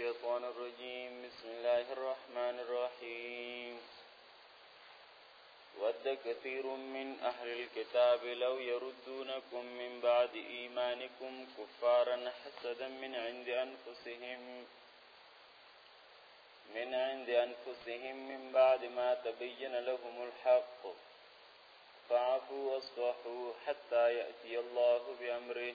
الشيطان الرجيم بسم الله الرحمن الرحيم ود كثير من أهل الكتاب لو يردونكم من بعد إيمانكم كفارا حسدا من عند أنفسهم من عند أنفسهم من بعد ما تبين لهم الحق فاعفوا واصفحوا حتى يأتي الله بأمره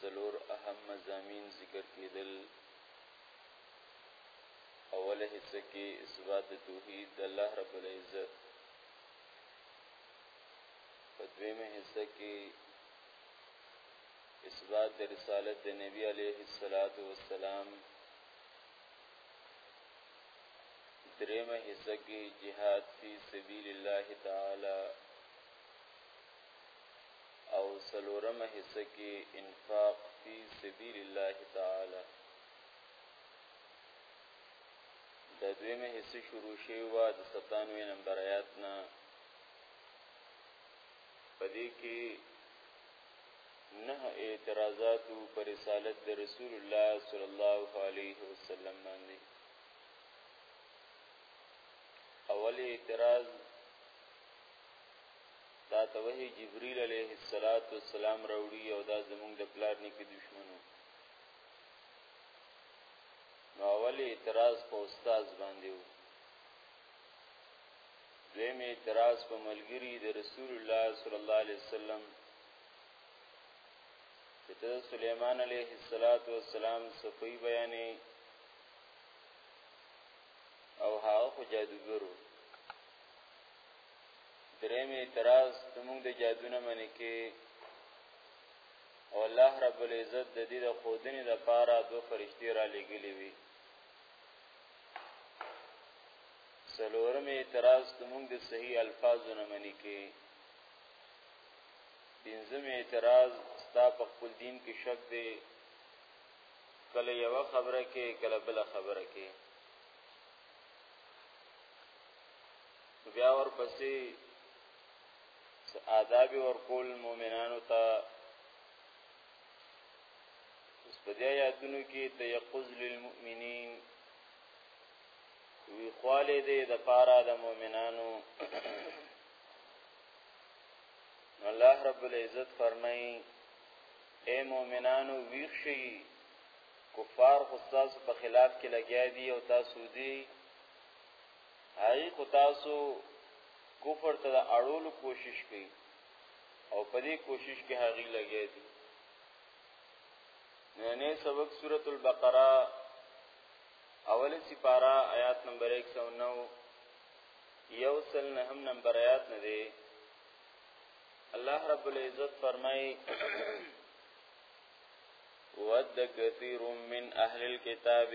څلور اهم مضامین ذکر کېدل، اوله حصه کې اثبات د توحید د الله رب العزت، په دویمه حصه کې اثبات د رسالت د نبی علیه الصلاۃ والسلام دریمه حصہ کې جهاد فی سبیل الله تعالی او څلورمه حصه کې انفاق فی سبیل الله تعالی د دویمه حصه شروع شوی و د 97 نمبر آیات نه پدې کې نه اعتراضات پر رسالت د رسول الله صلی الله علیه وسلم باندې اول اعتراض دا ته وحی جبرئیل علیه السلام راوړي او دا زمونږ د پلار نیکه دشمنو نو اول اعتراض په استاد باندې وو دویم اعتراض په ملګری د رسول الله صلی الله علیه وسلم چې ته سليمان عليه السلام صفي بیانې او هغه خو جادوګرو دریم اعتراض ته موږ د جادونه منې کې او الله رب العزت د دې د خودنې د پاره دو فرشتي را لګلې وي سلورم اعتراض ته موږ د صحیح الفاظو نه منې کې پنځم اعتراض ستا په خپل دین کې شک دی کله یو خبره کې کله بل خبره کې نو بیا ورپسې آداب ورکول مؤمنانو ته اس په دې آیاتونو کې تيقظ للمؤمنین وی خواله دې د پارا د مؤمنانو الله رب العزت فرمایي اے مؤمنانو ویښ شئ کفار خو تاسو په خلاف کې لګیا دي او تاسو دي هغه خو تاسو کفر ته د اړولو کوشش کوي او په دې کوشش کې هغه لګي دي نننې سبق سورۃ البقره اوله سپاره آیات نمبر 109 یو سل نه هم نمبر آیات نه دی الله رب العزت فرمای ود کثیر من اهل الكتاب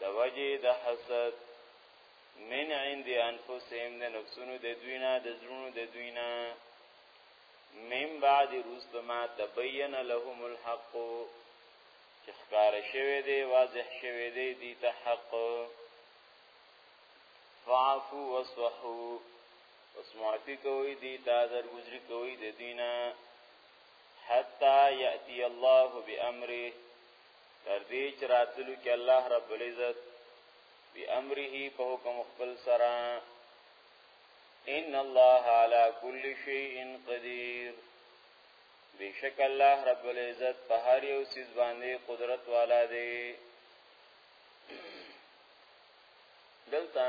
د وجه د حسد من عند انفسهم د نفسونو د دوینا د زړونو د دوینا من بعد رست ما تبین لهم الحق چې ښکار شوی دی واضح شوی دی دی ته حق فعفو وصحو اوس معافي کوي دی ته درگذري کوي د دینه حتا یاتی الله بامره تر دې چې راتللو کې الله رب العزت بی امره په حکم خپل سره ان الله على كل شيء قدير بشک الله رب العزت په هر یو سیز باندې قدرت والا دی دلته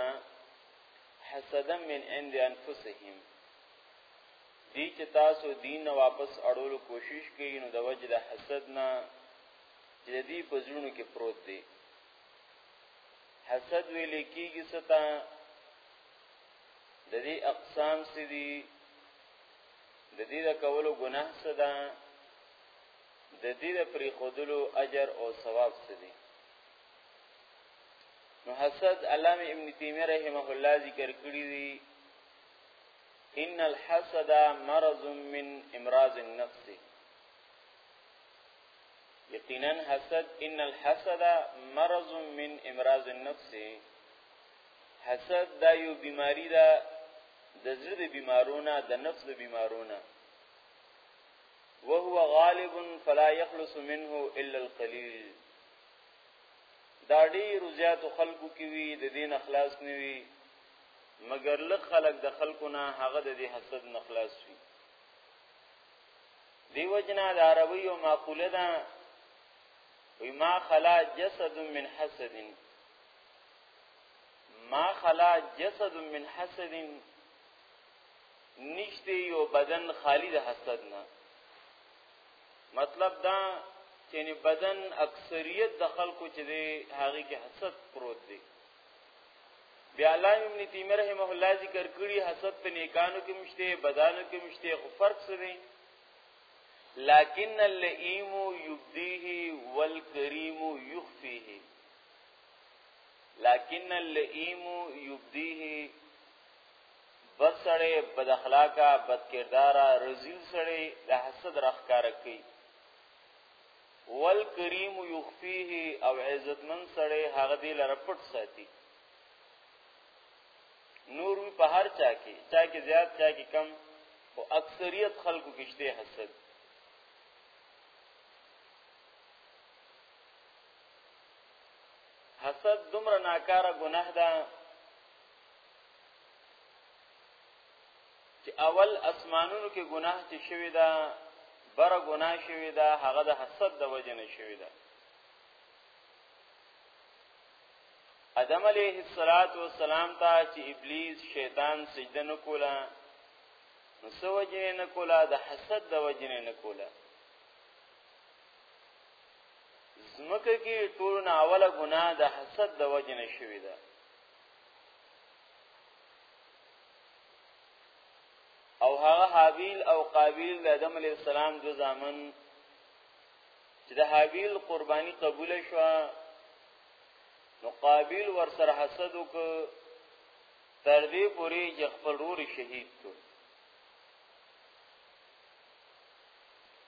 حسدا من عند انفسهم دی چې تاسو دین واپس اړول کوشش کوي نو د وجه د حسد نه چې د دوی په زړونو کې پروت دی حسد ویل کېږي ستا د دې اقسام سې دي د دې د کولو ګناه څه ده د دې د پرې خودلو اجر او ثواب څه دي نو حسد علامه ابن تیمیه رحمه الله ذکر کړی دی ان الحسد مرض من امراض النفس یقینا حسد ان الحسد مرض من امراض النفس حسد دا یو بیماری ده د زړه د بیمارونه د نفس د بیمارونه وهو غالب فلا يخلص منه الا القليل دا ډیر زیات خلکو کې وی د دین اخلاص نه وی مګر لږ خلک د خلکو نه هغه د دې حسد نه خلاص وی دیو جنا د عربی او معقوله ده وی ما خلا جسد من حسد ما خلا جسد من حسد نشته یو بدن خالی د حسد نه مطلب دا چې بدن اکثریت د خلکو چې دی هغه کې حسد پروت دی بیا الله ابن تیمیه رحمه الله ذکر کړی حسد په نیکانو کې مشته بدانو کې مشته خو فرق څه دی لکن اللئیم یبدیه والکریم یخفیه لکن اللئیم یبدیه بد سړی بد اخلاقه بد کرداره رزیل سړی د حسد راخکار کوي والکریم یخفیه او عزتمن سړی هغه دی لره پټ ساتي نور وی په هر چا کې چا کې زیات چا کې کم او اکثریت خلکو کې شته حسد حسد دومره ناکاره گناه ده چې اول اسمانونو کې ګناه چې شوی دا بر ګناه شوی دا هغه د حسد د وجه نه شوی دا ادم علیه الصلاۃ والسلام ته چې ابلیس شیطان سجده نکولا نو سو وجه نه کولا د حسد د وجه نه کولا زمکه کې ټول نه اوله ګناه د حسد د وجه نه شوی دا او هغه حابیل او قابیل د آدم علی السلام دو زامن چې د حابیل قربانی قبول شو نو قابیل ور سره حسد وک تر دې پوری چې خپل رور شهید کړ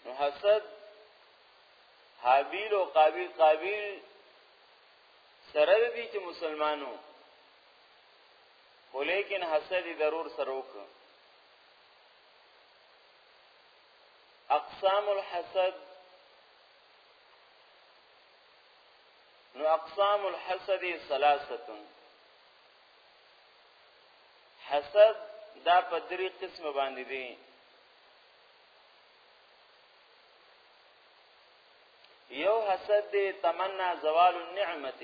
نو حسد حابیل او قابیل قابیل سره دي چې مسلمانو خو لیکن حسد ضرور سره وک اقسام الحسد نو اقسام الحسد ثلاثه حسد دا په درې قسم باندې دي یو حسد دی تمنا زوال النعمت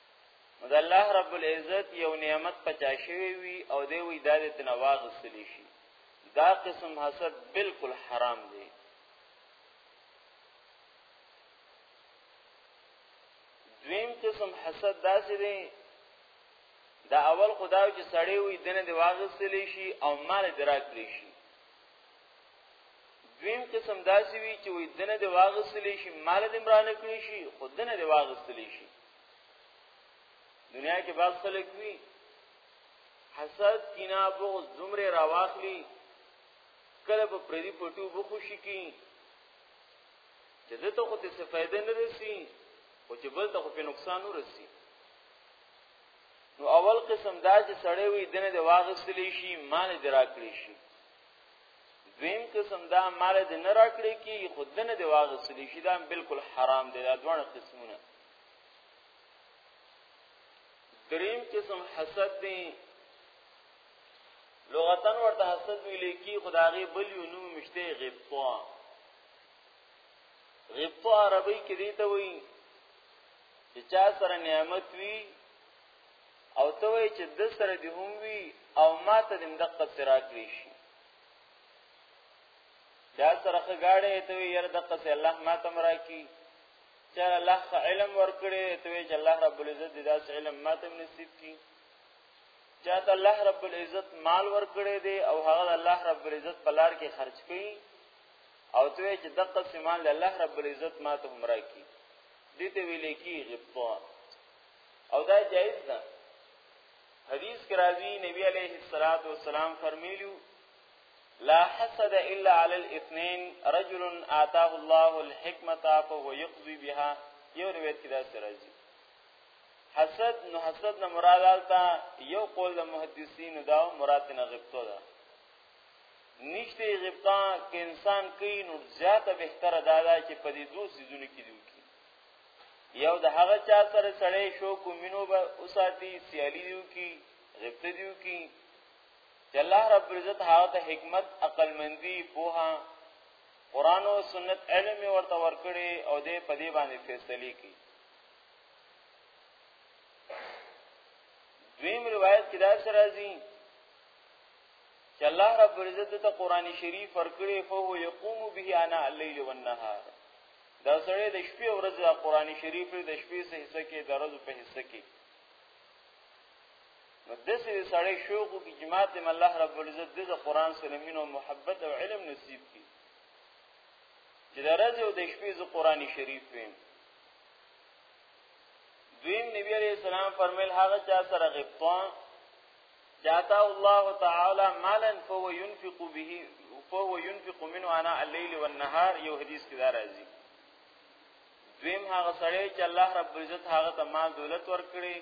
نو د الله رب العزت یو نعمت پچا شوی وي او دی وی د دې تنواغ سلی شي دا قسم حسد بالکل حرام دی دویم قسم حسد داسې دی دا اول خدای چې سړی وي دنه دی واغ سلی شي او مال دراک لې شي دویم قسم داسې وي چې وي دنه دی واغ سلی شي مال دې مرانه کړی شي خود دنه دی واغ سلی شي دنیا کې بعض خلک وي حسد کینا بغض زمره راواخلي کله په پردي پټو بخوشي کی چې دته خو ته څه فائدې نه رسی او چې بل ته خو په نقصان ورسی نو اول قسم دا چې سړی وي دنه د واغستلی شي مال دی راکړي شي دویم قسم دا مال دی نه راکړي کی خود دنه د واغستلی شي دا بالکل حرام دی دا دوه قسمونه دریم قسم حسد دی لغتن ورته حسد ویل کی خدای بل یو نو مشته غبطا غبطا عربی کې دی ته وی چې چا سره نعمت وی او ته وی چې د سره دی هم وی او ما ته دم دقه سره کړی شي دا سره خګاړې ته وی یره دقه سره الله ما تمرا کی چر الله علم ورکړي ته چې الله رب العزت دې داس علم ماته نصیب کړي چاته الله رب العزت مال ورکړي دي او هغه الله رب العزت په لار کې خرج کړي او ته چې دقه سیمان الله رب العزت ماته هم راکړي دې ته ویل کی غبطا او دا جایز ده حدیث کې راځي نبی عليه الصلاه والسلام فرمایلیو لا حسد الا على الاثنين رجل آتاه الله الحكمه فهو يقضي بها یو روایت کې دا سره راځي حسد نو حسد نه مراد آلتا یو قول د محدثین دا مراد نه غبطه ده نشته غبطه کې انسان کوي نو زیاته بهتره دا ده چې په دې دوه سيزونو کې دی یو د هغه چا سره سړی شو کومینو به اوساتی سیالی دیو کی غبطه دیو کی چې الله رب العزت هغه ته حکمت عقل مندي پوها قران او سنت علم ورته ورکړي او دې په دې باندې فیصله کوي دویم روایت کې دا سره راځي چې الله رب العزت ته قران شریف ورکړي فهو يقوم به انا الليل والنهار دا سره د شپې ورځ قران شریف د شپې سه حصہ کې د ورځې په حصہ کې نو دسې دې سړی شوق وکړي چې ماته م الله رب العزت دې د قرآن سره مینه او محبت او علم نصیب کړي چې د ورځې او د شپې زه قرآن شریف ویم دویم نبی علیہ السلام فرمیل هغه چا سره غبطا جاتا الله تعالی مالا فهو ينفق به فهو ينفق منه انا الليل والنهار یو حدیث کې دا راځي دویم هغه سړی چې الله رب عزت هغه ته مال دولت ورکړي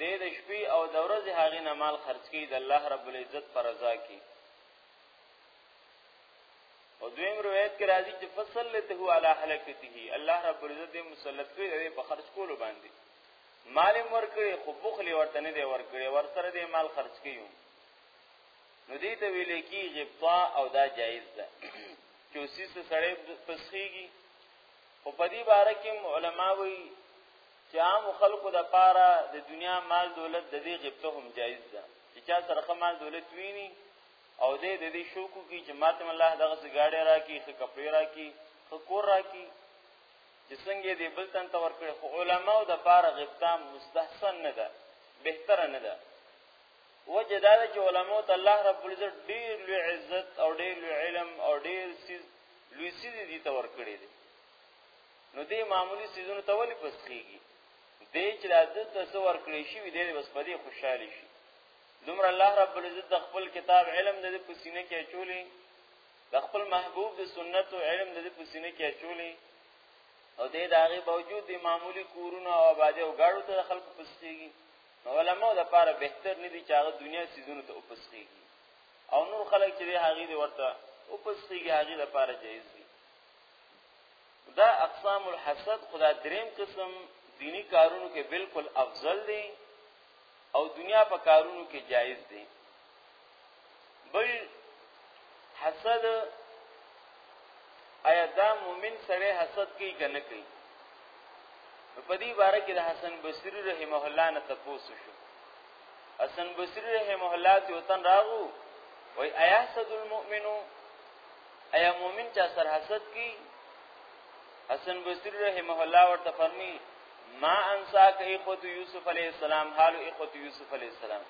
دې د شپې او د ورځې هغه نه مال خرج کړي د الله رب العزت پر رضا کې او دویم روایت کې راځي چې فصل ته هو علی حلقته الله رب العزت دې مسلط کړي دې په خرج کولو باندې مال ورکړي خو بخل ورته نه دی ورکړي ورسره دې مال خرج کړي نو دې ته ویل کې غبطا او دا جایز ده چې اوسې سړی پسخيږي او په دې باره کې علما وایي چې عام خلکو د پاره د دنیا مال دولت د دې غبطه هم جایز ده چې چا سره مال دولت ویني او دې د دې شوکو کې چې ماته الله دغه سګاړې راکی خې کپړې راکی خې کور راکی چې څنګه دې بل تن تور کړ خو علماو د پاره غبطه مستحسن نه ده بهتره نه ده وجه دا چې علماو ته الله رب العزت ډیر لوی عزت او ډیر لوی علم او ډیر سیز لوی سیز دي تور کړی دي نو دې معمولی سيزونو ته ولې پسخيږي دې چې د تاسو ورکړې شي دې بس په دې خوشاله شي دومره الله رب العزت د خپل کتاب علم د په سینې کې چولې د خپل محبوب د سنت او علم د په سینې کې چولې او دې داغه باوجود د معمولی کورونو او آبادی او غاړو ته خلق پسخيږي نو علماء د پاره بهتر نه دي چې هغه دنیا سيزونو ته پسخيږي او نور خلک چې هغه دې ورته او پسخيږي هغه د پاره جایز دي دا اقسام الحسد خدا دریم قسم دینی کارونو کې بالکل افضل دی او دنیا په کارونو کې جایز دی بل حسد آیا دا مؤمن سره حسد کوي کنه کوي په دې باره کې د حسن بصری رحمه الله نه تاسو شو حسن بصری رحمه الله ته وطن راغو وای ایا حسد المؤمنو ایا مؤمن چا سر حسد کی حسن بصری رحمه الله ورته فرمی ما انسا که اخوت یوسف علیہ السلام حال اخوت یوسف علیہ السلام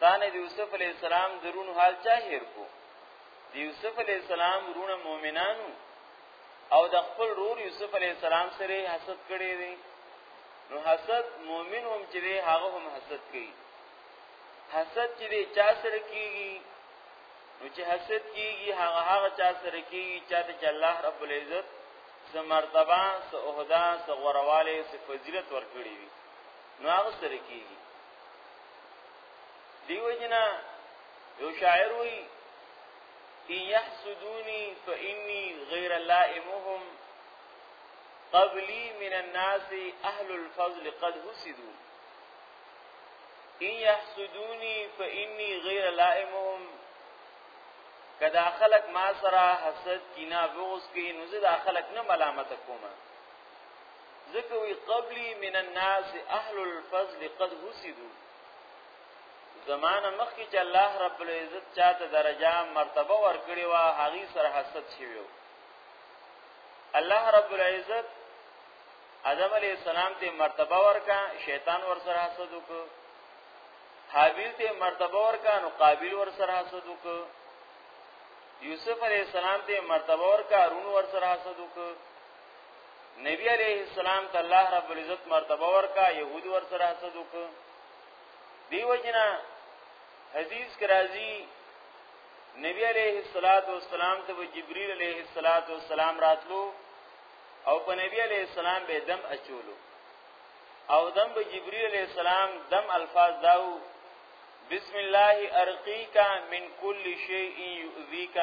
تانه د یوسف علیہ السلام درون حال چا هیر کو د یوسف علیہ السلام رونه مؤمنانو او د خپل رور یوسف علیہ السلام سره حسد کړي دي نو حسد مؤمن هم چې هغه هم حسد کوي حسد چې چا سره کیږي نو چې حسد کیږي هغه هغه چا سره کیږي چې ته الله رب العزت سه مرتبه سه عہده سه غورواله سه فضیلت ورکړي وي نو هغه سره کیږي دیو جنا یو شاعر وی ان يحسدوني فاني غير لائمهم قبلي من الناس اهل الفضل قد حسدوا ان يحسدوني فاني غير لائمهم کدا خلق ما سره حسد کینا بغض کی نو زه دا خلق نه ملامت کوم ذکر وی قبلی من الناس اهل الفضل قد حسدوا زمانه مخکې چې الله رب العزت چاته درجه مرتبه ورکړي وا هغه سره حسد شوی الله رب العزت آدم علی السلام ته مرتبه ورکا شیطان ور سره حسد وک حابیل ته مرتبه ورکا نو قابیل ور سره حسد وک یوسف علی السلام ته مرتبه ورکا هارون ور سره حسد وک نبی علیہ السلام ته الله رب العزت مرتبه ورکا يهود ور سره حسد وک دیو جنا حدیث کرازی نبی علیہ الصلات والسلام ته جبرئیل علیہ الصلات والسلام راتلو او په نبی علی السلام به دم اچولو او دم به جبرئیل علی السلام دم الفاظ داو بسم الله ارقیک من کل شیء یؤذیک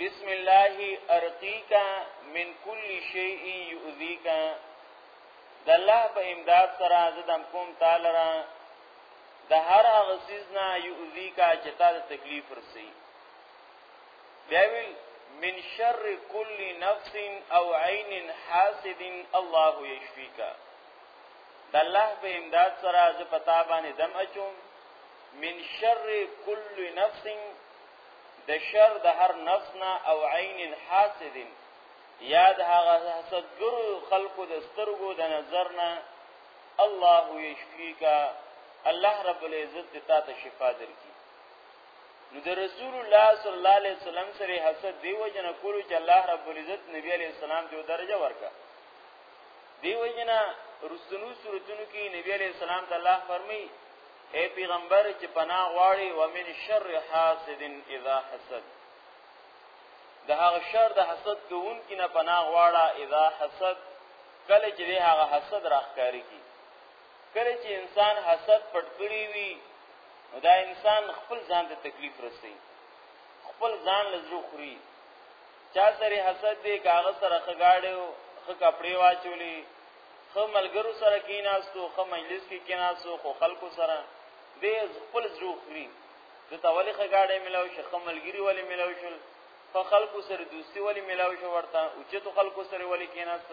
بسم الله ارقیک من کل شیء یؤذیک د الله په امداد سره زدم کوم تعالی را د هر هغه سیز نه یؤذیک چې تا د تکلیف رسي بیا ویل من شر کل نفس او عین حاسد الله یشفیک د الله په امداد سره ز پتا باندې دم اچوم من شر کل نفس د شر د هر نفس نه او عین حاسد یا د هغه حسدګر خلقو د سترګو د نظر نه الله یشفیکا الله رب العزت ته شفا درکړي نو د رسول الله صلی الله علیه وسلم سره حسد دی وجنه کولو چې الله رب العزت نبی علیه السلام ته درجه ورکړه دی وجنه رسنو صورتونو کې نبی علیه السلام ته الله فرمایي اے پیغمبر چې پناه غواړي ومن شر حاسد اذا حسد د هغه شر د حسد کوون کې نه پناه غواړه اذا حسد کله چې هغه حسد راخکاری کی کله چې انسان حسد پټ کړی وي نو دا انسان خپل ځان ته تکلیف رسي خپل ځان لزو خوري چا سره حسد دی کاغه سره خګاړو خ کپڑے واچولي خ ملګرو سره کیناستو خ مجلس کې کیناستو خو خلکو سره دې خپل زو خوري د تاولي خګاړې ملاو شي خ ملګری ولې ملاو شول خ خلکو سره دوستي ولې ملاو شو ورته او چې تو خلکو سره ولې کیناست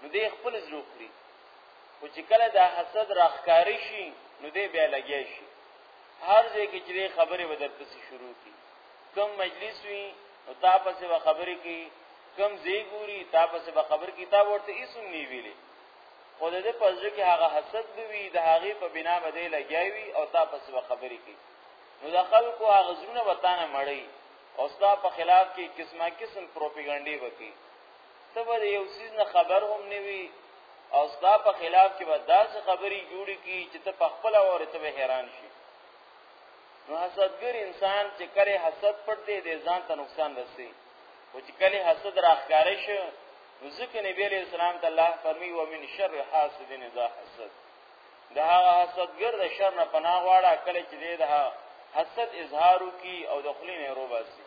نو دې خپل زړه خوري خو چې کله دا حسد راخکاری شي نو دې بیا لګیا شي هر ځای کې چې خبرې بدر پسې شروع کی کم مجلس وي او تا پسې و خبرې کی کم زی ګوري تا پسې به خبر کتاب ورته ایسم نی ویلې خو د دې پزړه کې هغه حسد دوی د هغه په بنا باندې لګیاوي او تا پسې و خبرې کی نو د خلکو هغه زونه وتانه مړی او ستا په خلاف کې قسمه قسم پروپاګاندا وکي ته به یو څیز نه خبر هم نیوي او ستا په خلاف کې به داسې خبري جوړي کی چې ته په خپل اورې ته به حیران شي نو حسدګر انسان چې کله حسد پټي دې ځان ته نقصان رسي او چې کله حسد راخکار شي نو ځکه نبی علیہ السلام ته الله فرمی و من شر حاسد اذا حسد دا هغه حسدګر د شر نه پناه غواړه کله چې دې د حسد اظهارو کی او د خلینې روباسي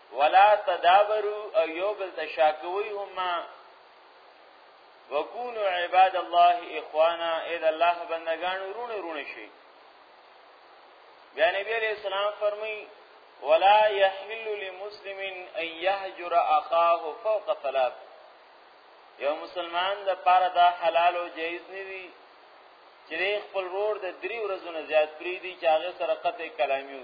ولا تدابرو او یو بل تشاکوي هم وکونو عباد الله اخوانا اې د الله بندگان ورونه ورونه شي بیا نبی علیہ السلام فرمایي ولا يحل لمسلم ان يهجر اخاه فوق ثلاث یو مسلمان د پاره دا حلال او جایز نه دي چې خپل رور د درې ورځې نه زیات پری دي چې هغه سره قطع کلامیو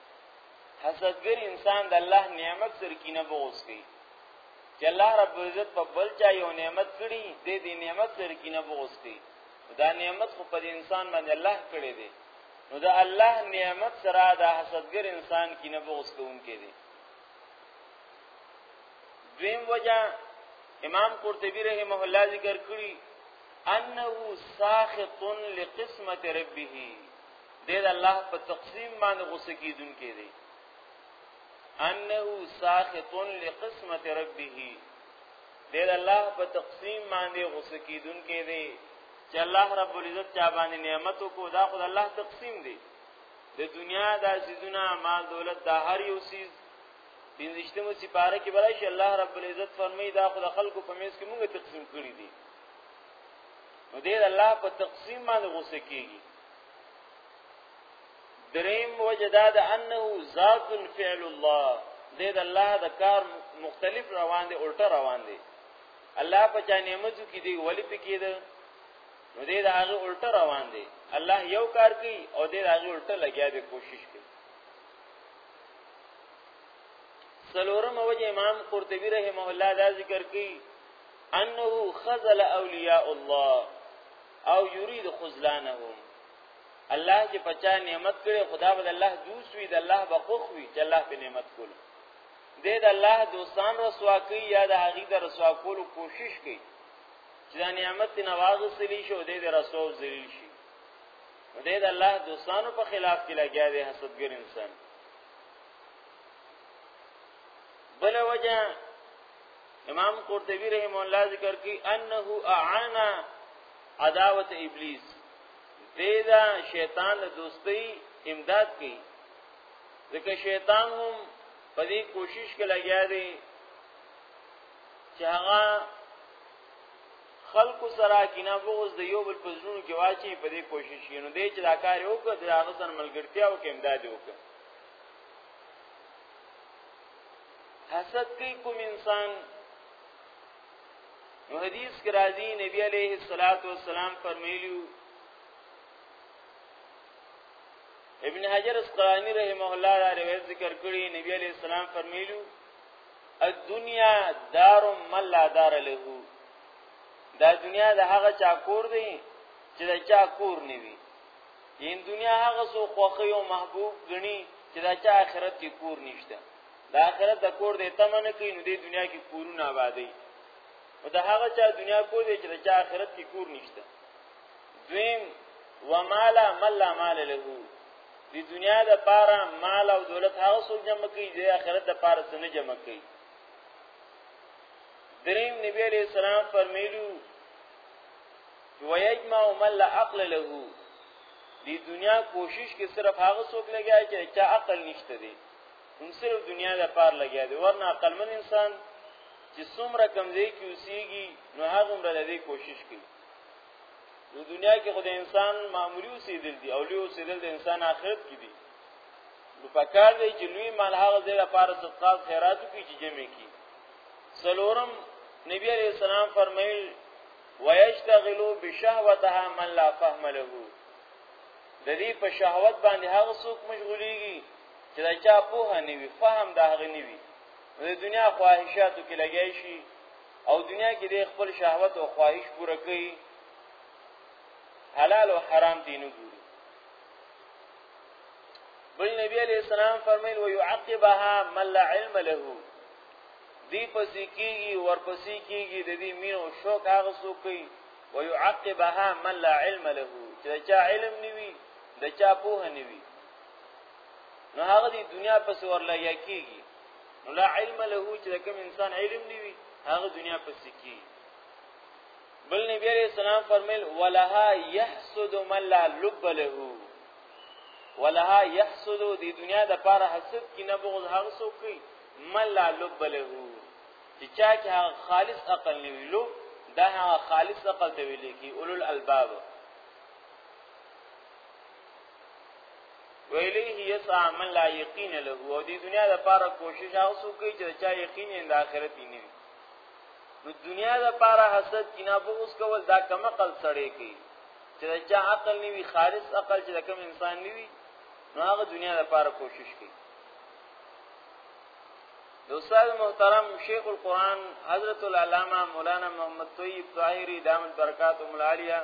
حسدګر انسان د الله نعمت سره کینه بغوس کوي چې الله رب عزت په بل چا یو نعمت کړي د دې نعمت سره کینه بغوس کوي دا نعمت خو په انسان باندې الله کړی دی نو دا الله نعمت سره دا حسدګر انسان کینه بغوس کوونکی دی دویم وجہ امام قرطبی رحمه الله ذکر کړی انه ساخط لقسمت ربه دې د الله په تقسیم باندې غوسه کیدونکې دی انه ساخط لقسمت ربه دې د الله په تقسیم باندې غوسه کیدونکې دی چې الله رب العزت چا باندې نعمت کو دا خود الله تقسیم دی د دنیا د عزیزونه مال دولت دا هر یو سیز پنځشتمه سپاره کې برای شي الله رب العزت فرمایي دا خود خلکو په میز کې موږ تقسیم کړی دي نو دې الله په تقسیم باندې غوسه کیږي دریم وجدا د انه ذات فعل الله د الله د کار مختلف روان دي الټه روان دي الله په چا نعمتو کې دی ولی پکې ده نو دې دا هغه الټه روان دي الله یو کار کوي او دې دا هغه الټه لګیا دی کوشش کوي سلورم وجه امام قرطبي رحمه الله دا ذکر کوي انه خذل اولیاء الله او یرید خذلانهم الله چې پچا نعمت کړي خدا به الله دوست وي د الله بخوخ وي چې الله په نعمت کول دې د الله دوستان رسوا کوي یا د هغه د رسوا کولو کوشش کوي چې دا نعمت نه واغسلی شي او دې د رسو ذلیل شي دې د الله دوستانو په خلاف کې لګیا دی حسدګر انسان بل وجه امام قرطبی رحم الله ذکر کی انه اعانا عداوت ابلیس دیدا شیطان له دوستی امداد کی ځکه شیطان هم په دې کوشش کې لګیا دی چې هغه خلق سره کینا بغض د یو بل پزړونو کې واچي په دې کوشش یې نو دې چې دا کار وکړ دا غسن ملګرتیا او کې امداد وکړ حسد کوي کوم انسان نو حدیث کې راځي نبی عليه الصلاة والسلام فرمایلیو ابن حجر اسقلانی رحمه الله دا روایت ذکر کړی نبی عليه السلام فرمایلیو الدنيا دار من لا دار له دا دنیا د هغه چا کور دی چې دا چا کور نیوي ان دنیا هغه سو خوخي او محبوب غني چې دا چا آخرت کې کور نشته دا آخرت د کور دې تمنه کوي نو دې دنیا کې کورونه آبادې او دا هغه چا دنیا کو دې چې چا آخرت کې کور نشته دویم ومالا ملا مال له دې دنیا د پاره مال او دولت هغه سو جمع کوي دې آخرت د پاره څه نه جمع کوي دریم نبی علیہ السلام فرمیلو ويجمع من لا عقل له دی دنیا کوشش کې صرف هغه څوک لګیا چې چا عقل نشته دی هم صرف دنیا د پار لګیا دی ورنه عقل من انسان چې څومره کمزې کې اوسېږي نو هغه عمر د کوشش کوي نو دنیا کې خو د انسان معمولی اوسېدل دي او لوی اوسېدل د انسان آخرت کې دي نو پکار دی چې لوی مال هغه ځای لپاره صدقات خیرات کوي چې جمع کی سلورم نبی علیہ السلام فرمایل ويشتغلوا بشهوتها من لا فهم له د دې په شهوت باندې هغه څوک مشغوليږي چې دا چا په نه وي فهم دا هغه نه وي د دنیا خواهشاتو کې لګیای شي او دنیا کې د خپل شهوت او خواهش پوره کوي حلال او حرام دي نه ګوري بل نبی علیہ السلام فرمایل ويعقبها من لا علم له دی پسې کیږي ورپسې کیږي د دې مینو شوق هغه سو کوي ويعقبها من لا علم له چې چا علم نیوي د چا پوه نیوي نو هغه دی دنیا پسې ورلګیا کیږي نو لا علم له چې کوم انسان علم نیوي هغه دنیا پسې کیږي بل نبی علیہ السلام فرمایل ولها يحسد من لا لب له ولها يحسد دی دنیا د پاره حسد کینه بغض هغه سو کوي من لا لب له چې چا کې هغه خالص عقل نه ویلو دا هغه خالص عقل ته ویل کی اولو الالباب ویلیه یسعى من لا یقین له او دې دنیا د پاره کوشش اوسو کوي چې چا یقین یې د آخرت یې نه نو دنیا د پاره حسد کینا بغوس کول دا کم عقل سړی کوي چې چا عقل نیوي خالص عقل چې کوم انسان نیوي نو هغه دنیا د پاره کوشش کوي دوستاد محترم شیخ القرآن حضرت العلامه مولانا محمد طیب طاهری دامت برکات ملالیه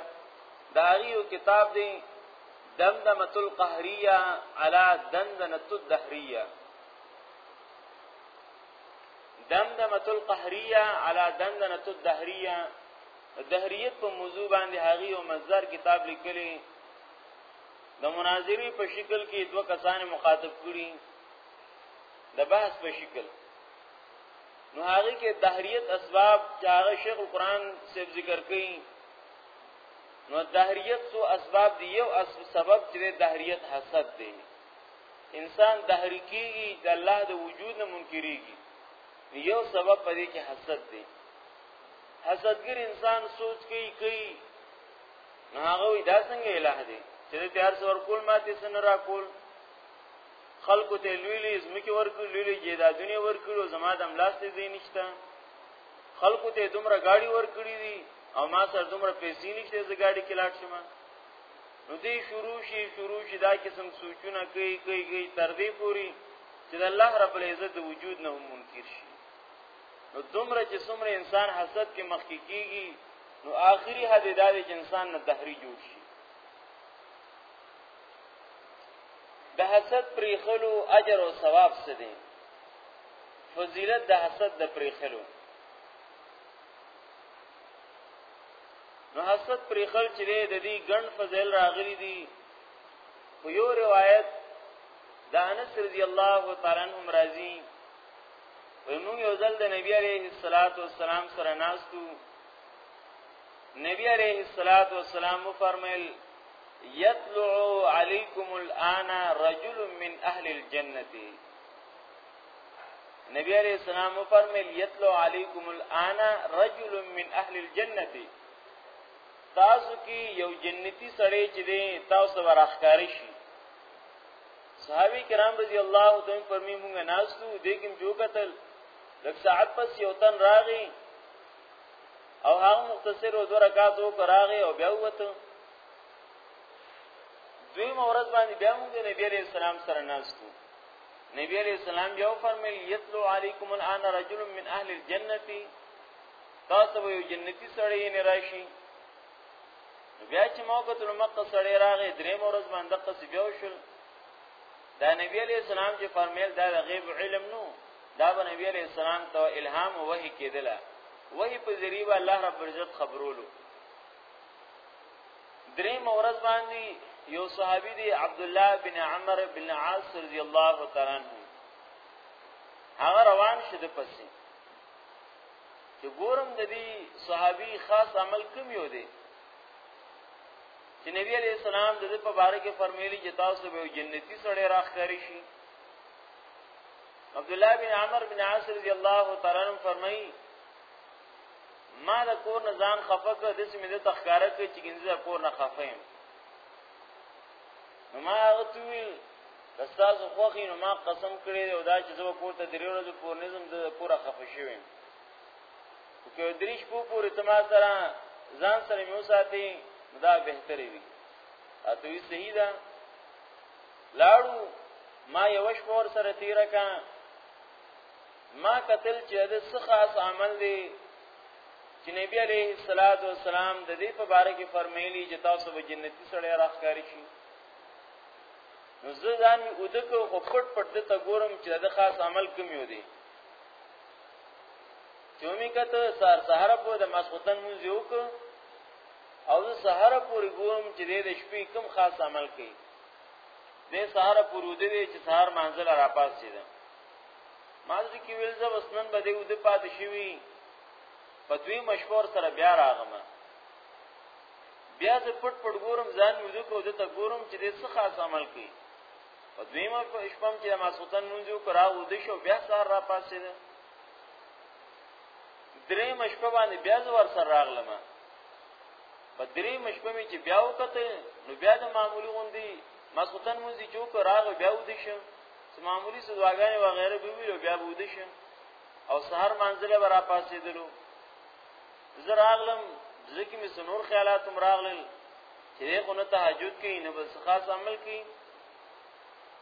داغیو کتاب دی دمدمه القهریه علی دندنه الدهریه دمدمه القهریه علی دندنه الدهریه دهریت په موضوع باندې هغه یو مصدر کتاب لیکلی د مناظری په شکل کې دوه کسان مخاطب کړي د بحث په شکل نو هغه کې دهریت اسباب چې هغه شیخ القرآن سیب ذکر کړي نو دهریت سو اسباب دی یو سبب چې دهریت حسد دی انسان دهری کیږي د الله د وجود نه منکرېږي یو سبب پدې کې حسد دی حسدګر انسان سوچ کوي کوي نو هغه وی دا څنګه الہ دی چې د تیار سور کول ماته سن را کول خلکو ته لوی لوی زمکه ورکړي لوی لوی جیدادونه ورکړي زما د املاس ته زین نشته خلکو ته دومره گاډي ورکړي دي او ما سره دومره پیسې نشته چې گاډي کې لاړ شم نو دې شروع شي شروع شي دا قسم سوچونه کوي کوي کوي تر دې پوري چې د الله رب العزت د وجود نه هم منکر شي نو دومره چې څومره انسان حسد کې مخکې کیږي نو آخري حد دا دی چې انسان نه دهری جوړ شي د حسد پریخلو اجر او ثواب څه دی فضیلت د حسد د پریخلو نو حسد پریخل چې د دې ګڼ فضیل راغلي دي خو یو روایت د انس رضی الله تعالی عنہ راضی وی مونږ یو ځل د نبی عليه الصلاه والسلام سره ناستو نبی عليه الصلاه والسلام فرمایل یطلع علیکم الان رجل من اهل الجنه نبی علیہ السلام فرمایل یطلع علیکم الان رجل من اهل الجنه تاسو کې یو جنتی سړی چې دی تاسو ورخکاری شي صحابي کرام رضی الله تعالی فرمی مونږ ناستو دیکم جو قتل لک ساعت پس یو تن راغی او هغه مختصر او دو رکعات او کراغی او بیا وته دوی مورز باندې بیا مونږ د نبی علیہ السلام سره ناستو نبی علیہ السلام یو فرمیل یتلو علیکم الان رجل من اهل الجنه تاسو یو جنتی سره یې راشي نو بیا چې موقع تل مکه سره راغې درې مورز باندې قصې بیا وشول دا نبی علی السلام چې فرمایل دا غیب علم نو دا به نبی علی السلام ته الهام او وحی کېدله وحی په ذریعہ الله رب عزت خبرولو درې مورز باندې یو صحابي دی عبد الله بن عمرو بن عاص رضی الله تعالی عنہ هغه روان شو د پسې چې ګورم د دې صحابي خاص عمل کوم یو دی چې نبی علیہ السلام د دې په باره کې فرمایلی چې تاسو به جنتی سره راخري شي عبد الله بن عمر بن عاص رضی الله تعالی عنہ فرمایي ما د کور نه ځان خفه کړ د سیمې د تخکاره کې چې ګنځه د کور نه خفه یم نو ما هغه توی تاسو خوخي نو ما قسم کړی او دا چې زه کور ته درې ورځې پورې نظم د پوره خفه شوم که دریش په پورې تما سره ځان سره مې وساتي دا بهتري وي اته وی صحیح ده لاړو ما یو شپور سره تیر کا ما قتل چې د سخاص عمل دی چې نبی عليه الصلاه والسلام د دې په باره کې فرمایلی چې تاسو به جنتی سره راخکاری شي نو زه ځان ودکو خو پټ پټ د تا ګورم چې د خاص عمل کوم یو دی چومی کته سار سحر په د مسخوتن مونږ یو کو او د سحر پورې ګورم چې د شپې کم خاص عمل کوي د سحر پورې د چې سحر منزل را پاس شي مازه کې ویل زه وسنن به دی ود پات شوی په دوی مشور سره بیا راغم بیا زه پټ پټ ګورم ځان وځو کو د ته ګورم چې د څه خاص عمل کوي په دویمه شپه کې د ماسوتن مونږ یو کرا و د شو بیا سار را پاسې ده درې مشپه باندې بیا زور سره راغلم په درې مشپه می چې بیا وکته نو بیا د معمولی غوندي ماسوتن مونږ چې کو راغ بیا و د شو معمولی سدواګانې و غیره به ویلو بیا و د شو او سحر منزله برا پاسې دلو زه راغلم ځکه مې سنور خیالات هم راغلل چې خو نه تهجد کوي نه بل خاص عمل کوي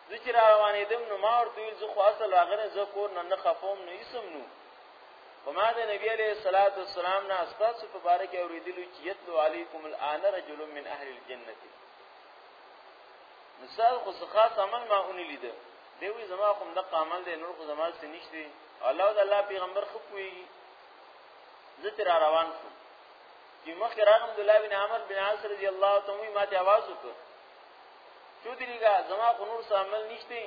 زه چې را روانېدم نو ما ورته ویل زه خو اصل راغلم زه کور نه نه خفوم نه اسم نو په ما د نبی عليه الصلاه والسلام نه اساس په باره کې اورېدلو چې یتلو علیکم الان رجل من اهل الجنه مثال خو خاص عمل ما اونې لیده دی وی زما کوم د عمل دی نور خو زما سنشتي الله د الله پیغمبر خو کوي زه تر روان شوم چې مخکې راغم د الله بن عمر بن عاص رضی الله تعالی عنہ ماته आवाज وکړ چودريګه زما کو نور سامل نشته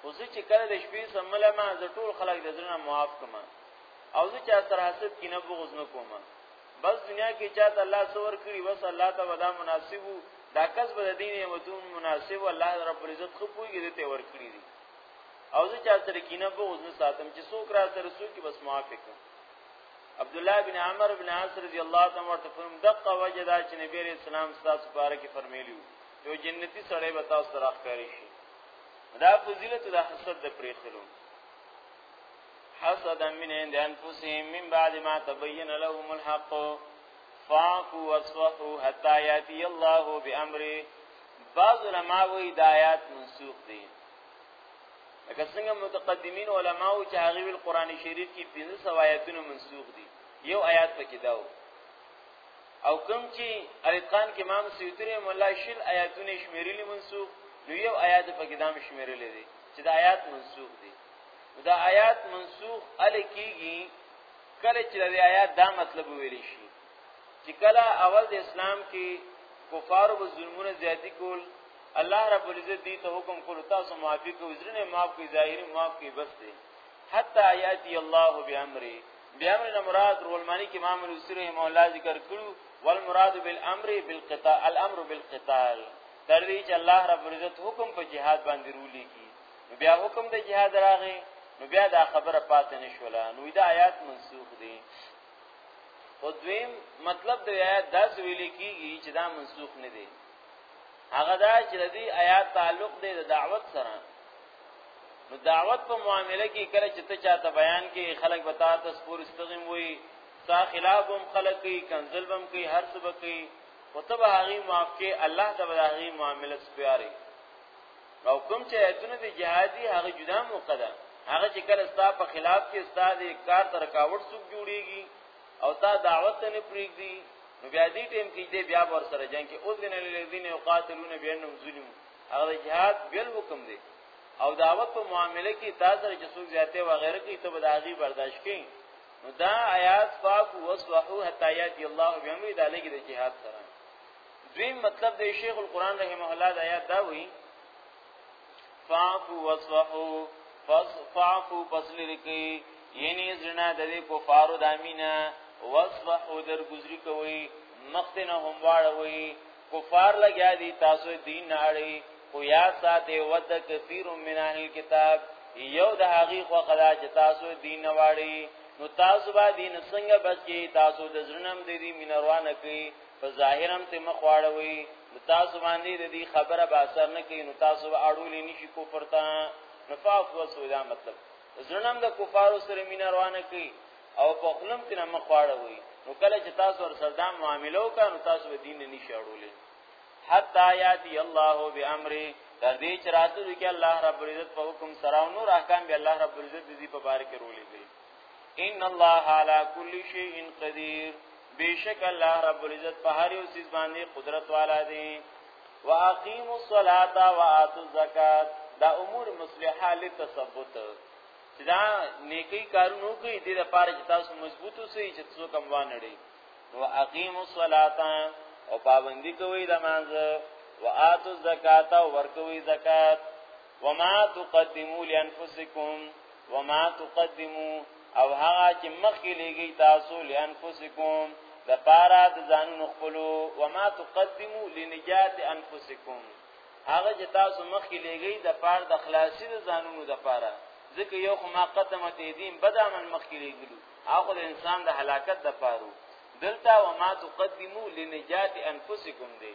خو زه چې کله د شپې سمل ما زه ټول خلک د زړه معاف کوم او زه چې سره حسد کې نه بغض نه کوم بس دنیا کې چاته الله څور کړی بس الله ته ودا مناسب دا کس به د دین یمتون مناسب الله رب العزت خو پویږي دته ور کړی دي او زه چا سره کینه بغض نه ساتم چې څوک را سره څوک بس معافي کوم عبد الله بن عمر بن عاص رضی الله تعالی عنہ ته فرم دقه وجدا چې نبی رسول سلام ستاسو باره کې فرمایلی یو جنتی سړی به تاسو سره ښکاری شي دا فضیلت د حسد د پریخلو حسدا من عند انفسهم من بعد ما تبين لهم الحق فاعفوا واصفحوا حتى ياتي الله بامره بعض علماء وی د آیات منسوخ دي لکه څنګه متقدمین علما او چې هغه ویل قران شریف کې 1500 آیاتونه منسوخ دي یو آیات پکې داو او کوم چې الکان کې امام سیوطی رحم الله شل آیاتونه شمیرلي منسوخ نو یو آیات پکې دام شمیرلې دي چې دا آیات منسوخ دي دا آیات منسوخ ال کېږي کله چې د آیات دا مطلب ویل شي چې کله اول د اسلام کې کفار او ظلمونه زیاتی کول الله رب العزت دې ته حکم کړو تاسو معافي کوئ زرنه معاف کوي ظاهري معاف کوي بس دې حتا یاتی الله بامره بیامر نه مراد رولمانی کې امام الوسی رحم الله ذکر کړو والمراد بالامر بالقتال الامر بالقتال تر دې چې الله رب العزت حکم په جهاد باندې رولي کی نو بیا حکم د جهاد راغی نو بیا دا خبره پاتې نشوله نو دا آیات منسوخ دي او دویم مطلب د آیات داس ویل کیږي چې دا منسوخ نه دي هغه دا چې د دې آیات تعلق دی د دعوت سره نو دعوت په معاملې کې کله چې ته چاته بیان کې خلک به تاسو سپور استغیم وي سا خلاف هم خلک کوي کنزل هم کوي هر څه به کوي او ته به هغه معاف کې الله ته به هغه معاملې سپیاري او کوم چې ایتونه د جهادي هغه جدا موقع ده هغه چې کله ستا په خلاف کې ستا د کار تر کاوت سوق جوړيږي او تا دعوت ته نه پریږدي نو بیا دې ټیم کې دې بیا ور سره جنگ کې او ذین الذین یقاتلون بینهم ظلم هغه جهاد بل حکم دی او دعوت په معاملې کې تاسو چې څوک زیاته و غیره کې ته بداغي برداشت کړئ نو دا آیات پاک وصلحو حتا یاتی الله بهم دا لګي د جهاد سره دوی مطلب د شیخ القران رحمه الله د آیات دا وی فاعفو وصفحو فاعفو پسل لکی یعنی زنا د دې کفارو د امینه وصفحو در گزری کوي مختنه هم واړوي کفار لګیا دي تاسو دین نه اړي خو یا ساته ود کثیر من الکتاب یو د هغه خو قدا چې تاسو دین نه واړي نو تاسو به دین څنګه بچی تاسو د زړنم د دې مینروانه کوي په ظاهرم ته مخواړوي نو تاسو باندې د دې خبره به اثر نه کوي نو تاسو به اړولې نشي کفر ته نفاف وسو دا مطلب زړنم د کفارو سره مینا روانه کوي او په خپلم کې نه مخواړه وي نو کله چې تاسو ور سره دا معاملې وکړئ نو تاسو به دین نه شي اړولې حتا یاتی الله بامره تر دې چې راتلو کې الله رب العزت په حکم سره او نور احکام به الله رب العزت دې په بار کې رولې دي ان الله على كل شيء قدير بیشک الله رب العزت په هر یو سیس باندې قدرت والا دی واقیموا الصلاة واتوا الزکاة دا امور مصلحه لتثبت چې دا نیکی کارونه کوي د لپاره چې تاسو مضبوط اوسئ چې تاسو کم وانړي نو اقیموا الصلاة او پابندی کوي د مانځه واتوا الزکاة او ورکوي زکات وما تقدموا لانفسکم وما تقدموا او هغه چې مخکې لګي تاسو لانفسکم د پارا د ځانونو خپلو وما تقدموا لنجات انفسکم هغه چې تاسو مخکې لګي د پار د خلاصي د ځانونو د پاره ځکه یو خو ما قدمت ایدیم بدا من مخکې لګلو هغه د انسان د هلاکت د پاره دلته وما تقدموا لنجات انفسکم دی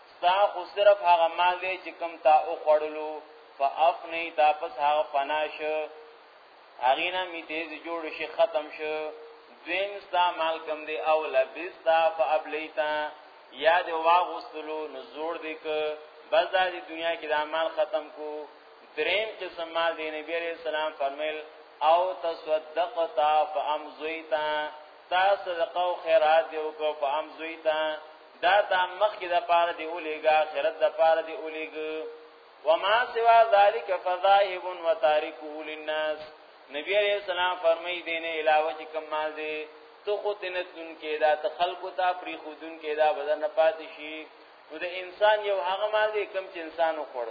ستا خو صرف هغه مال دی چې کم تا او خړلو فافنی تا پس هغه فنا شو هغه نه می تیز جوړ شي ختم شو دویم ستا مال کم دی او لبستا فابلیتا یا دی واغستلو نزور دی که بس دا دی دنیا کې دا مال ختم کو دریم قسم مال دی نبی علیہ السلام فرمیل او تصدقتا فامزویتا تا صدقه او خیرات دیو کو فامزویتا دا تا مخ کې د پاره دی اولیګا آخرت د پاره دی اولیګ وما سوا ذالک فذاهب وتارکه للناس نبی علیہ السلام فرمای دینه علاوه چې کمال دی تو خو تنتون کې دا تخلق تا پری خودون کې دا بدن پات شي نو د انسان یو هغه مال دی کم چې انسان وخوړ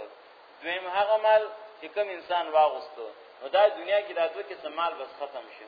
دویم هغه مال چې کم انسان واغستو نو دا دنیا کې دا دوه کې سمال بس ختم شي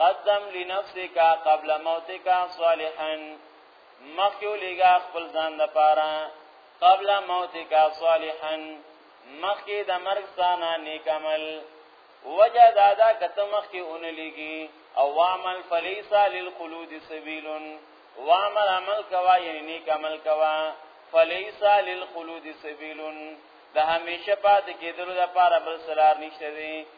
قدم لنفسك قبل موتك صالحا مخیو لګا خپل ځان د پاره قبل موتک صالحا مخی د مرګ سانا نیک عمل وجه دادا کته مخی اون لګي او عمل فلیس للخلود سبیل وعمل عمل کوا یعنی نیک عمل کوا فلیس للخلود سبیل د همیشه پات کېدلو لپاره بل سلار نشته دی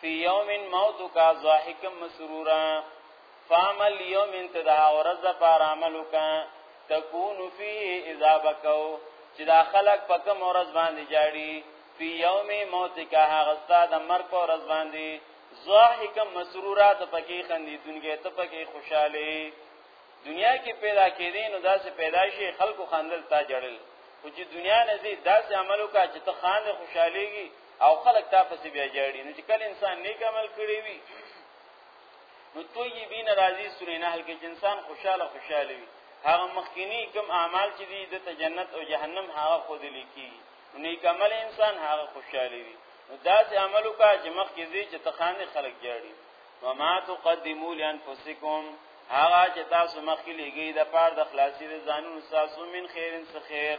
فی یوم موتک ضاحکا مسرورا فعمل یوم انتدا ورځ د پار عمل وکا تکون فيه اذا بکاو چې دا خلق په کوم ورځ باندې جاړي فی یوم موتک هغه استاد مرګ په ورځ باندې ضاحکا مسرورا ته پکې خندې دنګې ته پکې خوشاله دنیا کې پیدا کېدې نو داسې پیدا شي خلکو خندل تا جړل خو چې دنیا نه زی داسې عملو کا چې ته خان خوشاليږي او خلک تا پسې بیا جاړي نو چې کله انسان نیک عمل کړی وي نو طیبین راضی سورې نحل کې انسان خوشاله خوشاله وي هغه مخکینی کوم اعمال چې دي د جنت او جهنم هغه خود لیکي نیک عمل انسان هغه خوشاله وي نو داسې عملو کا چې مخکې دي چې تخانه خلک جاړي وما تقدموا لانفسکم هغه چې تاسو مخکې لګي د پاره د خلاصي د ځانونو تاسو من خیرن څخه خیر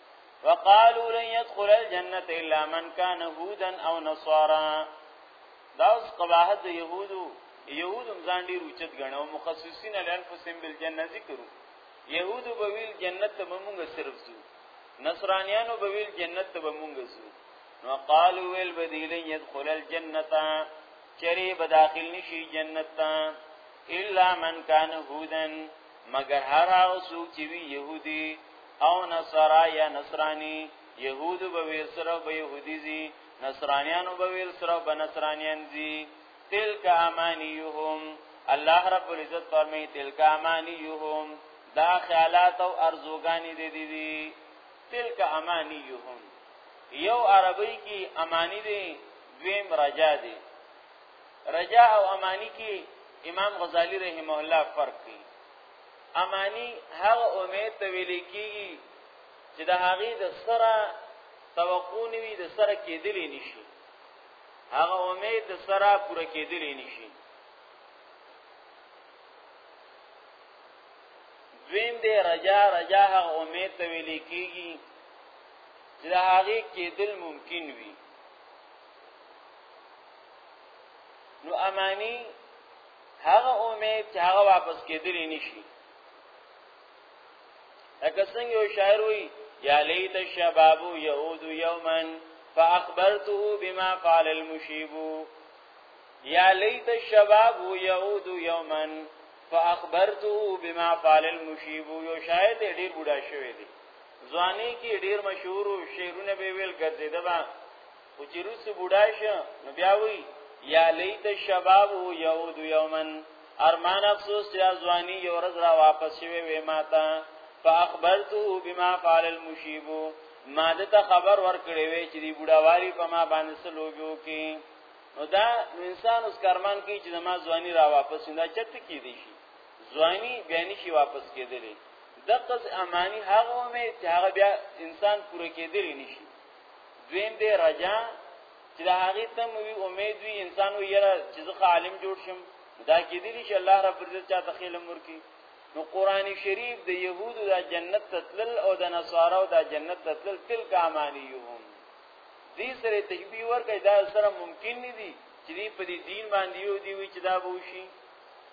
وقالو لن يدخل الجنه الا من كان هودا او نصارا دا اوس قباحت د يهودو يهودم ځان ډیر اوچت غنو مخصصین الانفسهم بالجنه ذکرو يهودو بویل جنت ته مونږ صرف زو نصرانيانو بویل جنت ته مونږ زو نو قالو ویل بدیل يدخل الجنه چری بداخل نشي جنت ته الا من كان هودن مگر هر هغه څوک چې وی يهودي او نصرا یا نصرانی یهود به ویل سره به یهودی زی نصرانیانو به ویل سره به نصرانیان زی تلک امانیهم الله رب العزت فرمایي تلک امانیهم دا خیالات او ارزوګانی دي دي دي تلک امانیهم یو عربی کی امانی دی دویم رجا دی رجا او امانی کی امام غزالی رحمه الله فرق کوي امانی هغه امید ته ویل کیږي چې د هغه د سره توقع نیوي د سره کېدلې نشي هغه امید د سره پوره کېدلې نشي دویم دی رجا رجا هغه امید ته ویل کیږي چې د هغه کېدل ممکن وي نو امانی هغه امید چې هغه واپس کېدلی نشي لکه څنګه یو شاعر وی یا لیت الشباب یعود یوما فاخبرته بما فعل المشیب یا لیت الشباب یعود یوما فاخبرته بما فعل المشیب یو شاعر دې ډیر بوډا شوی دی ځواني کې ډیر مشهور شعرونه به ویل ګرځیدبا خو چې روس بوډا شو نو بیا وی یا لیت شباب یعود یومن ارمان افسوس چې ځواني یو ورځ را واپس شوي وې ماته فاخبرته بما فعل المشيب ما دته خبر ورکړې وې چې دی بوډا والی په ما باندې سلوګو کې نو دا انسان اوس کارمان کې چې ما ځواني را واپس نه چت کې دي شي ځواني بیا نشي واپس کېدلې دغه امانی هغه مې چې هغه بیا انسان پوره کېدلی نشي دویم دی رجا چې د هغه تم وی امید وی انسان وی یره چې زه عالم جوړ شم دا کېدلی چې الله رب عزت چا ته خیل امر کی نو قران شریف د يهودو د جنت تتلل او د نصارو د جنت تتلل تلک امانیهم دې سره تشبیه ورکړي دا سره ممکن نه دي چې په دې دین باندې یو دی وی چې دا به وشي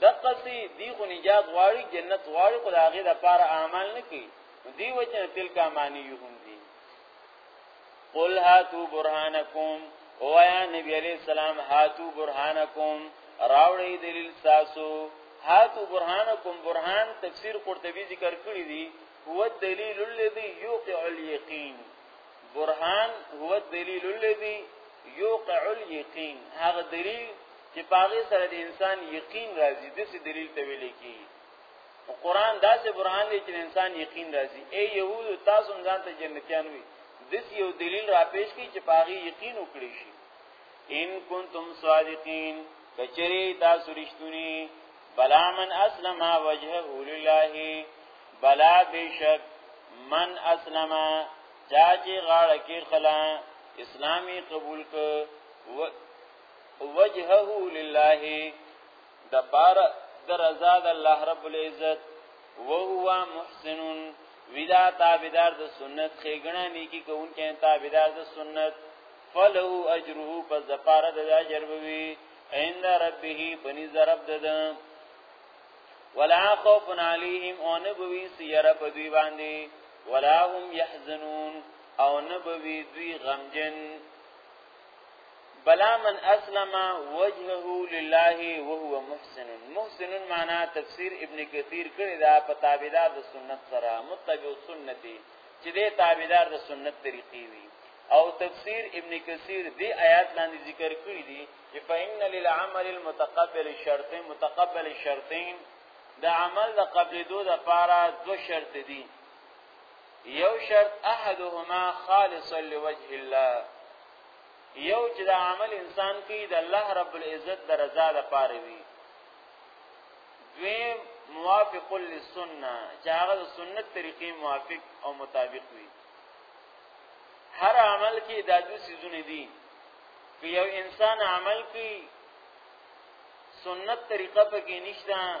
دقسی دی خو نجات غواړي جنت غواړي خو هغه د پار اعمال نه کوي دی وجه تلک امانیهم دی قل هاتو برهانکم او یا نبی علیہ السلام هاتو برهانکم راوړی دلیل تاسو هاتو برهانکم برهان تفسیر قرطبی ذکر کړی دی هو الدلیل الذی یوقع الیقین برهان هو الدلیل الذی یوقع الیقین هغه دلیل چې پاغه سره د انسان یقین راځي د څه دلیل ته ویل کی او قران داسې برهان دی چې انسان یقین راځي اے یهود تاسو ځان ته جنتیان وي دس یو دلیل را پیش کی چې پاغه یقین وکړي شي ان کنتم صادقین کچری تاسو رښتونی بلا من اسلم وجهه لله بلا بشک من اسلم چا چې غاړه کې خلا اسلامي قبول ک وجهه لله د پار درزا د الله رب العزت وهو محسن ودا تابعدار د سنت خېګنا نیکی کوونکې تابعدار د سنت فله اجره پس د پار د اجر وی عند ربه بني ضرب دد ولا خوف عليهم او نبوي سير په دوی باندې ولا هم يحزنون او نبوي دوی غمجن بلا من اسلم وجهه لله وهو محسن محسن معنا تفسیر ابن کثیر کړی دا په تابعدار د سنت سره متبع سنتي چې د تابعدار د سنت طریقې وي او تفسیر ابن کثیر دی آیات لاندې ذکر کړی دی چې فإن للعمل المتقبل شرطين متقبل شرطين د عمل د قبل دو د پاره دو شرط دي یو شرط احدهما خالصا لوجه الله یو چې د عمل انسان کې د الله رب العزت د رضا لپاره وي دویم موافق للسنه چې هغه د سنت طریقې موافق او مطابق وي هر عمل کې دا دوه سيزونه دي که یو انسان عمل کې سنت طریقه پکې نشته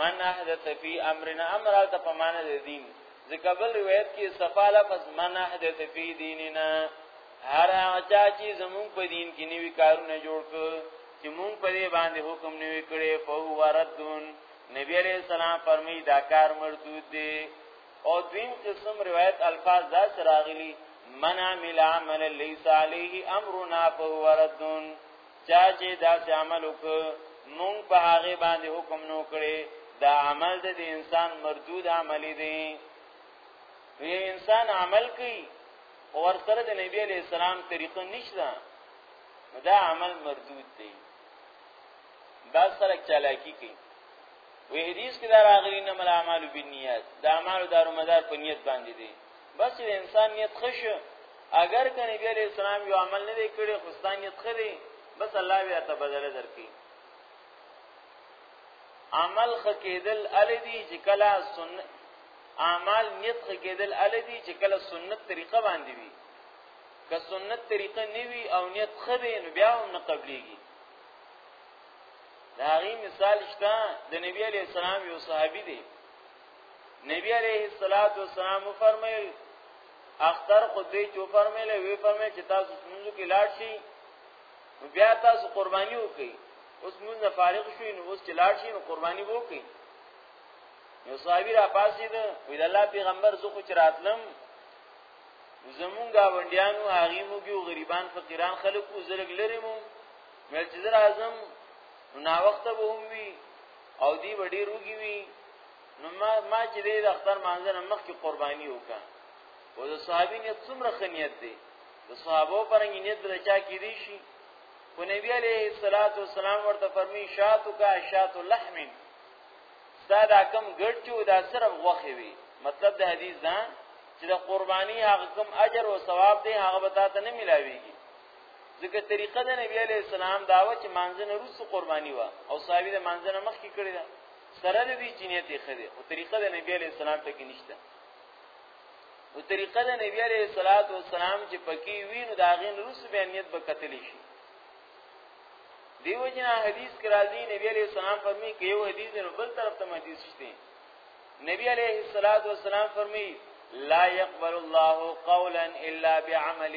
من احدث فی امرنا امر ته په معنی د دین ځکه بل روایت کې صفا لفظ من احدث فی دیننا هر هغه چې زمون په دین کې نیوی کارونه جوړ ک چې مون په دې باندې حکم نیوی کړي فهو ردون نبی علیہ السلام فرمی دا کار مردود دی او دویم قسم روایت الفاظ دا سراغلی من عمل عمل لیس علیه امرنا فهو ردون چا چې داسې عمل وکړ مونږ په هغه باندې حکم نو کړی دا عمل د انسان مردود عملی دی یو انسان عمل کوي او ور سره د نبی علی السلام طریقه نشته دا عمل مردود دی دا سره چالاکی کوي وې حدیث کې دا راغلی نه مل اعمال بالنیات دا اعمال دارو مدار په نیت باندې دي بس د انسان نیت خوش اگر که نبی علیہ السلام یو عمل نه دی کړی خو ستان نیت خلی بس الله بیا ته بدل درکې عمل خکېدل ال دی چې کله سنت اعمال نیت خکېدل ال دی چې کله سنت طریقه باندې وي که سنت طریقه نیوي او نیت خدي نو بیا هم نه قبليږي دا غي مثال شته د نبی علی السلام یو صحابي دی نبی علیہ الصلوۃ والسلام فرمایل اختر خو دې چې فرمایل وی فرمایل چې تاسو څنګه کې لاړ شي بیا تاسو قرباني وکړي اوس موږ نه فارغ شو نو اوس چې لاړ شي نو قرباني وکړي نو صحابي را پاسې ده وی د الله پیغمبر زه خو چې راتلم زمونږ غونډیانو هغه موږي غریبان فقیران خلکو زلګ لري مو مې چې زر اعظم نو نا وخت به هم وی او دی وړي روګي وي نو ما ما چې د اختر مانځنه مخ کې قرباني وکړه او د صحابین یې څومره خنیت دی د صحابو پرنګ نیت د چا کې دی شي خو نبی علیه الصلاۃ والسلام ورته فرمی شاتو کا شات لحم دا دا کم ګډ چې دا صرف غوخه وي مطلب د حدیث دا چې د قرباني هغه کم اجر او ثواب دی هغه به تاسو نه ملاويږي ځکه طریقه د نبی علی السلام دا و چې مانځنه روسو قرباني و او صحابي د مانځنه مخ کې کړی دا سره د دې چینه ته خده او طریقه د نبی علی السلام ته کې نشته او طریقه د نبی علی صلوات و سلام چې پکې وینو دا غین روس به نیت به قتل شي دیو جنا حدیث کې راځي نبی علی السلام فرمایي کې یو حدیث نو بل طرف ته حدیث شته نبی علی الصلوات والسلام فرمایي لا يقبل الله قولا الا بعمل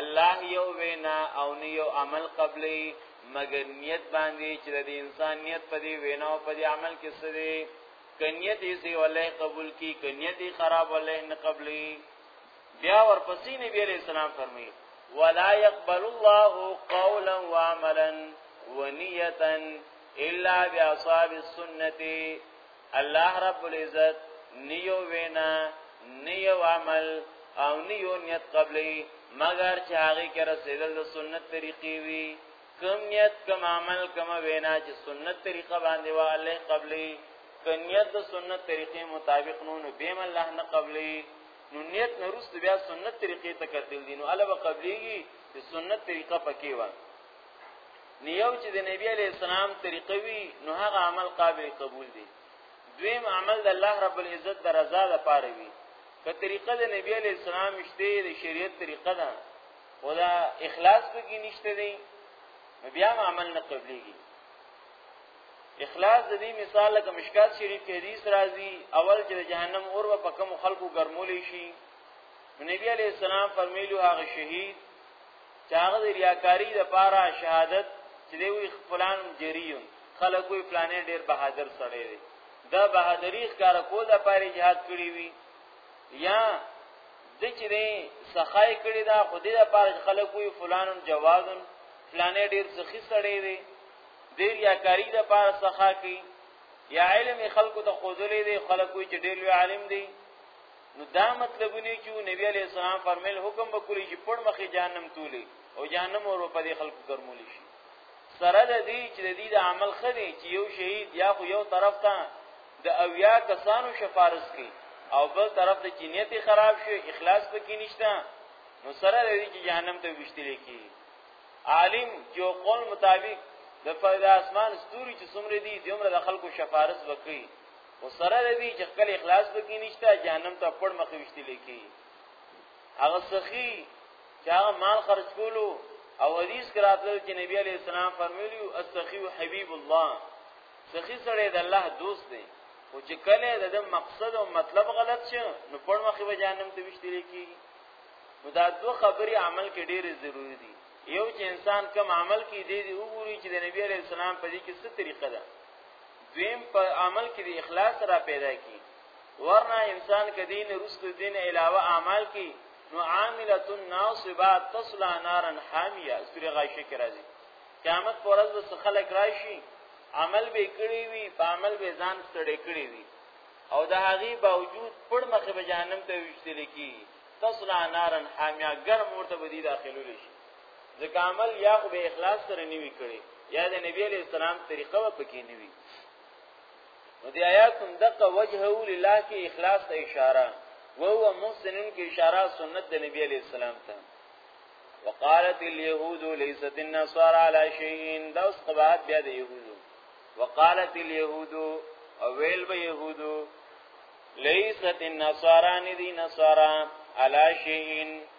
الله یو وینا او نه یو عمل قبلې مګر نیت باندې چې د انسان نیت په دې وینا او په دې عمل کې څه دی کنیت یې سی ولې قبول کی کنیت یې خراب ولې نه قبلې بیا ورپسې نبی عليه السلام فرمایي ولا يقبل الله قولا وعملا ونيه الا باصحاب السنه الله رب العزت نیو وینا نیو عمل او نیو نیت قبلی مگر چې هغه کې رسیدل د سنت طریقې وي کم نیت کم عمل کم وینا چې سنت طریقه باندې وا الله قبلی کنیت د سنت طریقې مطابق نو نو بیم الله نه قبلی نو نیت نورست بیا سنت طریقې ته کتل دي نو الله به قبليږي چې سنت طریقه پکې وای نیو چې د نبی علی السلام طریقه وی نو هغه عمل قابل قبول دی دویم عمل د الله رب العزت د رضا لپاره وی که طریقه د نبی علی السلام شته د شریعت طریقه ده او دا اخلاص پکې نشته دی نو بیا عمل نه قبليږي اخلاص د دې مثال لکه مشکات شریف کې حدیث راځي اول چې جهنم اور په کوم خلکو ګرمول شي نبی علی السلام فرمایلو هغه شهید چې هغه د ریاکاری د پاره شهادت چې دی وی فلان جریون خلک وی فلانې ډیر بهادر سړی دی دا بهادری ښکار کول د پاره jihad کړی وی یا د چې دی سخای کړی دا خودی د پاره خلک وی فلان جوادن فلانې ډیر سخی سړی دی ډیر ریاکاری د پاره سخا کی یا علم خلکو ته خوذلې دی خلک وی چې ډیر عالم دی نو دا مطلبونه چې نبی علی السلام فرمایل حکم وکړي چې پړ مخې جهنم تولي او جهنم اور په دې خلکو ګرمول شي سره د دې چې د دې د عمل خدي چې یو شهید یا خو یو طرف ته د اویا کسانو شفارس کوي او بل طرف ته چې نیت خراب شي اخلاص پکې نشته نو سره د دې چې جهنم ته وشتل کی عالم چې قول مطابق د فرد اسمان ستوري چې څومره دي دومره د خلکو شفارس وکړي او سره دې چې خپل اخلاص پکې نشته جهنم ته پړ مخې وشتي لیکي هغه سخی چې هغه مال خرج کولو او حدیث کراتل چې نبی علی السلام فرمایلی او السخی حبیب الله سخی سره د الله دوست دی او چې کله د مقصد او مطلب غلط شي نو پړ مخې به جهنم ته وشتي لیکي نو دا دوه خبرې عمل کې ډېرې ضروری دي یو چې انسان کم عمل کې دی دی وګوري چې د نبی علی السلام په دې کې څه طریقه ده دویم په عمل کې د اخلاص را پیدا کی ورنه انسان کې دین رست دین علاوه اعمال کی نو عاملۃ ناصبه تصلا نارن حامیه سورې غایشه کې راځي قیامت پر ورځ به خلک راشي عمل به کړی وي په عمل به ځان ستړي کړی وي او د هغه باوجود پړ مخه به جهنم ته وشتل کی تصلا نارن حامیه ګرم ورته بدی داخلول شي ځکه عمل یا خو به اخلاص سره نیوي کړي یا د نبی علی السلام طریقه و پکې نیوي نو دی آیات هم دغه وجهه لله کې اخلاص ته اشاره وهو محسنن کې اشاره سنت د نبی علی السلام ته وقالت اليهود ليست النصارى على شيء دا اوس قباحت بیا د يهودو وقالت اليهود او ویل به يهودو ليست النصارى ندي نصارى على شيء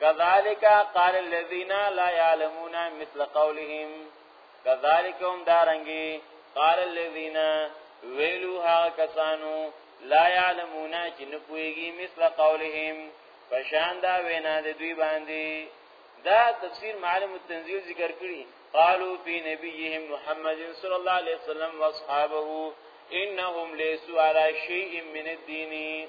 كذلك قال الذين لا يعلمون مثل قولهم كذلك هم دارنګي قال الذين ويلو ها کسانو لا يعلمون چې نه پويږي مثل قولهم فشان دا وینا د دوی باندې دا تفسیر معلم التنزيل ذکر کړی قالوا في نبيهم محمد صلى الله عليه وسلم واصحابه انهم ليسوا على شيء من الدين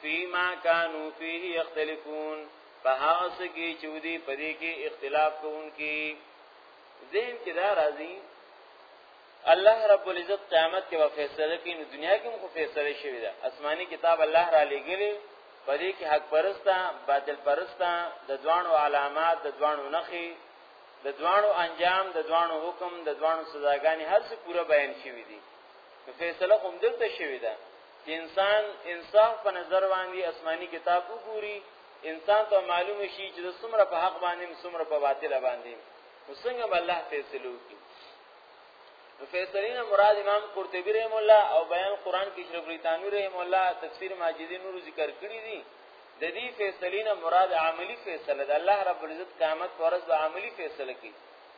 فيما كانوا فيه يختلفون په هغه څه کې چې ودي په دې کې اختلاف کوونکي ذهن کې دا راځي الله رب العزت قیامت کې وفیصله کوي نو دنیا کې مخ فیصله شوی ده آسماني کتاب الله را لګلې په دې کې حق پرستا باطل پرستا د ځوانو علامات د ځوانو نخي د ځوانو انجام د ځوانو حکم د ځوانو سزاګانې هر څه پوره بیان شوی دي نو فیصله هم دلته شوی ده چې انسان انسان په نظر باندې آسماني کتاب وګوري انسان ته معلوم شي چې د څومره په حق باندې څومره په باطل باندې وسنګم الله فیصلو کی فیصلین مراد امام قرطبی رحم الله او بیان قران کې شرف بریتانوی رحم الله تفسیر ماجدی نور ذکر کړی دي د دې فیصلین مراد عملی فیصله ده الله رب العزت قیامت پرز به عملی فیصله کوي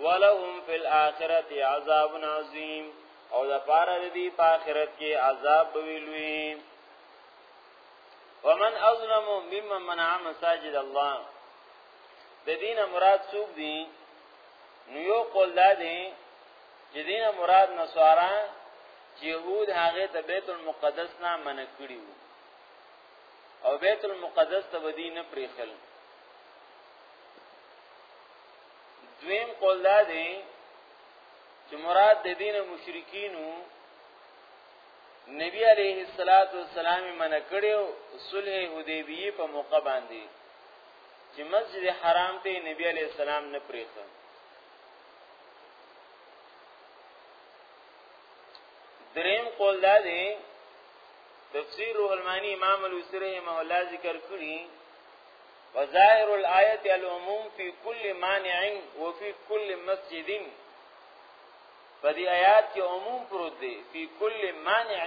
ولهم فی الاخرت عذاب عظیم او د پاره د دې په آخرت کې عذاب ویلوي ومن اظلم ممن منع مساجد الله د دین مراد څوک دي نو یو قول دا دی چې دین مراد نصارا چې يهود هغه ته بیت المقدس نه منع کړی وو او بیت المقدس ته ودی نه پریخل دویم قول دا دی چې مراد د دین مشرکینو نبی علیه الصلاۃ والسلام منع کړو صلح حدیبیه په موقع باندې چې مسجد حرام ته نبی علیه السلام نه پریخه دریم قول دا دی تفسیر روح المانی امام الوسری مولا ذکر کړی وظاهر الآیت العموم فی کل مانع و فی کل مسجد په دې آیات کې عموم پروت دی فی کل مانع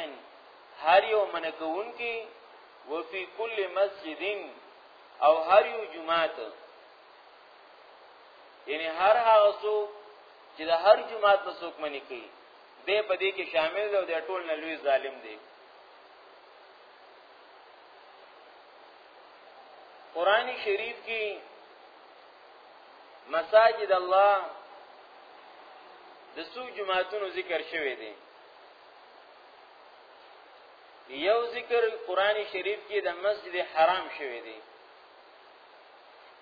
هر یو منکون کې و فی کل مسجد او هر یو جماعت یعنی هر هغه څوک چې د هر جماعت په څوک منی کوي دې په دې کې شامل دی او د ټول نه لوی ظالم دی قران شریف کې مساجد الله د سو جماعتونو ذکر شوی دی یو ذکر قران شریف کې د مسجد حرام شوی دی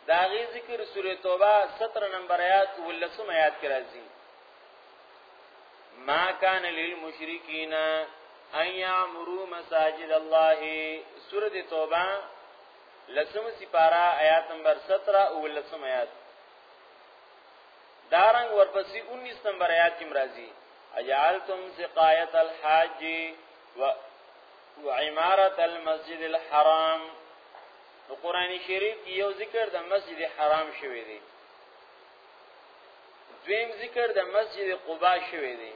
دا غي ذکر سوره توبه 17 نمبر آیات ولسم آیات کې راځي ما کان للمشرکین ان یعمروا مساجد الله سورۃ توبه لسم سپارا آیات نمبر 17 او لسم آیات دارنګ ورپسې 19 نمبر آیات کې مرাজি اجعلتم سقایت الحاج و وعمارت المسجد الحرام نو قران شریف کې یو ذکر د مسجد حرام شوی دی دویم ذکر د مسجد قباء شوی دی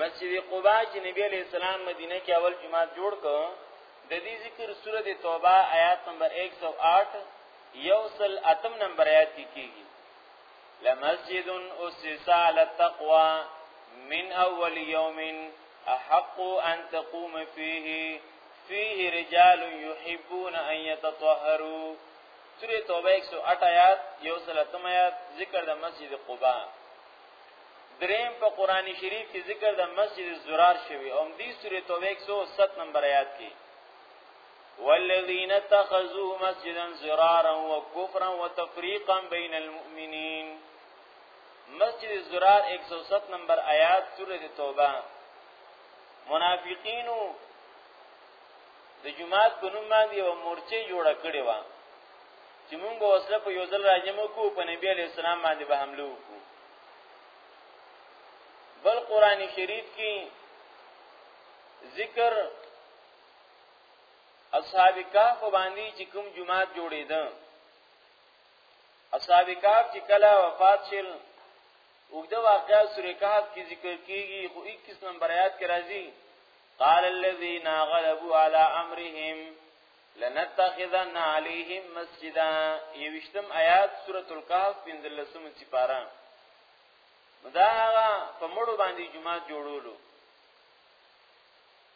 مسجد قباء چې نبی علیہ السلام مدینه کې اول جمعه جوړ کړ د دې ذکر سورته توبه آیات نمبر 108 یوصل اتم نمبر آیات کې کیږي لمسجد اسس على التقوى من اول يوم احق ان تقوم فيه فيه رجال يحبون ان يتطهروا سوره توبه 108 آیات یو سلتم آیات ذکر د مسجد قباء دریم په قران شریف کې ذکر د مسجد زرار شوی او دې سوره توبه 107 نمبر آیات کې والذین اتخذوا مسجدا زرارا وكفرا وتفريقا بين المؤمنين مسجد زرار 107 نمبر آیات سوره توبه منافقینو د جماعت په نوم باندې یو مورچه جوړ کړی و چې موږ به وسله په یو ځل راځم کو په نبی علی السلام باندې به حمله وکړو بل قران شریف کې ذکر اصحاب کهف باندې چې کوم جماعت جوړېده اصحاب کهف چې کله وفات شول وګړه واقعا سورې کهف کې ذکر کیږي خو 21 نمبر آیات کې راځي قال الذين غلبوا على امرهم لنتخذن عليهم مسجدا یوشتم آیات سوره الكهف پنځلسم سپاره دا هغه په مړو باندې جمعه جوړولو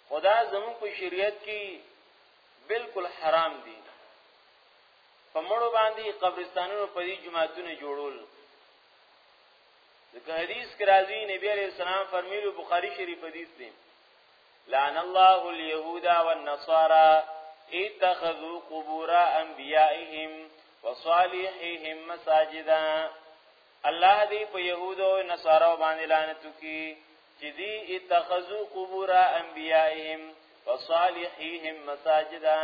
خدا زمون په شریعت کې بالکل حرام دي په مړو باندې قبرستانونو په دې جمعهتون جوړول ځکه حدیث کې راځي نبی عليه السلام فرمایلو بخاری شریف حدیث دی لعن الله اليهود والنصارى اتخذوا قبور انبيائهم وصالحهم مساجدا الله دې په يهودو او نصارو باندې لعنت وکړي چې دی اتخذو قبور انبیائهم وصالحیهم مساجدا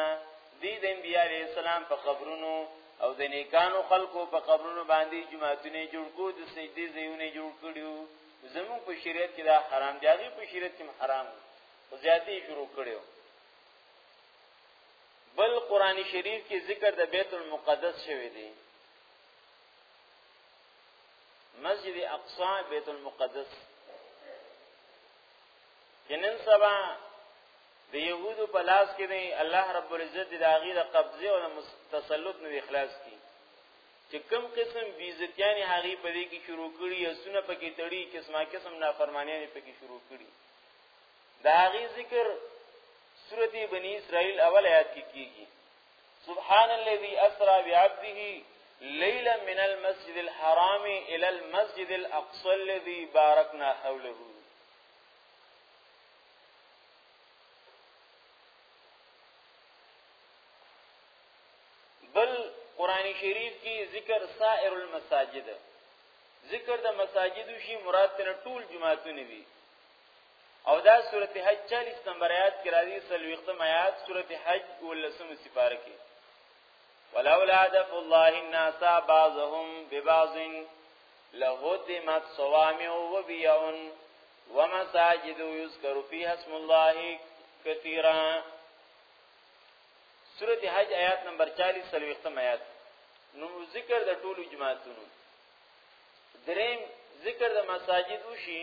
دی د انبیاء علی السلام په قبرونو او د نیکانو خلقو په قبرونو باندې جماعتونه جوړ کو د سجدي زیونه جوړ کړیو زمون په شریعت کې دا حرام دی هغه په شریعت کې حرام او زیاتی شروع کړیو بل قران شریف کې ذکر د بیت المقدس شوی دی مسجد اقصا بیت المقدس جنن سبا د يهودو په لاس کې دی الله رب العزت د هغه د قبضه او تسلط نه اخلاص کی چې کم قسم بیزتیانی هغه په دې کې شروع کړي او سونه پکې تړي قسمه قسم نافرمانیانی پکې شروع کړي دا هغه ذکر سورته بنی اسرائیل اول آیات کې کی کیږي سبحان الذي اسرا بعبده ليلة من المسجد الحرام إلى المسجد الأقصى الذي باركنا حوله بل قرآن شریف کی ذکر سائر المساجد ذکر د مساجد شي مراد تن ټول جماعتونه دي او دا سورته حج 40 نمبر آیات کې راځي سلوختم آیات سورته حج ولسم سپاره کې ولولا دف الله الناس بعضهم ببعض لهدمت صوامع وبيع ومساجد يذكر فيها اسم الله كثيرا سورته حج آیات نمبر 40 سلوختم آیات نو ذکر د ټولو جماعتونو دریم ذکر د مساجد وشي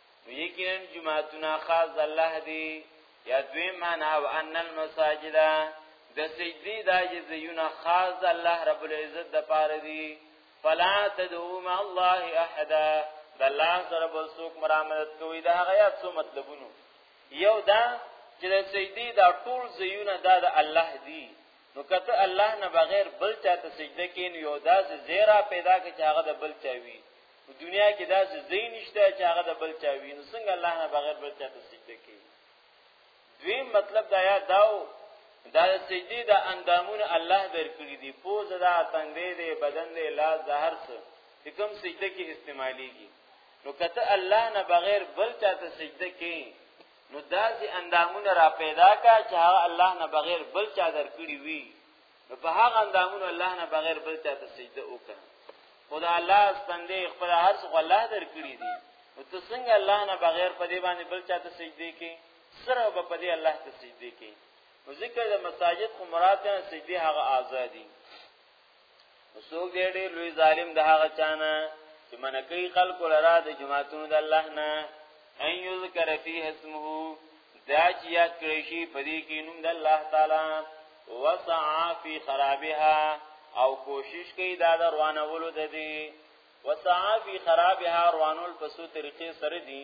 نو یقینا جمعتنا خاص د الله دی یا دوی معنا او ان المساجد د سجدی د جزیونه خاص د الله رب العزت د پاره دی فلا تدعو مع الله احد د الله سره بل څوک مرامت کوي دا غیا څو مطلبونه یو دا چې د سجدی دا ټول زیونه دا د الله دی نو کته الله نه بغیر بل چاته سجده کین یو دا زیرا پیدا کی چې هغه د بل چا وی په دنیا کې دا زین نشته چې هغه د بل چا ویني څنګه الله نه بغیر بل چا ته سجده کوي دوی مطلب دا یا داو دا سجدی دا اندامونه الله درکړي دي پوز دا تندې دې بدن دې لا زهر څه کوم سجده کې استعماليږي نو کته الله نه بغیر بل چا ته سجده کوي نو داسې اندامونه را پیدا کا چې هغه الله نه بغیر بل چا درکړي وي نو په هغه اندامونو الله نه بغیر بل چا ته سجده وکړه خدا الله ستندې خپل هر څه الله درکړي دي نو ته څنګه الله نه بغیر په دې باندې بل چا ته سجده کې سره په دې الله ته سجده کې نو ذکر د مساجد خو مراد نه سجده هغه آزادي وسوګ دې ډېر لوی ظالم د هغه چانه چې منکې خلق لرا د جماعتونو د الله نه ان یذکر فیه اسمه دا چې یاد کړی شي په دې کې نوم د الله تعالی وسعا فی خرابها او کوشش کوي دا د روانولو د دې وسعا فی خرابها روانول په سو طریقې سره دي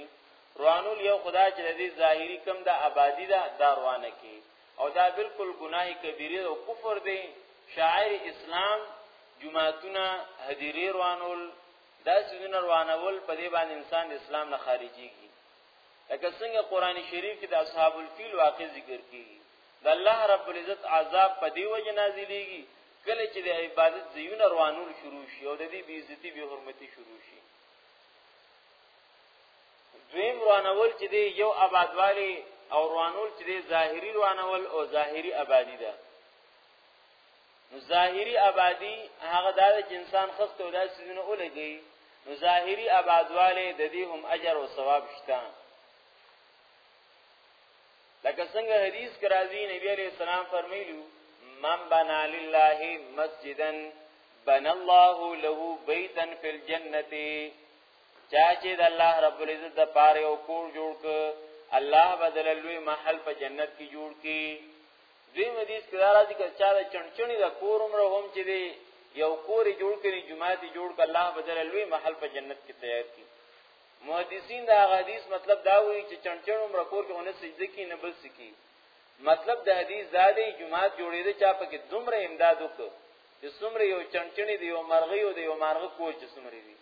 روانول یو خدا چې د دې ظاهری کم د آبادی دا د روانه کی او دا بالکل گناه کبیره او کفر دی شاعر اسلام جمعتونه هدیری روانول دا سيزونه روانول په دې باندې انسان د اسلام نه خارجيږي لکه څنګه قران شریف کې د اصحاب الفیل واقع ذکر کیږي د الله رب العزت عذاب په دی وجه نازلېږي کله چې د عبادت زیونه روانول شروع شي او د دې بی عزتی به حرمتي شروع شي دویم روانول چې دی یو آبادوالی او روانول چې دی ظاهری روانول او ظاهری آبادی ده نو ظاهری آبادی هغه دا چې انسان خسته او داسې نه ولګي نو ظاهری آبادواله د دې هم اجر او ثواب شته لکه څنګه حدیث کرازی نبی علیہ السلام فرمایلو من بنا لله مسجدا بنا الله له بیتا فی الجنه چا چې د الله رب العزت د پاره او کور جوړ ک الله بدل لوی محل په جنت کې جوړ کی دوی مدیس کې راځي چې چا د چنچنی د کور عمر هم چې دی یو کور جوړ کړي جمعه دې جوړ کړه الله بدل لوی محل په جنت کې تیار کړي محدثین دا حدیث مطلب دا وایي چې چنچن عمر کور کې ونه سجده کې نه بل سکی مطلب د حدیث دا دی جمعه جوړې ده چا په کې دومره امداد وکړي چې څومره یو چنچنی دی یو مرغی او دی یو مرغه کور چې څومره دی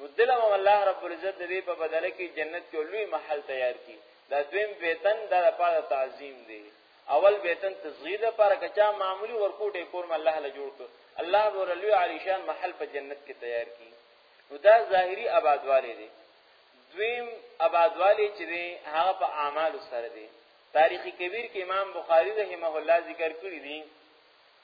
نو دلم الله رب العزت دې په بدله کې جنت کې لوی محل تیار کی دا دویم بیتن دا لپاره تعظیم دی اول بیتن تصغیر لپاره کچا معمولی ورکوټه کورم الله له جوړ کړ الله ور لوی عالیشان محل په جنت کې تیار کی نو دا ظاهری آبادواله دی دویم آبادواله چې دی هغه په اعمال سره دی تاریخ کبیر کې امام بخاری رحمه الله ذکر کړی دی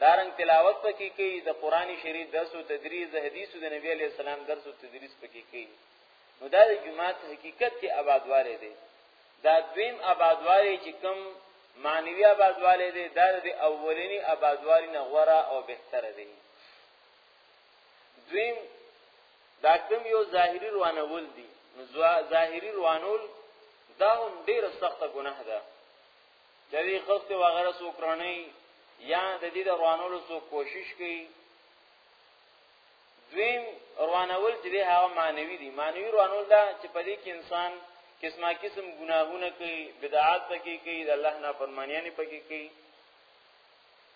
دارنګ تلاوت پکې کوي د قران شریف درس او تدریس د حدیثو د نبی علی السلام درس او تدریس پکې کوي نو دا د جماعت حقیقت کې آبادواله دی دا دویم آبادواله چې کوم معنوي آبادواله دی دا د اولینی آبادوالی نه غوړه او بهتره دی دویم دا کوم یو ظاهری روانول دی نو ظاهری روانول دا هم ډیره سخته ګناه ده د دې خسته وغیرہ سو کرانی یا د دې د روانولو سو کوشش کوي دویم روانول چې د هغه مانوي دي مانوي روانول دا چې په دې کې انسان قسمه قسم ګناهونه کوي بدعات پکې کوي د الله نه فرمانیانه پکې کوي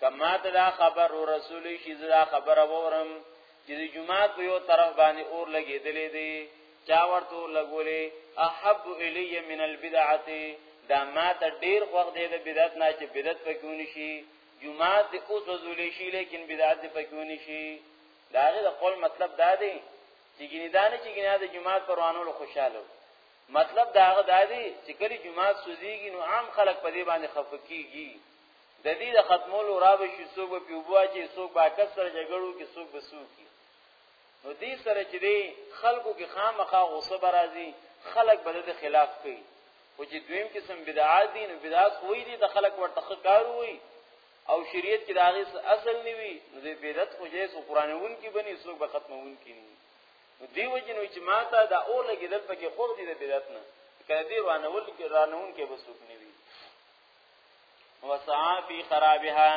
کما ته دا خبر او رسول شي دا خبر اورم چې د جمعه په یو طرف باندې اور لګېدلې دي چا ورته لګولې احب الی من البدعه دا ما ته ډیر خوښ دی د بدعت نه چې بدعت پکونی شي جمعه د اوس وزولې شي لیکن بدعت پکونی شي دا غي د قول مطلب دا دی چې ګینه دانه چې ګینه د جمعه پروانو له خوشاله مطلب دا غدا دی چې کله جمعه سوزيږي نو عام خلک په دې باندې خفقيږي د دې د ختمولو را به شي څوک په وبوا چې څوک با کسر جګړو کې څوک به سوکي نو دې سره چې دی خلکو کې خامخا غوسه برازي خلک به د خلاف کوي او چې دویم قسم بدعات دي نو بدعات خو دي د خلک ورته کار وي او شریعت کې داغه اصل نیوي نو دې بدعت خو جې سو قرانون کې بني څوک به ختمون کې نه نو دی وجه نو چې ماته دا اور لګیدل پکې خور دي د بدعت نه کله دې رانول کې رانون کې بسوک نیوي وسعا فی خرابها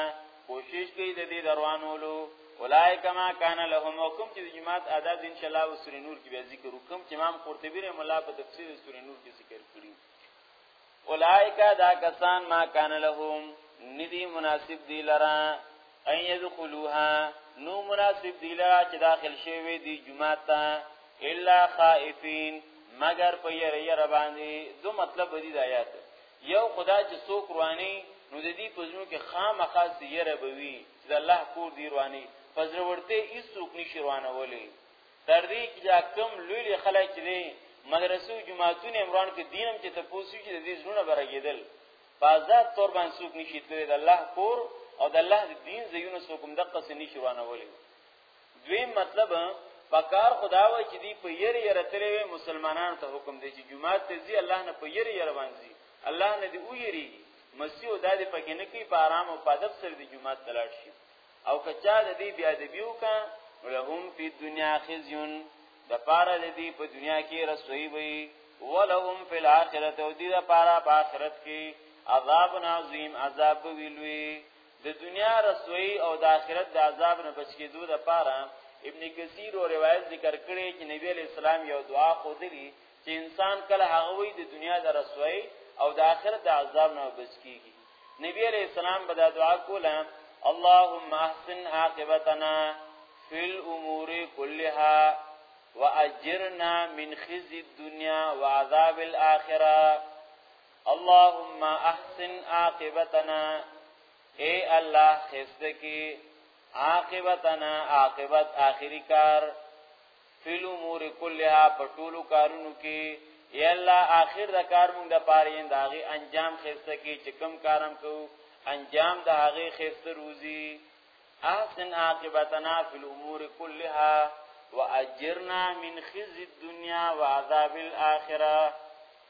کوشش کوي د دې دروانولو اولای کما کان لهم حکم چې د جماعت ادا دین شلا او سورې نور کې ذکر وکم چې امام قرطبی رحم الله په تفسیر سورې نور کې ذکر کړی اولائک دا کسان ما کان لهم ندی مناسب دی لرا ان يدخلوها نو مناسب دی لرا چې داخل شوی دی جمعه ته الا خائفین مگر په یره یره باندې دو مطلب دی د آیات یو خدا چې څوک رواني نو د دې پزړو کې خامخا سیره بوي چې د الله کور دی رواني پزړ ورته هیڅ څوک نشي روانولې تر دې چې دا کم لوی خلک چې دی مدرسو جماعتونه عمران کې دینم چې ته پوسو چې د دې زړونه برګېدل پازاد تور باندې څوک نشي تللی د الله کور او د الله د دین زینو څوک هم دقه سني شروانولې دویم مطلب پکار خدا وای چې دی په یری یره تلې وي مسلمانان ته حکم دی چې جمعه ته ځي الله نه په یری یره باندې الله نه دی او یری مسیو د دې پکې نه کې په آرام او په ادب سره دی جمعه ته لاړ شي او کچا د دې بیا د بیو کا ولهم فی دنیا خزیون د پاره د دې په دنیا کې رسوي وي ولهم فی الاخرته او دې د پاره په آخرت کې عذاب عظیم عذاب ویلوي د دنیا رسوي او د آخرت د عذاب نه بچ کېدو لپاره ابن کثیر او روایت ذکر کړي چې نبی علی اسلام یو دعا خو دلی چې انسان کله هغه وي د دنیا د رسوي او د آخرت د عذاب نه بچ کیږي نبی علی اسلام به دا دعا کوله اللهم احسن عاقبتنا فی الامور كلها واجرنا من خزي الدنيا وعذاب الاخره اللهم احسن عاقبتنا اے الله خسته کی عاقبتنا عاقبت اخری کار فی الامور کلها پټولو کارونو کې یا الله اخر د کار مونږ د پاره یې داغي انجام خسته کې چې کم کارم کو انجام د هغه خسته روزي احسن عاقبتنا فی الامور کلها واجرنا من خزي الدنيا وعذاب الاخره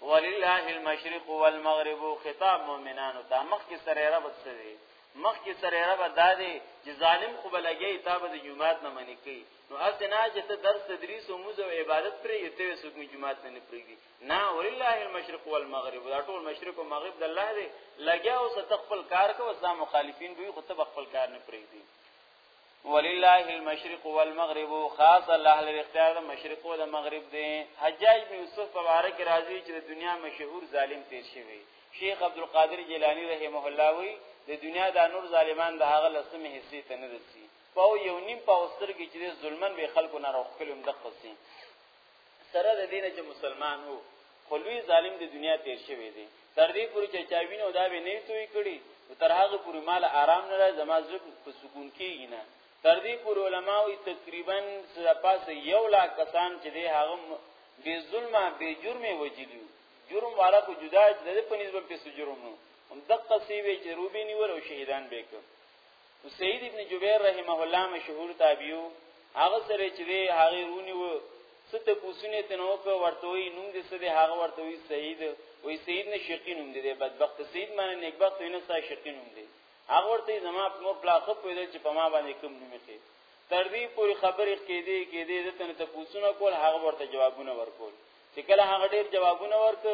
ولله المشرق والمغرب خطاب مؤمنانو ته مخ کې سره رب سره مخ کې سره رب دادې چې ظالم خو بلګي تابه د جمعات نه منې کوي نو اسنه چې ته درس تدریس او موزه او عبادت پرې یته سو کوم جمعات نه پرېږي نه ولله المشرق والمغرب دا ټول مشرق او مغرب د الله دی لګیا او ستخپل کار کو اسلام مخالفین دوی خو ته خپل کار نه پرېږي ولله المشرق والمغرب خاص الله لري اختیار د مشرق او د مغرب دی حجاج بن یوسف مبارک راضی چې د دنیا مشهور ظالم تیر شوی شیخ عبد القادر جیلانی رحمه الله وی د دنیا د نور ظالمان د هغه لسمه حصے ته نه رسی په یو نیم په اوستر کې چې ظلمن به خلکو نه راخلم د قصې سره د دینه چې مسلمان وو خو لوی ظالم د دنیا تیر شوی دی تر دې پورې چې چا وینو دا به نه توي کړي تر هغه پورې مال آرام نه راځي زما زړه په سکون کېږي نه تر دې پورې علما وي تقریبا سره پاس یو لا کسان چې دی هغه بے ظلمه بے جرمه وجلی جرم والا کو جدا د په نسبت په جرم نو هم دقه سی وی چې روبي نیول او شهیدان به کړ سید ابن جبیر رحمه الله مشهور تابعیو هغه سره چې دی هغه رونی و ست پوسونه تنو کو ورتوي نوم دې سده هغه ورتوي سید وې سید نه شقی نوم دې بدبخت سید معنی نیکبخت وینه سا شقی نوم دې هغه ورته زما په مور پلا خپ ویل چې په ما باندې کوم نوم کې تر دې پوری خبرې کېدې کېدې دته ته پوسونه کول هغه ورته جوابونه ورکول چې کله هغه ډیر جوابونه ورک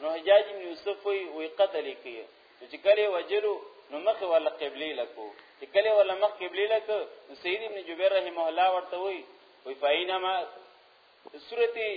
نو حجاج بن یوسف وی وی قتل کیه چې کله وجلو نو مخ ول قبلی لکو چې کله ول مخ قبلی لک نو سید ابن جبیر رحم الله ورته وی وی فینما سورتی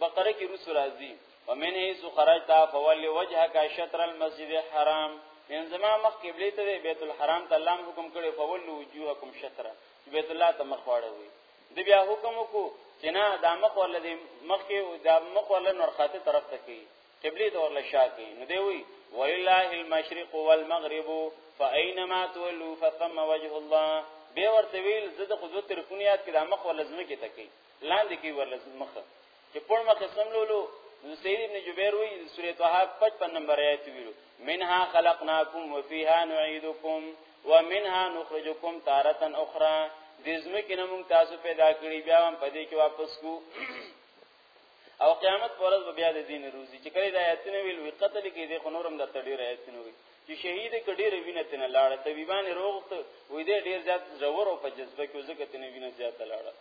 بقره کې رسو راځي ومن حيث خرجت فول وجهك شطر المسجد الحرام من زما مخ قبله ته بیت الحرام ته الله حکم کړی فول وجوهکم شطر بیت الله ته مخ واړوي دی بیا حکم وکړو چې نه دا مخ ول دې مخ کې دا مخ ول نور خاطه طرف ته کی قبله ته ورل شا کی نو دی وی ولله المشرق والمغرب فاينما تولوا فثم وجه الله به ورته ویل زه د خود تر کونیات کې دا مخ ول زمکه تکي لاندې کې ول مخ چې په مخه سملولو نو سید ابن جبیر وی سوره طه 55 نمبر آیت ویلو منها خلقناکم وفيها نعيدكم ومنها نخرجكم تارة اخرى د زمکه نه مونږ تاسو پیدا کړی بیا هم پدې کې واپس کو او قیامت پر ورځ بیا د دین روزي چې کله د آیتونه ویل وی قتل کې د خنورم د تډیر آیتونه وی چې شهید کډیر وینه تنه لاړه طبيبان روغت وې دې ډیر زیات زور او په جذبه کې ځکه تنه وینه زیات لاړه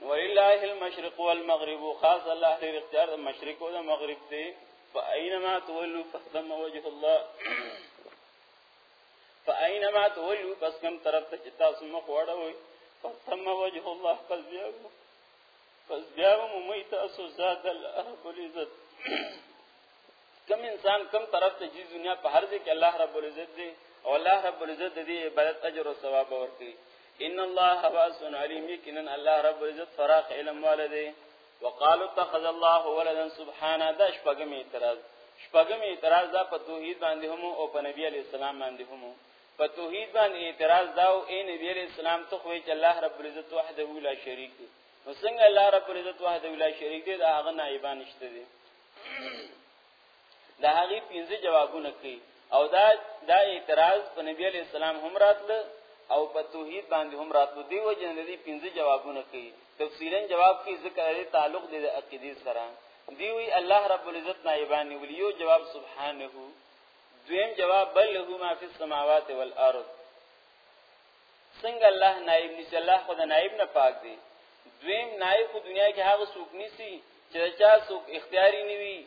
ولله المشرق والمغرب خاص الله دې اختیار د مشرق او د مغرب دی فاینما تولوا فثم وجه الله فاینما تولوا پس کوم طرف ته تاسو مخ وړوي فثم وجه الله پس بیا پس بیا مو میت اسو ذات الارض العزت کم انسان کم طرف ته جی دنیا په هر ځای کې الله رب العزت دی او الله رب العزت د دې عبادت اجر او ثواب ورکړي ان الله واسع علیم یقینا الله رب العزت فراق علم والده وقالوا اتخذ الله ولدا سبحانه دا شپږم اعتراض شپږم اعتراض دا په توحید باندې هم او په نبی علی السلام باندې هم په توحید باندې اعتراض دا او اے نبی علی السلام ته خو چې الله رب العزت وحده لا شریک دی نو څنګه الله رب العزت وحده لا شریک دی دا هغه نائبان نشته دی دا هغه پنځه جوابونه کوي او دا دا اعتراض په نبی علی السلام هم راتله او په توحید باندې هم راتلو دی وجه نه دی پنځه جوابونه کوي تفصیلا جواب کوي ذکر لري تعلق دی د عقیده سره دی وی الله رب العزت نایبان ویو جواب سبحانه دویم جواب بل له ما فی السماوات والارض څنګه الله نائب نسی الله خو د نائب نه پاک دی دویم نائب خو دنیا کې هغه څوک نسی چې دا چا څوک اختیاري نیوي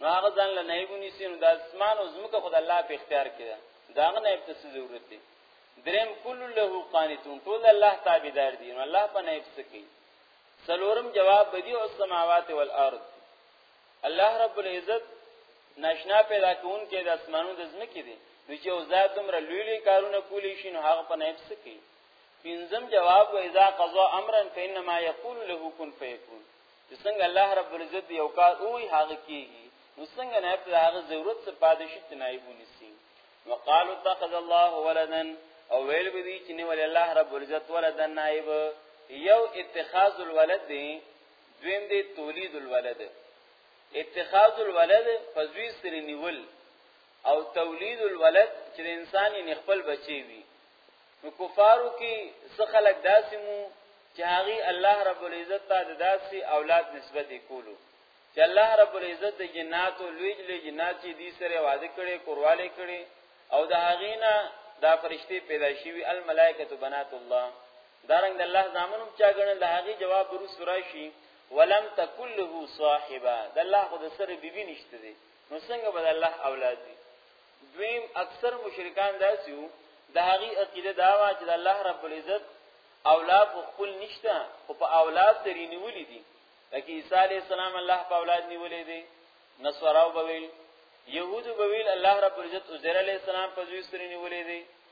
نو هغه ځان له نائب نسی نو د اسمان او زمکه خو د الله په اختیار کې ده دا هغه نائب ته ضرورت دی دریم کل له قانتون ټول الله تابعدار دي نو الله په نائب سکی سلورم جواب بدیع السماوات والارض الله رب العزت ناشنا پیدا کوونکې د اسمانونو د زمکې دي نو چې او ذات دومره لوی لوی کارونه کولی شي نو هغه په نهب سکی پنځم جواب و اذا قضا امرا فانما يقول له كن فيكون چې څنګه الله رب العزت یو کار وی هغه کیږي نو څنګه نه په هغه ضرورت څخه پاتې شي چې نایب ونیسي وقالو اتخذ الله ولدا او ویل به دي چې نه ول الله رب العزت ولدا نایب یو اتخاذ الولد دی دویم دی تولید الولد اتخاذ الولد فزوی سره نیول او تولید الولد چې انسان یې خپل بچي وي نو کفارو کې څه خلک داسې مو چې هغه الله رب العزت ته د داسې اولاد نسبت کولو چې الله رب العزت د جناتو لویج لوی جنات چې دې سره وعده کړي کورواله کړي او د هغه نه دا فرشتي پیدا شوی الملائکه بنات الله دارنګ د الله ځامن هم چا ګڼل د هغې جواب وروسته راشي ولم تکن له صاحبه د الله خو د سره بیبي نشته دی نو څنګه به د الله اولاد وي دویم اکثر مشرکان داسې وو د هغې عقیده دا وه چې د الله رب العزت اولاد خو خپل نشته خو په اولاد ترې نیولي دي لکه عیسی علیه السلام الله په اولاد نیولې دی نصاراو به ویل یهودو به ویل الله رب العزت عزیر علیه السلام په زوی سره نیولې دی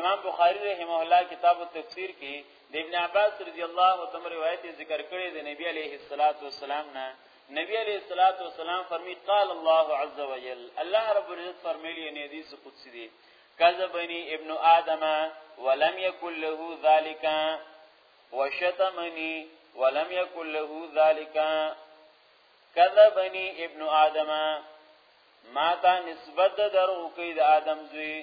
امام بخاری رحمه الله کتاب التفسیر کې د ابن عباس رضی الله عنه روایت ذکر کړی د نبی علیه الصلاۃ والسلام نه نبی علیہ الصلات والسلام فرمی قال الله عز وجل الله رب العزت فرمایلی نه حدیث قدسی دی کذبنی ابن آدم ولم یکن له ذالک وشتمنی ولم یکن له ذالک کذبنی ابن آدم ما تا نسبت درو کوي د آدم زوی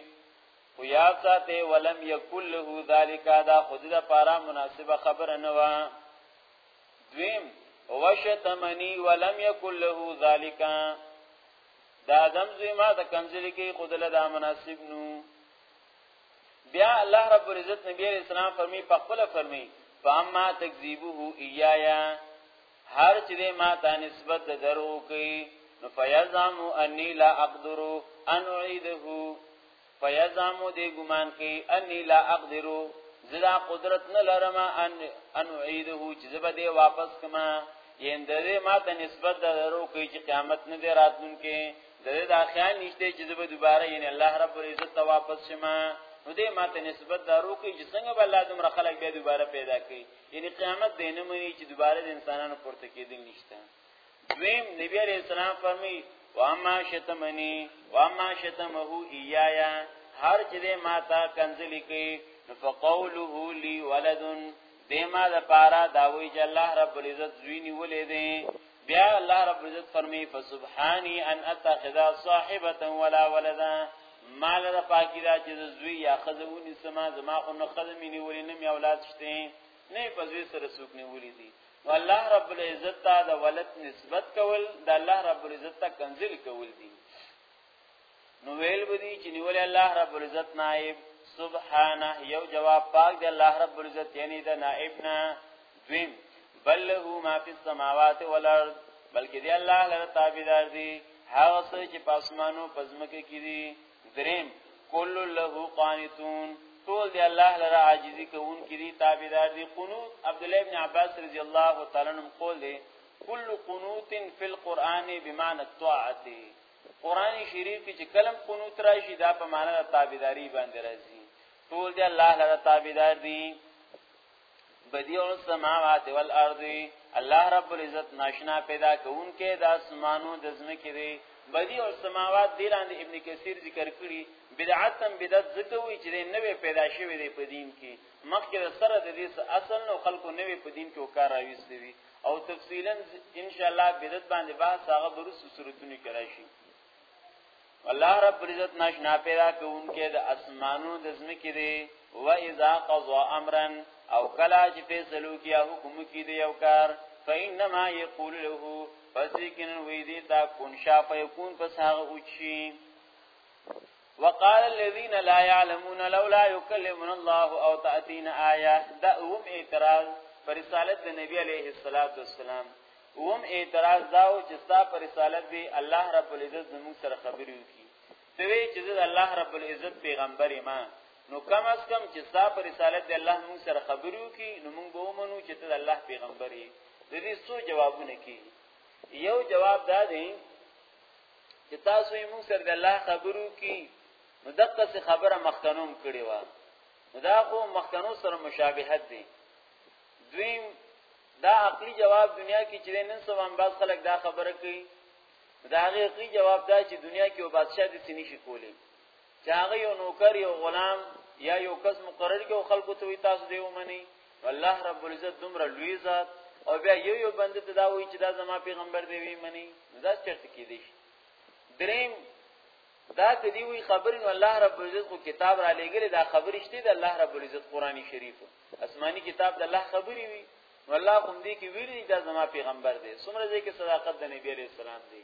خو یاد ساته ولم یکل له ذالک دا خود د پارا مناسبه خبره نه و دویم وشتمنی ولم یکل له ذالک دا دم زوی ما ته کمزلی کې خود له دا مناسب نو بیا الله رب العزت نبی اسلام فرمی په خپل فرمی فاما تکذیبه ایایا هر چې دې ما ته نسبت د درو کوي نو فیزعم انی لا اقدر ان اعیده فیزعم دې ګمان کوي انی لا اقدر زدا قدرت نه لرم ان ان اعیده چې زبا دې واپس کما یین دې ما ته نسبت د درو کوي چې قیامت نه دې راتلونکې دې دا خیال نشته چې زبا دوباره یین الله رب العزت ته واپس شمه نو دې ما ته نسبت درو کوي چې څنګه بل ادم را خلق به دوباره پیدا کوي یعنی قیامت دی نه مې چې دوباره د انسانانو پورته کېدل نشته دویم نبی علیہ السلام فرمی واما شتمنی واما شتمه ایایا هر چې دې ما تا کنزلی کوي فقوله لی ولد دې ما د پارا داوی چې الله رب العزت زوی نیولې دي بیا الله رب عزت فرمی فسبحانی ان اتخذ صاحبه ولا ولدا مال را پاکی دا چې زوی یا خزونی سما زما خو نه خزمې نیولې نه می اولاد شته نه په زوی سره سوق نیولې دي نو الله رب العزت ته د ولد نسبت کول د الله رب العزت ته کنزل کول دي نو ویل بدی چې نیول الله رب العزت نائب سبحانه یو جواب پاک دی الله رب العزت یعنی د نائب نه دویم بل له ما فی السماوات والارض بلکې دی الله لپاره تابعدار دی هغه څه چې په اسمانو په ځمکه کې دي دریم کل له قانتون ټول دی الله لپاره عاجزی کوونکې دي تابعدار دي قنوت عبد الله ابن عباس رضی الله تعالی عنہ قول دی کل قنوت فی القرآن بمعنى الطاعه قران شریف کې چې کلم قنوت راشي دا په معنا د تابعداري باندې راځي ټول دی الله لپاره تابعدار دي بدیع السماوات والارض الله رب العزت ناشنا پیدا کوونکې د اسمانو د زمکې دی بدیع السماوات دی لاندې ابن کثیر ذکر کړی بدعتم بدعت ذکر وی چې نوې پیدا شوې دی په دین کې مخکې سره د دې اصل نو خلکو نوې په دین کې وکړ راويستي او تفصیلا ان شاء الله بدعت باندې بحث هغه برس صورتونه کرا شي الله رب العزت ناشنا پیدا کوونکې د اسمانو د زمکې دی و اذا قضا امرا او کلا چې فیصلو کې حکم کې دی یو کار فینما یقول له پس یقینا وی دی تا کون شا فیکون پس هغه اوچی وقال الذين لا يعلمون لولا يكلمنا الله او تاتينا ايه دا هم اعتراض پر رسالت د نبی عليه الصلاه والسلام هم اعتراض داو چې ستا پر رسالت دی الله رب العزت زموږ سره خبرې وکړي دوی چې د الله رب العزت پیغمبر ما نو کم از کم چې ستا پر رسالت دی الله موږ سره خبرې وکړي نو موږ به ومنو چې ته الله پیغمبر یې د دې څو جوابونه کې یو جواب دا دی چې تاسو یې موږ سره د الله خبرو کې نو دغه څه خبره مخکنوم کړی و نو دا خو مخکنو سره مشابهت دی دویم دا عقلی جواب دنیا کې چې نن سبا هم باز خلک دا خبره کوي دا هغه عقلی جواب دا چې دنیا کې او بادشاہ د سینې شي کولی چې هغه یو نوکر یو غلام یا یو کس مقرر کې خلکو ته وي تاسو دی ومني الله رب العزت دومره لوی ذات او بیا یو یو بنده ته دا وایي چې دا زما پیغمبر دی وی منی دا چرته کې دی دریم دا ته دی وی خبرې نو الله رب العزت کو کتاب را لېګل دا خبرې شته د الله رب العزت قرآنی شریف آسمانی کتاب د الله خبرې وی نو الله کوم دی کې ویلي دا زما پیغمبر دی څومره ځکه صداقت د نبی عليه السلام دی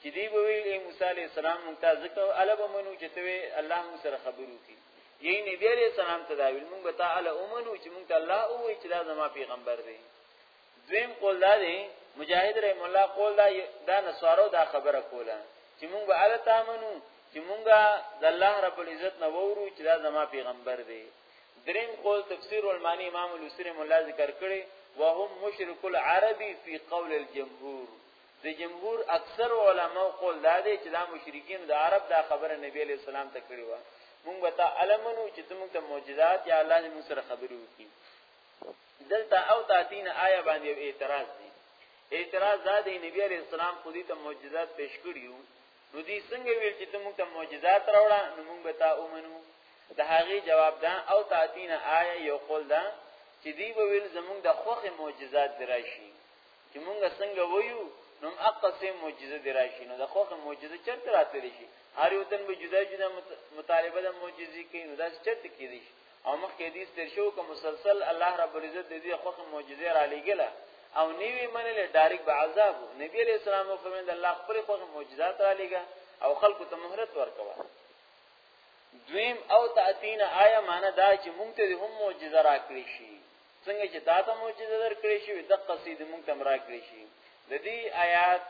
چې دی به وی ای موسی علی السلام مونږ ته ځکه الګ منو چې ته الله مو سره خبرو کی یی نبی علی السلام ته دا ویل مونږ ته ال اومنو چې مونږ ته الله او چې دا زما پیغمبر دی دویم قول دا دی مجاهد رحم الله قول دا دا نسوارو دا خبره کوله چې مونږ به ال تامنو چې مونږ د الله رب العزت نه وورو چې دا زما پیغمبر دی دریم قول تفسیر المانی امام الوسری مولا ذکر کړي وهم مشرک العربی فی قول الجمهور د جمهور اکثر علما قول دا دی چې دا مشرکین د عرب دا خبره نبی علی السلام ته کړی و مونږ به تا علمنو چې ته مونږ ته معجزات یا الله دې مونږ سره خبرې وکړي دلته او تاتین آیا باندې اعتراض دی اعتراض دا دی نبی علی السلام خو دې ته معجزات پیش کړیو نو دې څنګه ویل چې ته مونږ ته معجزات راوړه نو مونږ به تا ومنو د هغه جواب دا او تاتین آیا یو قول دا چې دی ویل زمونږ د خوخه معجزات درایشي چې مونږ څنګه وایو نو اقصه معجزه دی راشي نو د خوخ معجزه چرته راتلی شي هر یو تن به جدا جدا مطالبه د معجزې کوي نو دا چرته کیدی شي او مخکې حدیث تر شو کوم مسلسل الله رب العزت دې خوخ معجزه را لګله او نیوی منل ډایرک به عذاب نبی علیہ السلام فرمایند الله خپل خوخ معجزات را لګا او خلکو ته مهلت ورکوا دویم او تاتینا آیا معنی دا چې مونږ ته هم معجزه راکړي شي څنګه چې دا ته معجزه درکړې شي د قصید مونږ تم راکړې شي د دې آیات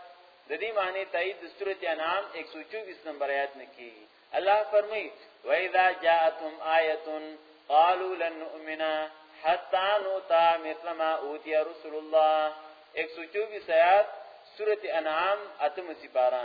د دې معنی تایید د سورته انعام 124 نمبر آیات نه کی الله فرمایي و اذا جاءتهم آیه قالوا لن نؤمن حتا نوتا مثل ما اوتی رسول الله 124 آیات سورته انعام اتم سپارہ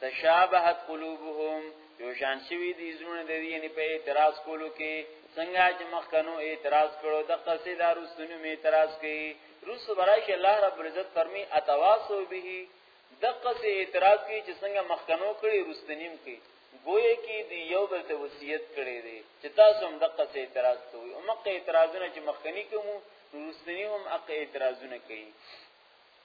تشابهت قلوبهم یو شان شوی دی زونه د دې نه په اعتراض کولو کې څنګه چې مخکنو اعتراض کړو د قصې دارو سنو می اعتراض کړي روس برایش الله رب العزت فرمی اتواسو به د قصې اعتراض کی چې څنګه مخکنو کړي روستنیم کړي گویا کی دی یو بل ته وصیت کړي دي چې تاسو هم د قصې اعتراض کوئ او مخکې اعتراضونه چې مخکنی کوم روستنی هم اق اعتراضونه کوي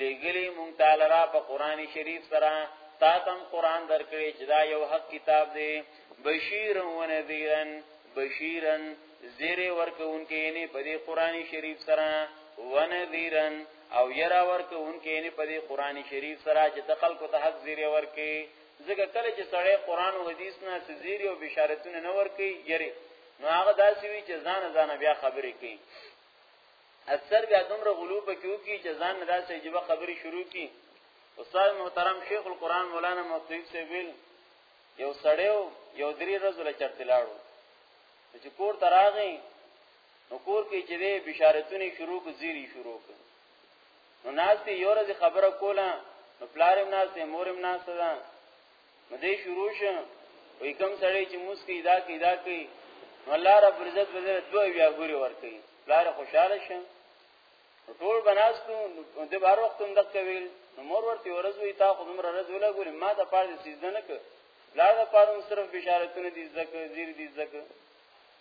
لګلی مونږ تعالی را په قران شریف سره تا تم قران درکړي چې دا یو حق کتاب دی بشیر و نذیرن بشیرن زیر ورکوونکې نه په دې قران شریف سره و نذیرن او یرا ورکوونکې نه په دې قران شریف سره چې د خلکو ته حق زیر ورکې ځکه کله چې سړی قران او حدیث نه سزیر او بشارتونه نه ورکې یری نو هغه داسې وی چې ځان ځان بیا خبرې کوي اکثر بیا دومره غلو پکې وکي چې ځان نه داسې عجیب خبرې شروع کی استاد محترم شیخ القرآن مولانا مفتوی سے ویل یو سړیو یو درې ورځې له چرته لاړو چې کور ته راغی نو کور کې چې دی بشارتونه شروع کو زیری شروع کو نو ناس دی یو ورځ خبره کوله نو پلارم ناس دی مورم ناس ده نو دې شروع شه وې کم سړی چې مسکی دا کی دا کی نو الله رب عزت وزره دوه بیا ګوري ور کوي لار خوشاله شه ټول بناستو د بار وخت هم دک ویل نو مور ورته ورځ وی تا خو عمر ورځ ولا ګوري ما د پاره سیزده نه ک لار د پاره صرف بشارتونه دي زکه زیر دي زکه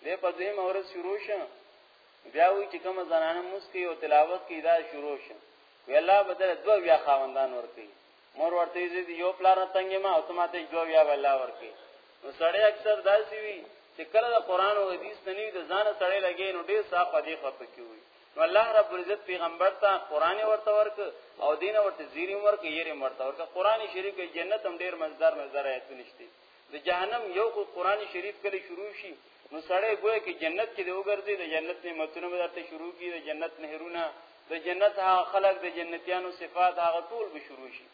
دې په دې مور شروع شه بیا وی چې کوم زنانه مسکی او تلاوت کی دا شروع شه وی الله بدل دوه بیا خواندان ور کوي مور ورته یې دې یو پلار نه تنګې ما او ته ماته جو بیا الله ورکی نو سړی اکثر داسي وي چې کله د قران او حدیث نه نیو د ځان سړی لګي نو ډیر صاف دی خو پکې وي نو الله رب العزت پیغمبر ته قران ورته ورک او دین ورته زیری ورک یې ورته ورک قران شریف جنت هم ډیر مزدار مزدار ایتونه شته د جهنم یو خو قران شریف کله شروع شي نو سړی ګویا کې جنت کې دی وګرځي د جنت نعمتونه به درته شروع کی د جنت نهرونه د جنت هغه خلق د جنتیانو صفات هغه ټول به شروع شي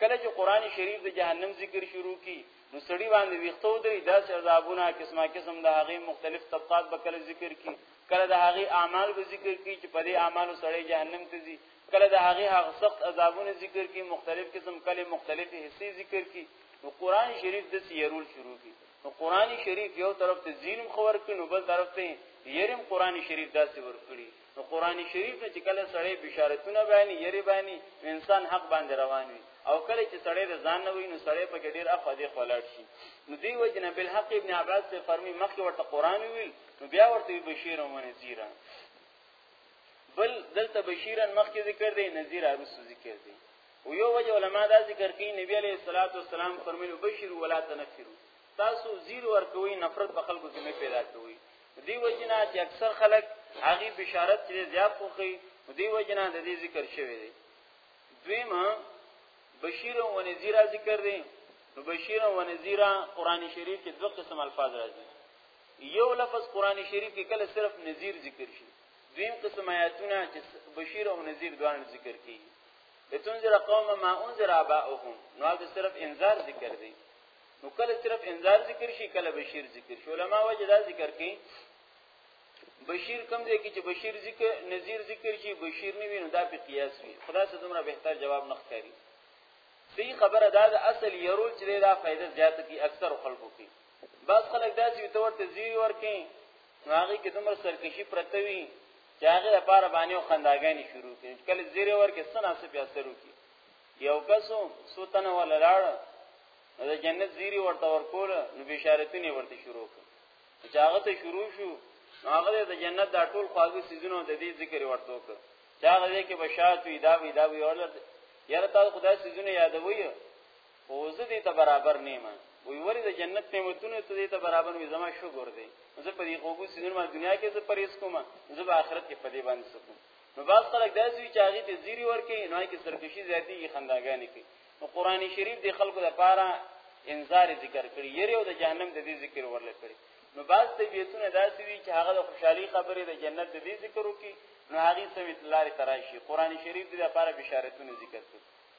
کله چې قران شریف د جهنم ذکر شروع کی نو سړی باندې ویختو دی دا چې عذابونه قسمه قسم د هغه مختلف طبقات به کله ذکر کی کله د هغه اعمال به ذکر کی چې په دې اعمالو سړی جهنم ته ځي کله د هغه هغه سخت عذابونه ذکر کی مختلف قسم کله مختلف حصے ذکر کی نو قران شریف د سیرول شروع کی نو قران شریف یو طرف ته زینم خبر کړي نو بل طرف ته یریم قران شریف داسې ور کړی نو قران شریف چې کله سړی بشارتونه بیانې یری بیانې انسان حق باندې روان وي او کله چې سړی د ځان نه وي نو سړی په ډیر اخو دی خلاړ شي نو دی وجنه بل حق ابن عباس سے فرمی مخکې ورته قران ویل نو بیا ورته بشیر او نذیر بل دلته بشیرن مخکې ذکر دی نذیر ارسو ذکر دی او یو وجه علما دا ذکر کوي نبی علیه الصلاۃ والسلام فرمایلو بشیر ولا تنفروا تاسو زیر ورکوي نفرت په خلکو کې نه پیدا کوي دی وجنا چې اکثر خلک هغه بشارت چې زیات خوخي دی وجنا د دې ذکر شوی دی دویمه بشیر او نذیر ذکر دی نو بشیر او نذیر قران شریف کې دوه قسم الفاظ راځي یو لفظ قران شریف کې کله صرف نذیر ذکر شي دویم قسم آیاتونه چې بشیر او نذیر دوه ذکر کیږي لتنذر قوم ما انذر اباؤهم نو دا صرف انذار ذکر دی نو کله صرف انذار ذکر شي کله بشیر ذکر شي علما وجه دا ذکر کوي بشیر کم دی چې بشیر ذکر نذیر ذکر شي بشیر نه ویني دا په قیاس وي خدا سره دومره بهتر جواب نه ښکاري صحیح خبره دا د اصل یرول چې دا فائدہ زیات کی اکثر خلکو کې بعض خلک داسې وي ته ورته زیری ورکې نو هغه کې دومره سرکشي پرته وي چې هغه لپاره باندې خنداګانې شروع کړي کله زیری ورکې سنا څه بیا سرو کی یو کسو سوتنه ولا لاړ د جنت زیری ورته ورکول نو بشارتونه ورته شروع کړ چې هغه ته شروع شو نو هغه د جنت د ټول خواږه سيزونو د دې ذکر ورته وکړ چې هغه دې کې بشارت وي دا وي دا وي اول یاره تاسو خدای سيزونه یادوي خو زه دې ته برابر نیمه وی ولی د جنت نعمتونه ته دې ته برابر وي زما شکر دی زه په دې خوګو سینر ما دنیا کې زه پریس کوم زه په آخرت کې په دې باندې سکم نو باز خلک داسې وی چې هغه ته زیری ورکې نه کې سرکشي زیاتی خنداګانې کوي نو قران شریف د خلکو لپاره انذار ذکر کړي یری او د جهنم د دې ذکر ورل کړي نو باز طبیعتونه داسې وی چې هغه د خوشحالي خبرې د جنت د دې ذکر وکړي نو هغه سمې لارې تراشي قران شریف د لپاره بشارتونه ذکر کړي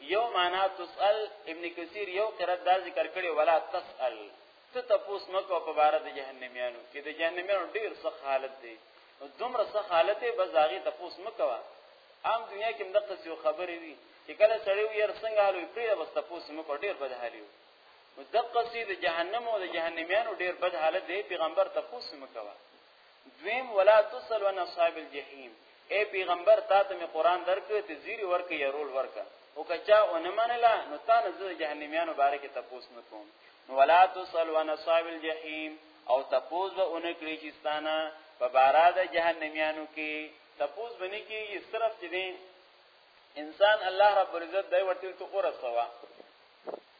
یو معنا تسأل ابن کثیر یو قرات دا ذکر کړي ولا تسأل ته تپوس مکو په بار د جهنميانو کې د جهنميانو ډیر سخت حالت دی دومره سخت حالت دی بس هغه تپوس مکو عام دنیا کې مدقه یو خبرې وي چې کله سړی وي څنګه حالو پرې بس تپوس مکو ډیر بد حالیو مدقه سي د جهنم او د جهنميانو ډیر بد حالت دی پیغمبر تپوس مکو دویم ولا تسل عن اصحاب الجحیم اے پیغمبر تا ته می قران درکړ ته زیری ورکه یا رول ورکه او کچا او نه منلا نو تا نه زه جهنميانو باره کې تپوس نکوم نو ولا تسل عن اصحاب الجحیم او تپوس به اونکړي چې ستانه په بارا د جهنميانو کې تپوس بنې کېږي صرف چې انسان الله رب العزت دای ورته ته اور سوا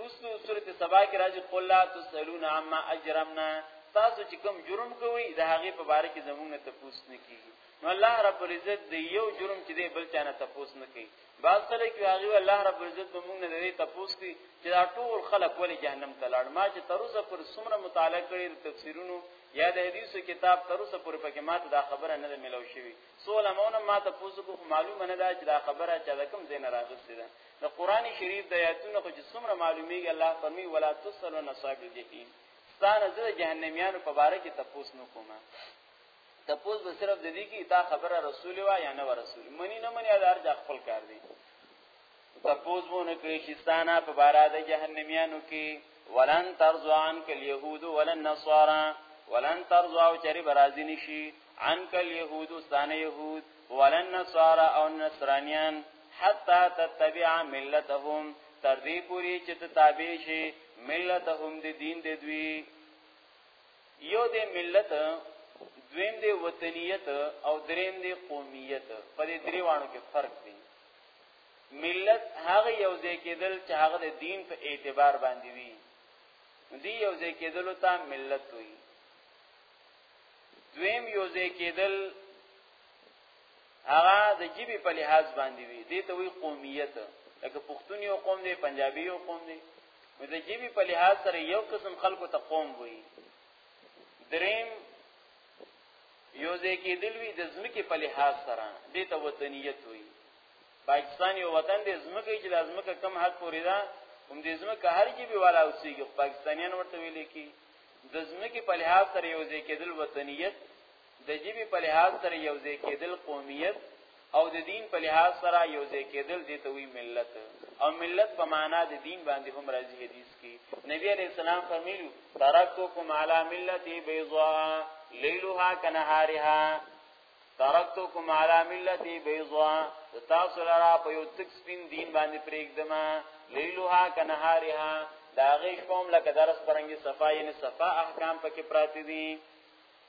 رسو سورته سبا کې راځي قل لا تسلون عما اجرمنا تاسو چې کوم جرم کوي د هغه په باره کې زموږ نه تپوس نه کیږي نو الله رب العزت د یو جرم چې دی بل چانه تپوس نه کوي بعض خلک یو هغه الله رب العزت به موږ نه دی تپوس کوي چې دا ټول خلک ولې جهنم ته لاړ ما چې تر اوسه پر څومره مطالعه کړی د تفسیرونو یا د حدیثو کتاب تر اوسه پر پکې ماته دا خبره نه ملو شوی سوال مونږ ماته پوسو کو معلومه نه ده چې دا خبره چا د کوم ځای نه راغلی ده د قران شریف د آیاتونو خو چې څومره معلومیږي الله فرمی ولا تسلو نصاب الجحیم ستانه زه جهنميانو په باره کې تپوس نه کوم تپوس به صرف د دې کې تا خبره رسول وا یا نه رسول منی نه منی ادار ځ خپل کار دی تپوس وو نه کړی چې ستانه په باره د جهنميانو کې ولن ترضوا عنك اليهود ولا النصارى ولن ترضوا چری برازي نشي عنك اليهود ستانه يهود ولا النصارى او نصرانيان حتا تتبع ملتهم تر دې پوری چې ته تابع شي ملتهم د دین د دوی یو د ملت دویم د وطنیت او دریم د قومیت په دې درې وانو کې فرق دی ملت هغه یو ځای کېدل چې هغه د دین په اعتبار باندې وي دی یو ځای کېدل ته ملت وي دویم یو ځای کېدل هغه د جیبی په لحاظ باندې وي دې ته وی قومیت لکه پښتون یو قوم دی پنجابي یو قوم دی نو د جیبی په لحاظ سره یو قسم خلکو ته قوم وي دریم یو ځکه دلوي د زمکه په لحاظ سره دې ته وطنیت وي پاکستان یو وطن دی زمکه چې د زمکه کم حد پورې ده هم د زمکه هر جیبی والا اوسېږي پاکستانیان ورته ویل کی د زمکه په لحاظ سره یو ځکه دل وطنیت د جیبی په لحاظ سره یو ځای کېدل قومیت او د دین په لحاظ سره یو ځای کېدل د توي ملت او ملت په معنا د دین باندې هم راځي حدیث کې نبی علی السلام فرمایلی ترکتکم علی ملت بیضا لیلها کنهارها ترکتکم علی ملت بیضا تاسو لرا په یو تک سپین دین باندې پرېږدم لیلها کنهارها دا غیش کوم لکه درس پرنګي صفای نه صفا احکام پکې پراته دي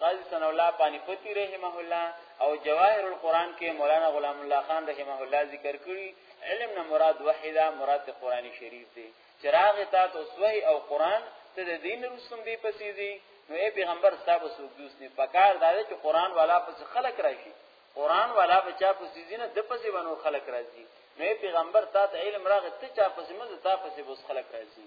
قاضی ثنا الله پانی پتی رحمه الله او جواهر القرآن کې مولانا غلام الله خان رحمه الله ذکر کړی علم نه مراد وحیدا مراد قرآن شریف دی چراغ تا تو سوی او قرآن ته د دین رسوم دی پسې دی نو ای پیغمبر صاحب سوق دوس نه پکار دا چې قرآن والا پس خلق راشي قرآن والا بچا پسې دینه د پسې ونو خلق راځي نو پیغمبر تا ته علم راغ ته چا پسې مزه تا پسې بوس خلق راځي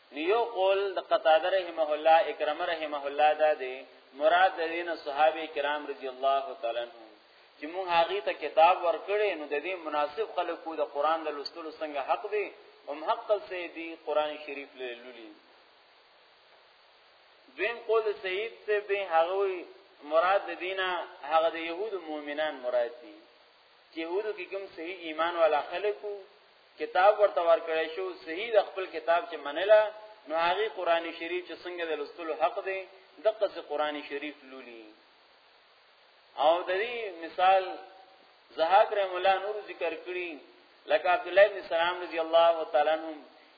نیو قول د قتاده رحمه الله اکرم رحمه الله دا دی مراد دین صحابه کرام رضی الله تعالی عنهم چې موږ هغه ته کتاب ورکړې نو د دې مناسب خلکو د قران د لوستلو څنګه حق دی هم حق سه دی قران شریف لولي دویم قول سید سے به هغه مراد دینه هغه د يهودو مؤمنان مراد دي چې يهودو کې کوم صحیح ایمان والا خلکو کتاب ورته ورکړی شو صحیح د خپل کتاب چې منله نو هغه قران شریف چې څنګه د لستلو حق دی دغه څه قران شریف لولي او د دې مثال زهاک رحم الله نور ذکر کړی لکه عبد الله بن سلام رضی الله تعالی عنہ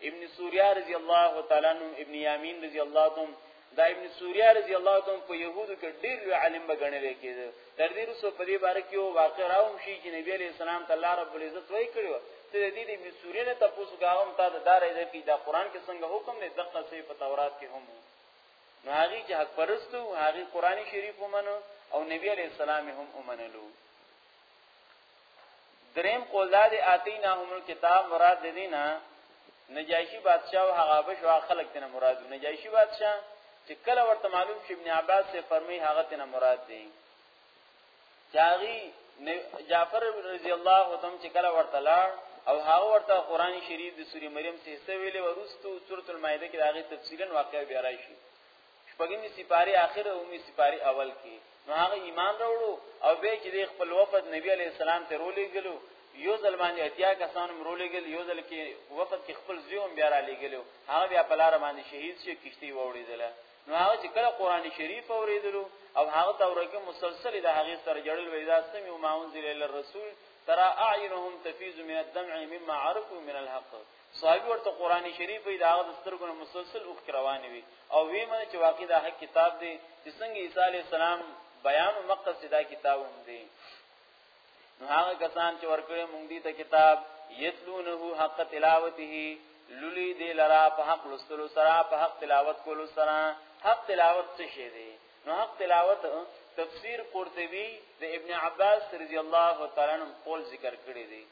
ابن سوریا رضی الله تعالی عنہ ابن یامین رضی الله تعالی دا ابن سوریا رضی الله تعالی په يهودو کې ډېر لوی عالم بغنل کېده تر دې وروسته په دې باره کې یو واقع راوم شي چې نبی عليه السلام تعالی رب العزت وایي کړو ته دې دې ابن سوریا نه تاسو غاوم تا دا دار دې کې دا قران کې څنګه حکم دی دغه څه په تورات کې هم نو هغه چې حق پرستو هغه قرآني شریف ومنو او نبی عليه السلام هم ومنلو دریم قول دا دی اتینا هم الكتاب مراد دینا نجاشی بادشاہ او هغه بشو خلق تنه مراد نجاشی بادشاہ چې کله ورته معلوم شي ابن عباس سے فرمی هغه تنه مراد دی چاغي جعفر رضی الله عنه چې کله ورته لاړ او هغه ورته قران شریف د سوره مریم څخه حصہ ویلې ورستو سوره المائده کې داغه تفصیلا واقع بیا راشي شپږمی سپاره اخر او می سپاره اول کې نو هغه ایمان راوړو او به چې د خپل وفد نبی علی السلام ته رولې ګلو یو ځل باندې اتیا کسان مرولې ګل یو ځل کې وفد کې خپل زیوم بیا را لګلو هغه بیا په لار باندې شهید شي کشتی ووړېدله نو هغه چې کله قران شریف اوریدلو او هغه تورکه مسلسل د هغه سره جړل وې دا سمي او ماون ذل الرسول ترى اعينهم تفيض من الدمع مما عرفوا من الحق صحابي ورته قران شریف د هغه سترګونو مسلسل اوخ روانې وي او وی منه چې واقع دا حق کتاب دی چې څنګه عیسی علی السلام بیان او مقصد دا کتاب هم دی نو هغه کسان چې ورکړې مونږ دي ته کتاب یتلونه حق تلاوته للی دی لرا په حق لستلو سره په حق تلاوت کولو سره حق تلاوت څه شی دی نو حق تلاوت تفسیر قرطبی د ابن عباس رضی الله تعالی عنہ قول ذکر کړی دی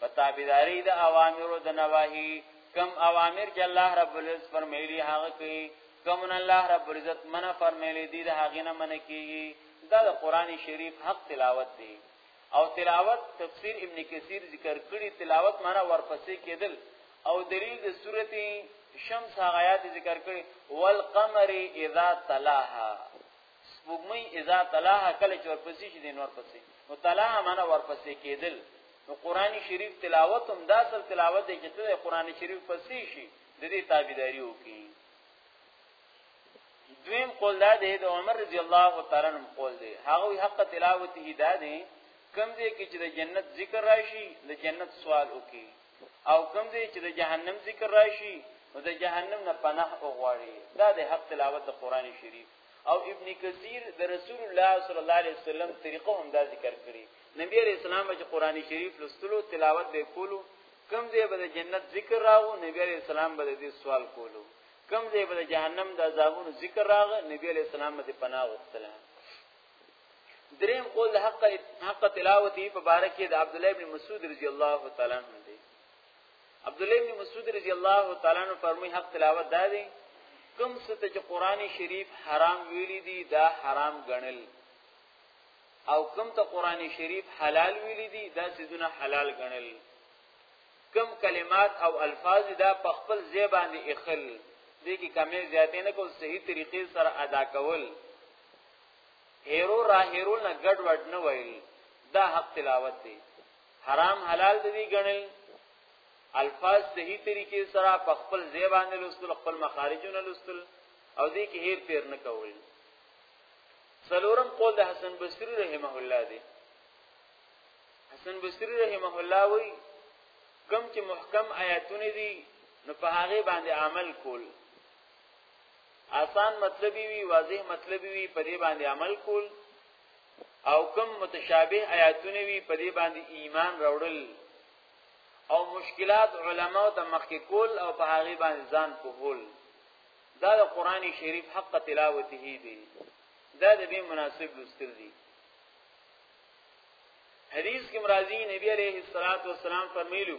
په تابعداري د اوامر او د نواهی کم اوامر چې الله رب العزت فرمایلی هغه کوي کم الله رب العزت منع فرمایلی دي د هغه نه منع کیږي دا د قران شریف حق تلاوت دی او تلاوت تفسیر ابن کثیر ذکر کړي تلاوت معنا ورپسې کېدل او دلیل د سورته شمس هغه آیات ذکر کړي والقمر اذا تلاها سپوږمۍ اذا تلاها کله چې ورپسې شي دین ورپسې نو تلاها معنا ورپسې کېدل نو قرآنی شریف تلاوت هم دا اصل تلاوت دی چې ته قرآن شریف پسې شي د دې تابعداري وکړي دویم قول دا دی د عمر رضی الله تعالی عنہ قول دی هغه حق تلاوت هی دا دی کمزې کې چې د جنت ذکر راشي د جنت سوال وکړي او کمزې چې د جهنم ذکر راشي نو د جهنم نه پناه وغواړي دا د حق تلاوت د قرآن شریف او ابن کثیر د رسول الله صلی الله علیه وسلم طریقه هم دا ذکر کړي نبی علیہ السلام چې قران شریف لستلو تلاوت به کولو کم ځای به د جنت ذکر راغو نبی علیہ السلام به دې سوال کولو کم ځای به د جهنم د عذابونو ذکر راغ نبی علیہ السلام به پناه وغوښتله دریم قول حق حق تلاوت په باره کې د عبد الله ابن مسعود رضی الله تعالی عنہ دی عبد الله بن مسعود رضی الله تعالی عنہ فرمایي حق تلاوت دا دی کوم څه چې قران شریف حرام ویلي دي دا حرام ګڼل او کوم ته قران شریف حلال ویلي دي دا سيزونه حلال ګڼل کم کلمات او الفاظ دا په خپل ځای باندې اخل دې کې کمې زیاتې نه کول صحیح طریقې سره ادا کول هیرو را هیرو نه ګډ وډ نه ویل دا حق تلاوت دی حرام حلال د دې ګڼل الفاظ صحیح طریقې سره په خپل زیبان لوستل خپل مخارجونه لوستل او دې کې هیر پیر نه کول سلورم قول د حسن بصری رحمه الله دی حسن بصری رحمه الله وی کم چې محکم آیاتونه دي نو په هغه باندې عمل کول آسان مطلبی وی واضح مطلبی وی په دې باندې عمل کول او کم متشابه آیاتونه وی په دې باندې ایمان راوړل او مشکلات علماو ته مخکې کول او په هغه باندې ځان پوهول دا د قران شریف حق تلاوته دی دا د به مناسب لوستل دي حدیث کې مرাজি نبی عليه الصلاه والسلام فرمایلو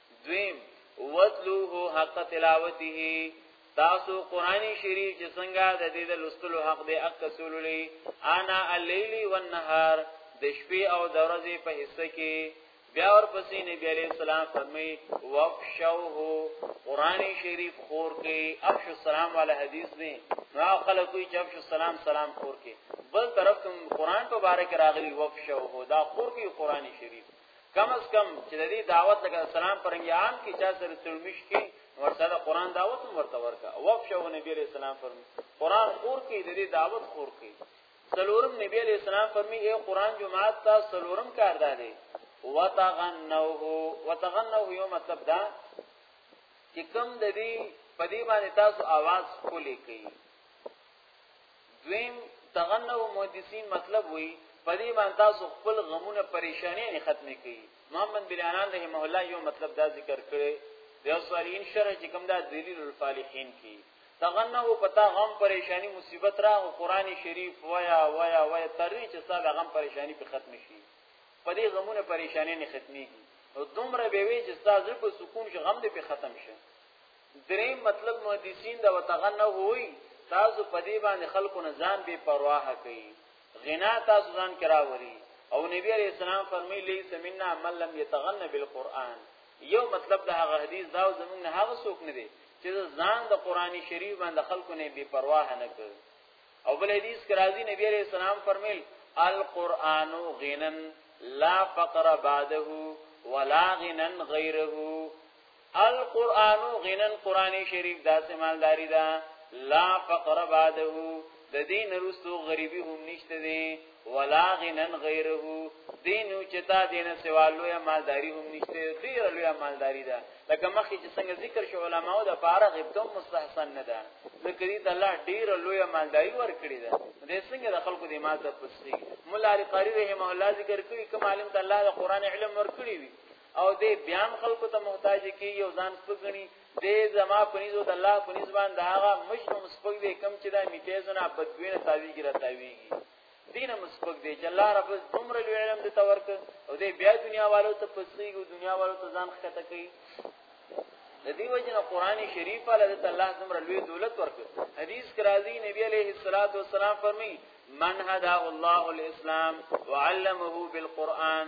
دویم وتلوه حق تلاوته تاسو قران شریف چې څنګه د دې د لستلو حق دی اق سوللی انا الليل والنهار د شپې او د ورځې په حصہ کې بیا ورپسې نبی علیہ السلام فرمای وفشوه قران شریف خور کې افش السلام والا حدیث دی نو خلک کوئی چې افش السلام سلام خور کې بل طرف قران په باره کې راغلی وفشوه دا خور کې قران شریف کم از کم چې د دې دعوت لکه سلام پرنګي عام کې چا سره ترمش کې ورسره قران دعوت هم ورته ورکا وقف شو نبی عليه السلام فرمي قران خور کې د دې دعوت خور کې سلورم نبی عليه السلام فرمي اے قران جماعت تا سلورم کار دادې وتغنوه وتغنوه یو مطلب دا چې کم د دې پدی باندې تاسو आवाज کولې کوي دویم تغنو محدثین مطلب وی په دې باندې تاسو خپل غمونه پریشانی نه ختمې کړي محمد بن انان رحمه الله یو مطلب دا ذکر کړي د صالحین شرح چې کوم دا دلیل الفالحین کی تغنه پتا غم پریشانی مصیبت را او قران شریف ویا ویا ویا ترې چې سال غم پریشانی په ختم شي په دې غمونه پریشانی نه ختميږي او دومره به وی چې تاسو په سکون کې غم دې په ختم شي دریم مطلب محدثین دا وتغنه وای تاسو په دې باندې خلکو نه ځان بے پروايح کوي غنا تاسو ځان کرا وری او نبی علیہ السلام فرمی لیس منا من لم یتغنى بالقران یو مطلب دا هغه حدیث دا زمونږ نه هغه څوک نه دی چې ځان د قران شریف باندې خلکو نه بے پروايح نه کوي او بل حدیث کې راځي نبی علیہ السلام فرمیل القرآن غنن لا فقر بعده ولا غنن غیره القرآن غنا قرآن شریف دا سمالداری دا لا فقر بعده د دین رسو غریبی هم نشته دی ولا غنا غیره دین او چتا دین سوا لوی مالداری هم نشته ډیر لوی مالداری ده لکه مخکې چې څنګه ذکر شو علماو د پاره غبطه مستحسن نه ده ذکر دې الله ډیر لوی مالداری ورکړي ده دې څنګه د خلکو د مال ته پسې مولا علی قاری رحمه الله ذکر کوي کوم عالم ته الله د قران علم ورکړي وي او دې بیان خلکو ته محتاج کی یو ځان سپګنی دې زما پنيزو د الله پنيز باندې هغه مشنو مسپګ دې کم چې دا میتیزونه بدوینه تاویږي را تاویږي دین مسپګ دې چې الله رب دومره لوی علم دې تورک او دې بیا دنیا والو ته پسېږي دنیا والو ته ځان خطه کوي د دې وجنه قران شریف له الله دومره لوی دولت ورک حدیث کرا دی نبی علیه الصلاۃ والسلام فرمی من هداه الله الاسلام وعلمه بالقران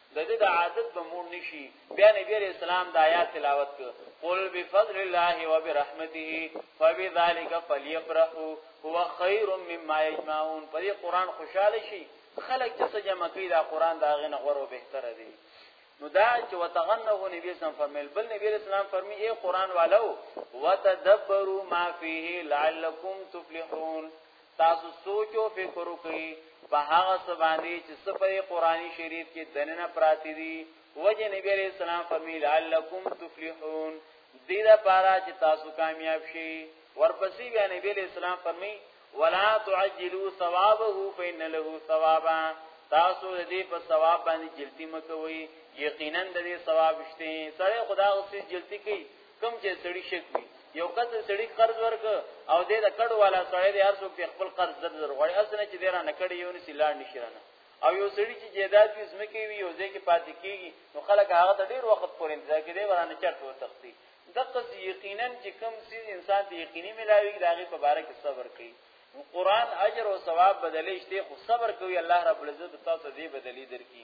د دې د عادت به مور نشي بیا نبی عليه السلام د آیات تلاوت کړ قل بفضل الله وبرحمته فبذلك فليفرحوا هو خير مما يجمعون په دې قران خوشاله شي خلک چې جمع کوي دا قران دا غنه غورو بهتره دی نو دا چې وتغنه نبی اسلام فرمایل بل نبی اسلام فرمی اے قران والو وتدبروا ما فيه لعلكم تفلحون تاسو سوچ او فکر وکړئ په هغه څه باندې چې څه په قرآني شریف کې دننه پراتی دي وجه نبی عليه السلام فرمایل علکم تفلحون دې دا پارا چې تاسو کامیاب شئ ورپسې بیا نبی عليه السلام فرمایي ولا تعجلوا ثوابه فإن له ثوابا تاسو دې په ثواب باندې جلتی مکوئ یقینا دې ثواب شته سره خدا اوسې جلتی کوي کم چې سړی شک وي یو کس سړی قرض ورک او دې د کډو والا سړی دې هر څوک خپل قرض در در غواړي اسنه چې ډیر نه کړي یو نسی لاړ نشي رانه او یو سړی چې جیداد وي زمکه وي یو ځکه پاتې کیږي نو خلک هغه ته ډیر وخت پورې انتظار کوي ورانه چرته وتختی دغه یقینا چې کم سي انسان ته یقیني ملاوي دا غي په باره کې صبر کوي قرآن اجر او ثواب بدلې شته خو صبر کوي الله رب العزت تاسو دې بدلې درکې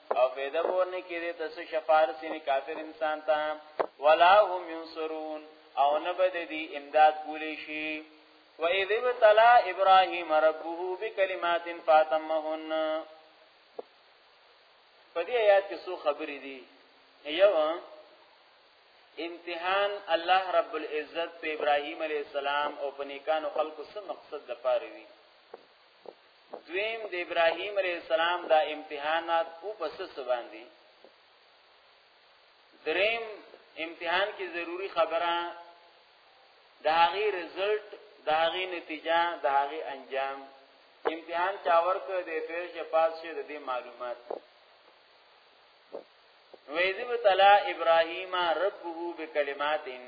او فیده بورنه کې دې تاسو شفاعت سینې کافر انسان ته ولا هم ينصرون او نه بد دي امداد کولی شي و اذ ابتلا ابراهيم ربه بكلمات فاتمهن په دې آیات کې څو خبرې دي یو امتحان الله رب العزت په ابراهيم عليه السلام او په نیکانو خلقو څخه مقصد د پاره وی دویم د ابراهیم علی السلام دا امتحانات او پس باندې دریم امتحان کې ضروری خبره د هغه رزلټ د هغه نتیجه د هغه انجام امتحان چا ورک د فیل چې پاس شه د دې معلومات ویذب تلا ابراهیم ربه بکلماتن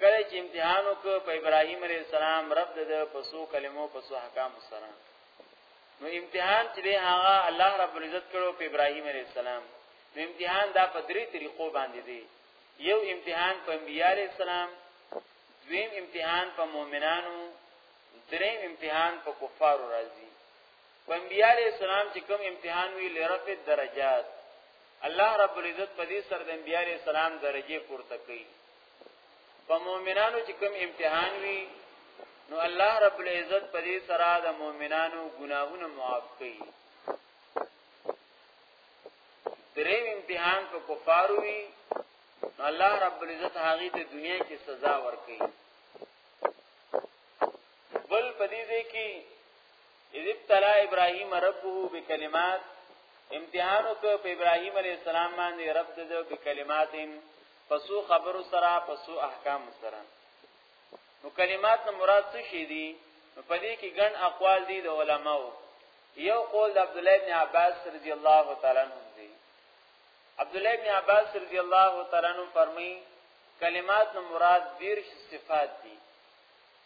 کله چې امتحان وکړ په ابراهيم عليه السلام رب د پسو کلمو پسو حکام سره نو امتحان چې دی هغه الله رب العزت کړو په ابراهيم عليه السلام نو امتحان دا په درې طریقو باندې دی یو امتحان په انبيار عليه السلام دویم امتحان په مؤمنانو دریم امتحان په کفارو راځي انبیاء علیہ السلام چې کوم امتحان وی لرفع درجات الله رب العزت په دې سره د انبیاء علیہ السلام درجه پورته کړي په مؤمنانو چې کوم امتحان وی نو الله رب العزت په دې سره د مؤمنانو ګناهونه معاف کړي دریم امتحان په کفار وی نو الله رب العزت هغه ته دنیا کې سزا ورکړي بل په دې کې اذ ابتلا ابراهيم ربه بكلمات امتحان وکړ په ابراهيم عليه السلام باندې رب د بكلمات پسو خبر سره پسو احکام سره نو کلمات نه مراد څه شي دي په دې کې ګڼ اقوال دي د علماو یو قول د عبد الله بن عباس رضی الله تعالی عنہ دی عبد الله بن عباس رضی الله تعالی عنہ فرمایي کلمات نه مراد دیرش صفات دي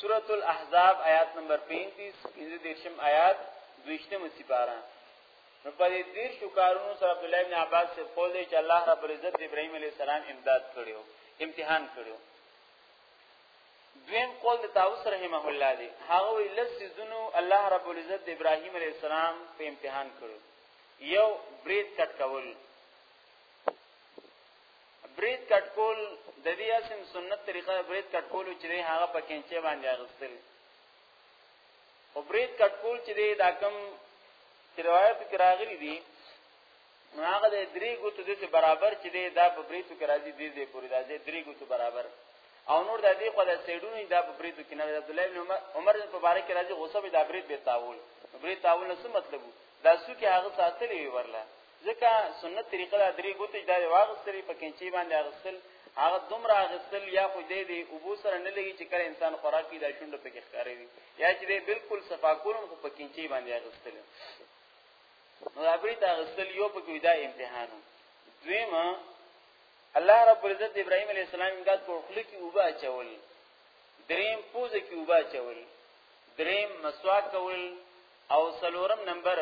سورة الاحزاب آیات نمبر 35 پنځه دیرشم آیات دویشتمه سپاره نو په دې دیر شو کارونو سره عبد الله بن عباس سے قول دی چې الله رب العزت ابراهیم علیه السلام امداد کړیو امتحان کړیو دویم قول د تاوس رحمه الله دی هغه وی لس سيزونو الله رب العزت د ابراهيم عليه السلام په امتحان کړو یو برید کټ کول برید کټکول د دې اسم سنت طریقه برید کټکول چې دی هغه په کینچه باندې اغستل او برید کټکول چې دی دا کم چې روایت کې راغلي دي نو هغه د درې ګوتو د برابر چې دی دا په بریتو کې راځي دې دې پوری راځي درې ګوتو برابر او نور د دې خو د سیډونو دا په بریتو کې نه عبد الله بن عمر په باره کې راځي غصه به د برید به تاول برید تاول نه څه مطلب دا سو کې هغه ساتلې ورله ځکه سنت طریقه دا درې ګوتې دا واغستري په کینچي باندې اغستل هغه دومره اغستل یا خو دې دې او بو سره نه لګي چې کله انسان خوراکي دا شونډه پکې ښکارې وي یا چې دې بالکل صفا کولم خو په کینچي باندې اغستل نو دا بری ته اغستل یو په کې دا امتحانو دویمه الله رب العزت ابراهيم عليه السلام امداد کو خلق کې وبا چول دریم پوزه کې وبا چول دریم مسواک کول او سلورم نمبر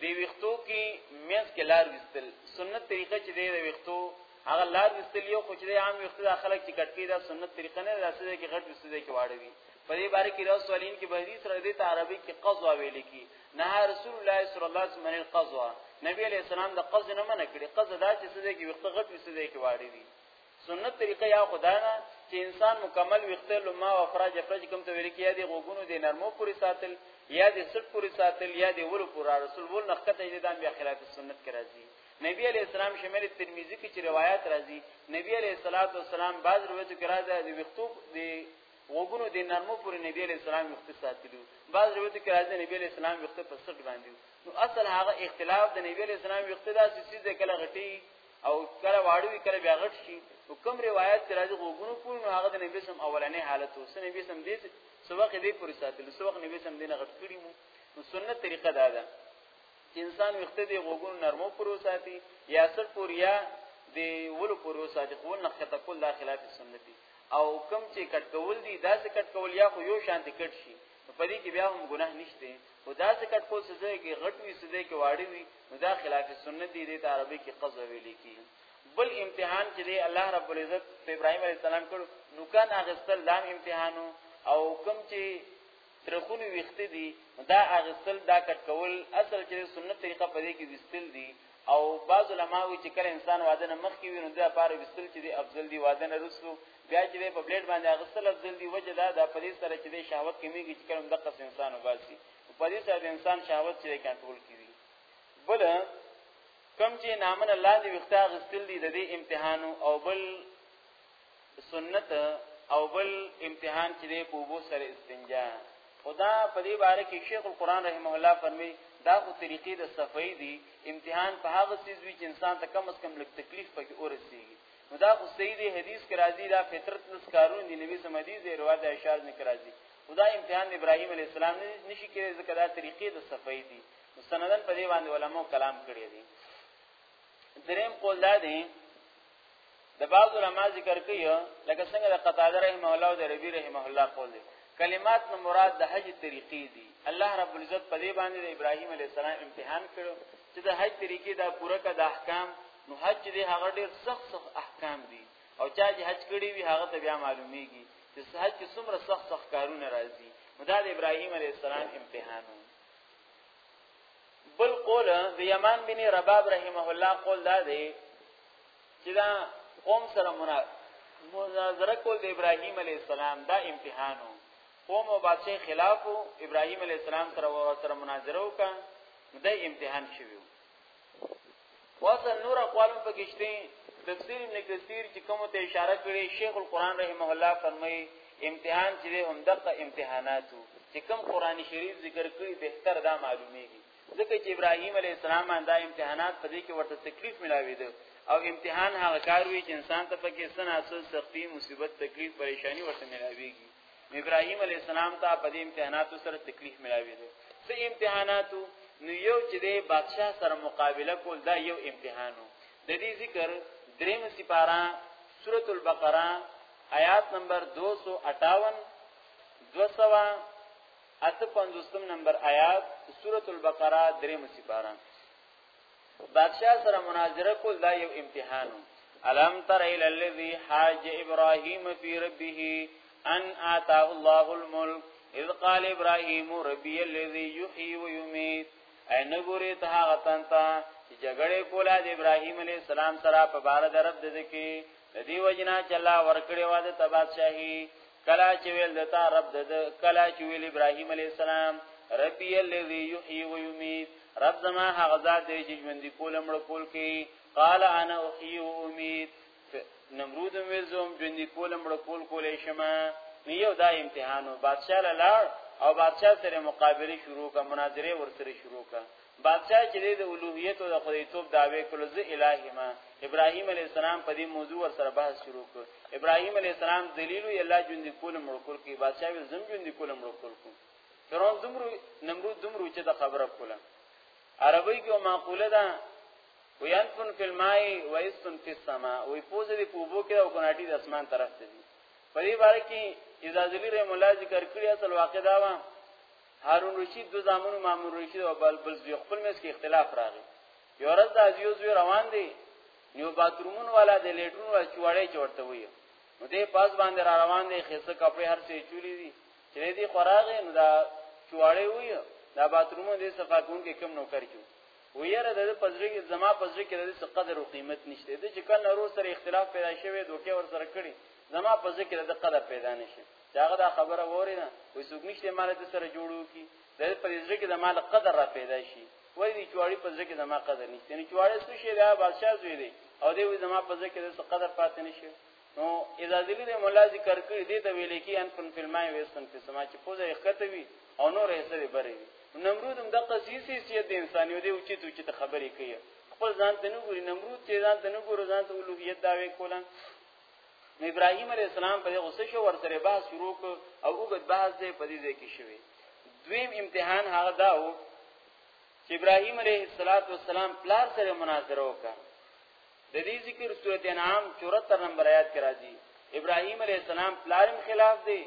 دی وختو کې مېز کې لار وستل سنت طریقه چې دی وختو هغه لار وستل یو خو چې عام وخت د خلک چې کټکی دا سنت طریقه نه راځي چې غټ وستل کې واړه وي په دې باره کې راو سوالین کې به حدیث را دي ته عربي کې قضا ویل کی نه رسول الله صلی الله علیه وسلم من القضا نبی علیہ السلام د قضا نه منع کړي قضا دا چې سده کې وخت غټ وستل کې واړه وي سنت طریقه یا خدا نه چې انسان مکمل وخته لما او افراج افراج کوم ته ویل کیږي دی غوګونو دی نرمو پوری ساتل یا دی سټ پوری ساتل یا دی ولو پورا رسول ول نخته دې دام بیا خلاف سنت کې راځي نبی علی السلام شمل ترمذی کې چې روایت راځي نبی علی الصلاه والسلام بعض روایتو کې راځي د وختو دی وګونو د نرمو پورې نبی علی السلام وخت ساتلو بعض روایت کې راځي نبی علی السلام وخت په سټ باندې نو اصل هغه اختلاف د نبی علی السلام وخت داسې سیده کله غټي او کله واړو وی کله بیا غټ شي او کوم روایت چې راځي غوګونو پورې نو هغه د نبی سم اولنې حالت وو سن نبی سم دې سوخه دې پورې ساتل سوخه نبی سم دې نه غټ کړی مو نو سنت طریقه دا ده چې انسان وخت دې غوګونو نرمو پورې ساتي یا سر پورې یا د ولو پورې ساتي خو نه خطه کول لا خلاف سنت دي او کم چې کټ کول دي دا څه کټ کول یا خو یو شان دي کټ شي په دې کې بیا هم ګناه نشته او دا څه کټ کول څه ځای کې غټ وي څه ځای کې واړی وي نو دا خلاف سنت دی د عربی کې قضا ویل کی بل امتحان چې دی الله رب العزت په ابراهيم عليه السلام کړو نو کان اغستل دام امتحانو او کوم چې ترخونی ویخته دي دا اغستل دا کټ کول اصل چې سنت طریقه په دې کې وستل دي او بعض علما وی چې کله انسان واده نه مخ کې ویني دا پار وستل چې دی افضل دی واده نه رسو بیا چې په بلیډ باندې اغستل افضل دی وجه دا د پدې سره چې شهوت کمیږي چې کله دغه انسان وباسي خو په دې سره د انسان شهوت چې کنټرول کیږي بل کم چې نامنه لاندې وخته غستل دي د دې امتحان او بل سنت او بل امتحان چې په وبو سره استنجا خدا په دې باره کې شیخ القرآن رحمه الله فرمایي دا خو طریقې د صفای دي امتحان په هغه سیز وی چې انسان ته کم از کم لږ تکلیف پکې ورسیږي نو دا خو سیدی حدیث کې راځي دا فطرت نس کارون دی نبی سم حدیث دی روایت اشار نه راځي خدا امتحان د ابراهیم علی السلام نشي کېږي ځکه دا طریقې د صفای دي مستندن په دې باندې علماو کلام کړی دي دریم قول دا دی د بعض علما ذکر کوي لکه څنګه د قتاده رحمه الله او د ربی رحمه الله قول دي کلمات نو مراد د حج طریقې دي الله رب العزت په دې باندې د ابراهیم علی السلام امتحان کړو چې د حج طریقې دا پوره کړه د احکام نو حج دې هغه ډېر سخت سخت احکام دي او چا چې حج کړی وي هغه ته بیا معلومیږي چې صحت کې څومره سخت سخت کارونه راځي نو دا د ابراهيم عليه السلام امتحان و بل قول د یمان بن رباب رحمه الله قول دا دی چې دا قوم سره مناظره کول د ابراهيم عليه السلام دا امتحان و قوم او بادشاہ خلاف ابراهيم عليه السلام سره سره مناظره وکړه دا امتحان شوی واسه نور اقوالم پکې شته تفسیر ابن کثیر چې کوم ته اشاره کړي شیخ القران رحمه الله فرمایي امتحان چې هم دغه امتحاناتو چې کوم قران شریف ذکر کړي به تر دا معلومیږي ځکه چې ابراهیم علی السلام دا امتحانات په دې کې ورته تکلیف ملاوي دي او امتحان هغه کار وی چې انسان ته پکې سن اساس سختی مصیبت تکلیف پریشانی ورته ملاويږي ابراهيم عليه السلام ته په دې امتحاناتو سره تکلیف ملاوي دي سه امتحاناتو نو یو چې د بادشاہ سره مقابله کول دا یو امتحانو د دې ذکر دریم سپارا سورۃ البقره آیات نمبر 258 200 اته پنځوستم نمبر آیات سورۃ البقره دریم سپارا بادشاہ سره مناظره کول دا یو امتحان الم تر الى الذي حاج ابراهيم في ربه ان اتاه الله الملك اذ قال ابراهيم ربي الذي يحيي ويميت اي نګوري ته هغه تنتا چې جګړه کوله د ابراهيم عليه السلام سره په بار د رب د ذکی د دې وجنا چې الله ورکړي واده تبادشاهي کلا چې ویل دتا رب د کلا چې ویل ابراهيم عليه السلام ربي الذي يحيي ويميت رب زما هغه ذات دی چې ژوند کول مړ کول کوي قال انا احيي واميت نمرود ویزوم ژوند کول مړ کول کولې شمه نیو دا امتحانو بادشاہ لاړ او بادشاہ سره مقابله شروع کا مناظره ورسره شروع کا بادشاہ چې د الوهیت او د خدایتوب داوی کول زه الہی ما ابراهیم علی السلام په دې موضوع ور سره بحث شروع کړ ابراهیم علی السلام دلیل یې الله جون دي کول مړ کول کې بادشاہ ویل زم جون دي کول مړ کول کو فرعون دمرو نمرود دمرو چې د خبره کوله عربی کې معقوله ده وینفن فی الماء و استن فی السماء وی پوزه دی پوبو کې او کناټی د اسمان طرف ته دي په دې باره کې اجازه لري مولا ذکر کړی اصل واقع دا و هارون رشید دو زامنو مامون رشید او بل بل زوی خپل مس کې اختلاف راغی یو ورځ د ازیو زوی روان دی نیو باترومون والا د لیټرون وا چوړې چورته وی نو دې پاس باندې را روان دی خېسه کپڑے هر څه چولی دي چې دې خوراغه نو دا چوړې وی دا باترومون دې صفا کون کې کم نو کړ کیو ویره د پزړه کې زما پزړه کې د څه قدر او قیمت نشته د چې کله نورو سره اختلاف پیدا شوی دوکه ور سره کړی زما پزړه کې د قدر پیدا نشي داغه دا خبره وره نه وې څوک نشته مال د سره جوړو کی د په ځل کې د مال قدر را پیدا شي وای دی چواړي په ځل کې د ما قدر نشته نه چواړي څه شي دا بادشاہ زوی دی او دی وې زما په ځل کې د څه قدر پاتې نشي نو اذا ذلی د مولا ذکر کړی دی د ویل کې ان فن فلمای وېسن په سما چې پوزه ښکته وي او نور یې سره بری وي نمرود هم د قصیصي سي د انسانیو دی او چې تو چې خبرې کوي خپل ځان ته نه ګوري نمرود چې ځان ته نه ګوري ځان ته اولوهیت داوي کولن نو ابراهيم عليه السلام په غوسه شو ور سره بحث شروع کو او وګد بحث دې په دې ځای کې شوی دویم امتحان هغه دا و چې ابراهيم عليه السلام پلار سره مناظره وکړه د دې ذکر سورته انعام 74 نمبر آیات کې راځي ابراهيم عليه السلام پلارم خلاف دی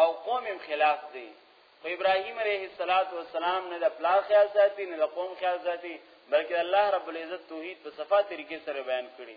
او قومم خلاف دی خو ابراهيم عليه السلام نه د پلار خیال ساتي نه د قوم خیال ساتي بلکې الله رب العزت توحید په صفات طریقې سره بیان کړی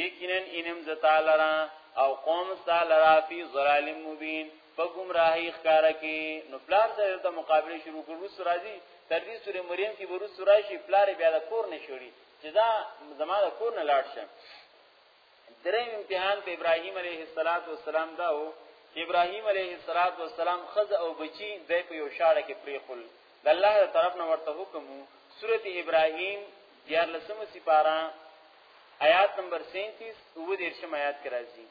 یقینا انم زتا لرا او قوم ستا لرا فی ظلال مبین په گمراهی ښکار کی نو پلار سره ته مقابله شروع کړو سره دی تر دې سورې مریم کې ورو سورې شي پلار بیا د کور نه شوړي چې دا زما د کور نه لاړ شه درې امتحان په ابراهیم علیه السلام دا و چې ابراهیم علیه السلام خزه او بچی د په یو شاړه کې پریخل د الله د طرف نه ورته حکم سورته ابراهيم دیار لسم سپارا آیات نمبر 37 او دیرشم آیات کې راځي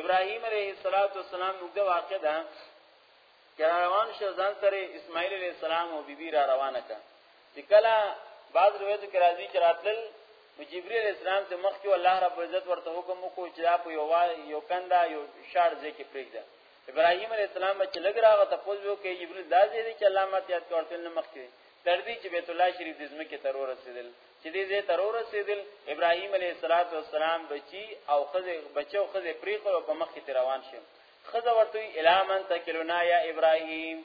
ابراهيم عليه الصلاه والسلام موږ د واقع ده چې روان شو ځان سره اسماعیل عليه السلام او بیبي را روانه کړه چې کله بعض روایتو کې راځي چې راتل جبريل اسلام ته مخ کې الله رب عزت ورته حکم وکړو چې دا په یو یو کنده یو شار ځکه پرېږده ابراهيم عليه السلام چې لګ راغ ته پوزو کې جبريل دازې دي چې علامات یاد کړتل نه مخکې تر دې چې بیت الله شریف د زمکه تر ورسېدل چې دې زه تر ورسېدل ابراهيم عليه السلام بچي او خزه بچو خزه پریخو په مخ کې روان شي خزه ورته الامن تکلونا یا ابراهيم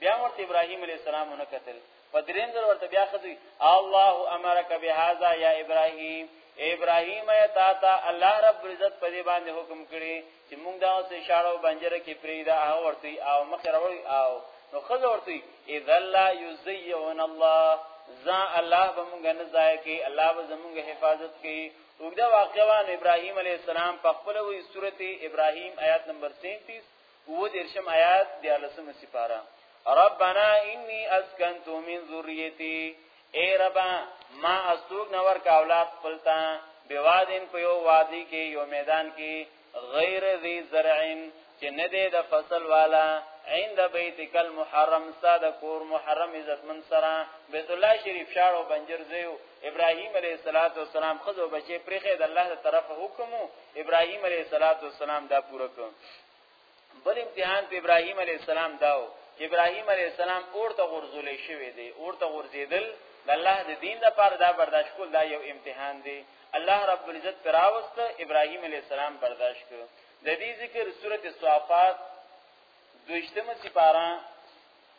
بیا ورته ابراهیم علی السلام نه قتل په دریم ځل ورته بیا خدوی الله امرک بهذا یا ابراهیم ابراهیم ایت تا الله رب عزت په دې باندې حکم کړی چې موږ دا اوس اشاره او بنجره کې پریدا هغه ورته او مخ راوړی او نو خل ورته اذا لا یزیون الله ذا الله به موږ نه ځای کې الله به زموږ حفاظت کوي وګدا واقعا ابراهیم علی السلام په خپل وی سورته ابراهیم آیات نمبر 37 اوه دیرشم آیات دیارلسمه سپاره ربنا انی اسکنت من ذریتی اے ربا ما استوګ نور کا اولاد خپلتا بوادن په یو وادي کې یو میدان کې غیر ذی زرعن چې نه دی د فصل والا عند بیتک المحرم ساده کور محرم عزت من سره بیت الله شریف شار او بنجر زیو ابراهیم علیه الصلاۃ والسلام خزو بچی پرخه د الله تر طرف حکم ابراهیم علیه الصلاۃ والسلام دا پوره کړ بل امتحان په ابراهيم عليه السلام داو چې ابراهيم عليه السلام اورته غرزولې شوې دي اورته غرزیدل د الله د دین د پاره دا برداشت کول دا یو امتحان دی الله رب العزت پراوست ابراهيم عليه السلام برداشت کړ د دې ذکر سورته صافات دوشتمه سپاره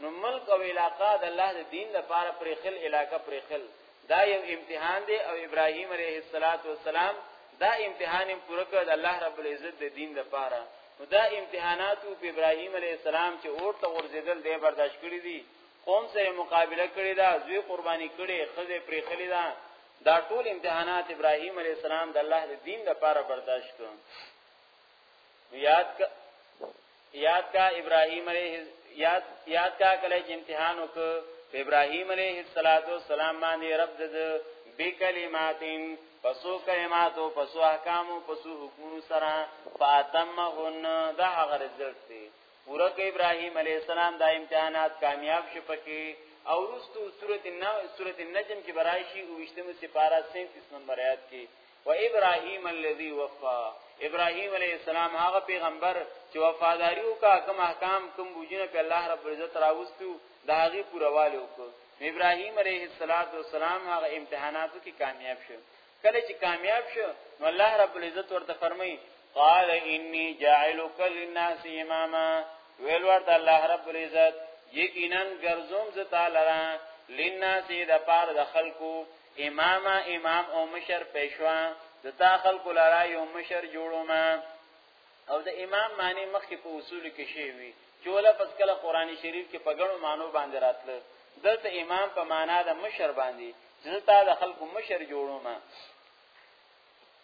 نو ملک او علاقه د الله د دین لپاره پرې خل علاقه پرې خل دا یو امتحان دی او ابراهیم علیه السلام دا امتحان هم پوره کړ د الله رب العزت د دین لپاره نو دا امتحاناتو په ابراهیم علیه السلام چې اورته ورزیدل دی برداشت کړی دي قوم سره مقابله کړی دا زوی قرباني کړي خزه پرې خلی دا دا ټول امتحانات ابراهیم علیه السلام د الله د دین لپاره برداشت کړ یاد یاد کا ابراهیم علیه یاد یاد کا کله چې امتحان وک په ابراهیم علیه السلام باندې رب د بکلماتین پسو کلماتو پسو احکامو پسو حکمونو سره فاتمهن دا هغه رزلټ دی پورا کې ابراهیم علی السلام دا امتحانات کامیاب شو پکې او رستو سورته نو سورته نجم کې برایشي او وشتمه سپارا 37 نمبر آیات کې و ابراهیم الذی وفا ابراهیم علیه السلام هغه پیغمبر چې وفاداری وکا کوم احکام کوم بوجنه په الله رب عزت راوستو دا هغه پرواله وکړو ابراهیم علیه السلام هغه امتحاناتو کې کامیاب شو کله چې کامیاب شو نو الله رب العزت ورته فرمایي قال انی جاعلک للناس اماما ویل ورته الله رب العزت یقینا ګرځوم ز تعالی للناس د پاره د خلکو امام امام او مشر پېښوا د تا خلکو لرا یو مشر جوړو ما او د امام معنی مخکې په اصول کې شی وي چې ولا پس کله قران شریف کې په غنو مانو باندې راتله دلته امام په معنا د مشر باندې چې تا د خلکو مشر جوړو ما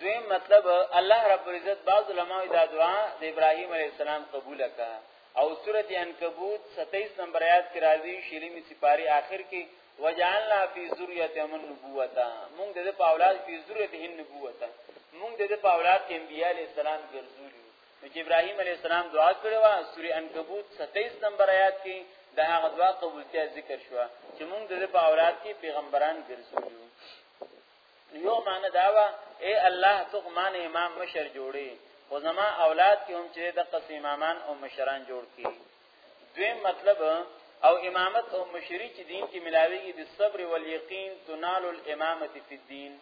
دویم مطلب الله رب العزت بعض علماء دا دعا د ابراهیم علی السلام قبول کړه او سوره عنکبوت 27 نمبر آیات کې راځي شلیمی سپاری آخر کې وجعلنا فی ذریتهم النبوتا موږ د په اولاد فی ذریتهم النبوتا موږ د په اولاد کې انبیاء علی السلام ګرځولو چې ابراهیم علی السلام دعا کړې و سوره عنکبوت 27 نمبر آیات کې دا هغه دعا قبولتیا ذکر شو چې موږ د په اولاد کې پیغمبران ګرځولو یو معنی دا وا اے الله تو مان امام مشر جوړي خو زما اولاد کې هم چې د قصې امامان او مشران جوړ کی دوی مطلب او امامت او مشری چې دین کې ملاويږي د صبر او یقین تنال الامامه فی الدین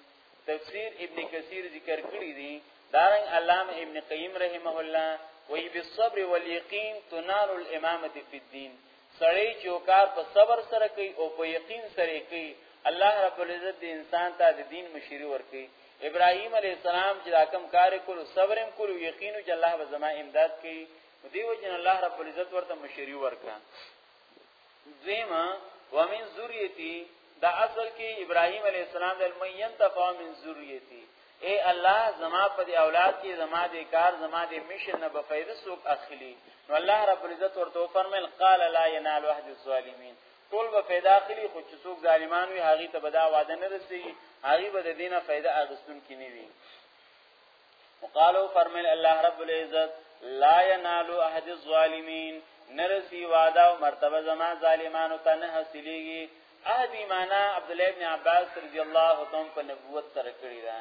تفسیر ابن کثیر ذکر کړی دی دارنګ علامه ابن قیم رحمه الله وی بالصبر والیقین تنال الامامه فی الدین سړی چې کار په صبر سره کوي او په یقین سره کوي الله رب العزت د انسان ته د دین مشری ورکي ابراهیم علی السلام چې راکم کار کول صبر هم کول یقین چې الله به زما امداد کوي دیو جن الله رب العزت ورته مشری ورکا دیمه ومن ذریتی دا اصل کې ابراهیم علی السلام د مین تفا من ذریتی اے الله زما په دی اولاد کې زما دی کار زما دی میشن نه به فائدہ سوق اخلي نو الله رب العزت ورته فرمایل قال لا ينال وحد الظالمين ټول به فائدہ اخلي خو چې څوک ظالمان وي هغه ته به دا وعده نه رسي هغه به د دینه فائدہ اغستون کې نه وي وقالو فرمایل الله رب العزت لا ينال احد الظالمين نرسي وعده او مرتبه زما ظالمانو ته نه حاصلېږي هغه دی معنا عبد الله ابن عباس رضی الله تعالی په نبوت سره کړی دا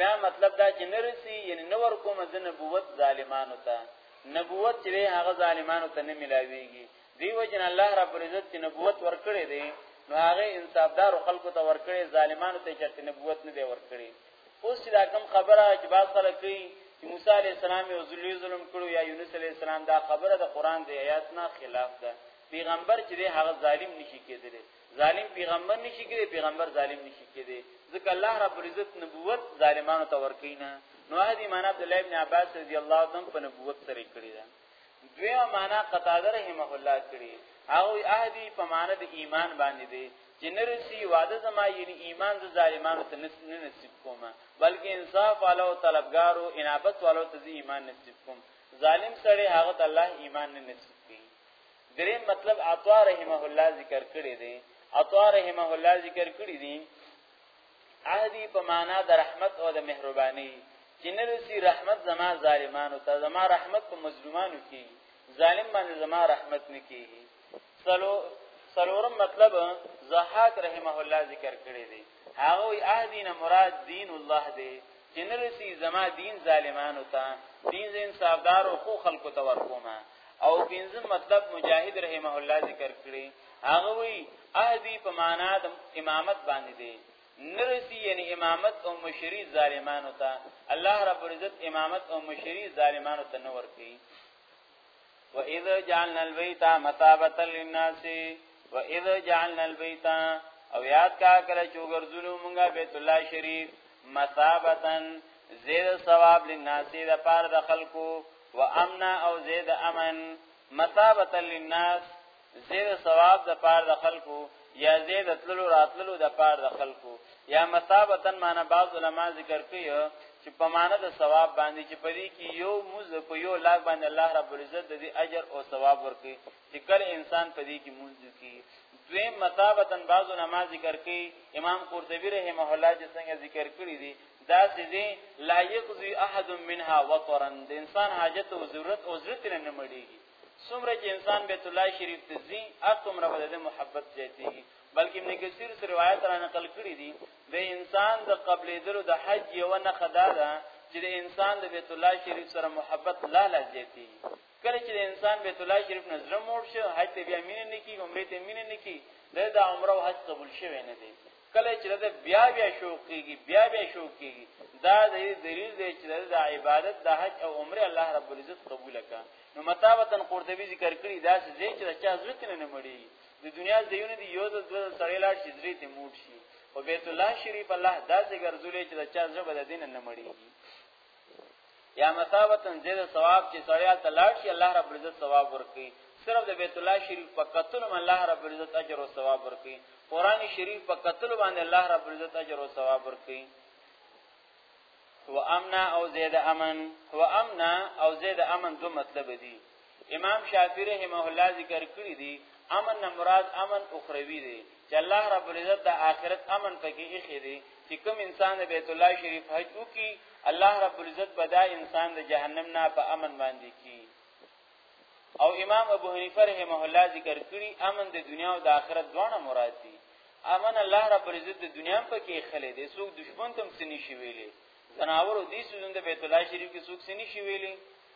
بیا مطلب دا چې نرسي یعنی نور کوم د نبوت ظالمانو ته نبوت چې هغه ظالمانو ته نه ملاويږي دیو جن الله رب العزت چې نبوت ورکړي دی نو هغه انصافدار خلکو ته ورکړي ظالمانو ته چرته نبوت نه دی ورکړي اوس چې دا کوم خبره چې باز سره کوي چې موسی عليه السلام یو ظلم کړو یا یونس عليه السلام دا خبره د قران د آیات نه خلاف ده پیغمبر چې دی هغه ظالم نشي کېدلی ظالم پیغمبر نشي کېدلی پیغمبر ظالم نشي کېدلی ځکه الله رب العزت نبوت ظالمانو ته ورکوي نه نو هغه دی معنا عبد الله ابن عباس رضی الله عنه په نبوت سره کړی ده دویمه معنا قتاده رحمه الله کړی هغه اهدی په معنا د ایمان باندې دی چې نرسي واده زما یعنی ایمان د ظالمانو ته نه نصیب کوم بلکې انصاف والو طلبګارو انابت والو ته ایمان نصیب کوم ظالم سره هغه ته الله ایمان نه نصیب کوي دریم مطلب عطا رحمه الله ذکر کړی دی عطا رحمه الله ذکر کړی دی عهدی په معنا د رحمت او د مهرباني چې نرسي رحمت زما ظالمانو ته زما رحمت په مظلومانو کې ظالم باندې زما رحمت نکي سلو سلورم مطلب زحاک رحمه الله ذکر کړی دی هغه وی اهدین مراد دین الله دی چې نرسي زما دین ظالمانو ته دین انصافدار او خو خلکو ته ورکومه او پنځم مطلب مجاهد رحمه الله ذکر کړی هغه وی اهدی په معنا د امامت باندې دی نرسی یعنی امامت او مشری ظالمانو ته الله رب العزت امامت او مشری ظالمانو ته نور کوي و اذا جعلنا البيت مثابه للناس و اذا جعلنا البيت او یاد کا کله چوغرزلو مونږه بیت الله شریف مثابتن زیر ثواب للناس د پاره د خلکو و امنا او زید امن مثابتا للناس زید ثواب د پار د خلکو یا زید تللو راتللو د پار د خلکو یا مثابتا معنا بعض علما ذکر کوي چې په معنا د ثواب باندې چې پدې کې یو موز په یو لاګ باندې الله رب العزت د دې اجر او ثواب ورکړي چې کله انسان پدې کې موز کوي دوی مثابتا بعض علما ذکر کوي امام قرطبي رحمه الله چې څنګه ذکر کړی دي دا سيزي لا يقضي احد منها وطرا د انسان حاجت او ضرورت او ضرورت نه مړيږي څومره چې انسان بیت الله شریف ته ځي اقوم رب د محبت زیاتېږي بلکې ابن کثیر سره روایت را نقل کړی دی د انسان د قبل درو د حج یو نه خدا ده چې د انسان د بیت الله شریف سره محبت لا لا زیاتېږي کله چې د انسان بیت الله شریف نه زړه موړ شي حج ته بیا مینه نکي عمره ته مینه نکي د عمره او حج قبول شوی نه دی کله چې د بیا بیا شوق کیږي بیا بیا شوق کیږي دا د دلیل دی چې د عبادت د حج او عمره الله رب العزت قبول کړه نو متابتن قرطبي ذکر کړی دا چې زه چې چا ضرورت نه نه مړي د دنیا د یو نه دی یو د دوه سړی لاړ شي درې ته موټ شي او بیت الله شریف الله دا ذکر زولې چې چا زړه بد دین نه مړي یا مثابتن زید ثواب چې سړی ته لاړ شي الله رب العزت ثواب ورکړي صرف د بیت الله شریف په قتل باندې الله رب العزت اجر او ثواب ورکړي قران شریف په قتل باندې الله رب العزت اجر او ثواب ورکړي و امنا او زید امن و امنا او زید امن دو مطلب دي امام شافعی رحمه الله ذکر کړی دی امن نه مراد امن اخروی دی چې الله رب العزت د آخرت امن پکې اخی دی چې کوم انسان د بیت الله شریف حج وکي الله رب العزت به دا انسان د جهنم نه په امن باندې کی او امام ابو حنیفه رحمه الله ذکر کړی امن د دنیا او د آخرت دواړه مراد دي امن الله رب العزت د دنیا په کې خلې دي څوک دشمن تم سني شي ویلي زناور دي سوزند بیت الله شریف کې څوک سني شي ویلي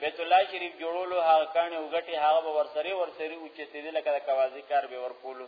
بیت الله شریف جوړولو هغه کانه او غټي هغه به ورسره ورسره او چې دې لکه د کوازي کار به ورکولو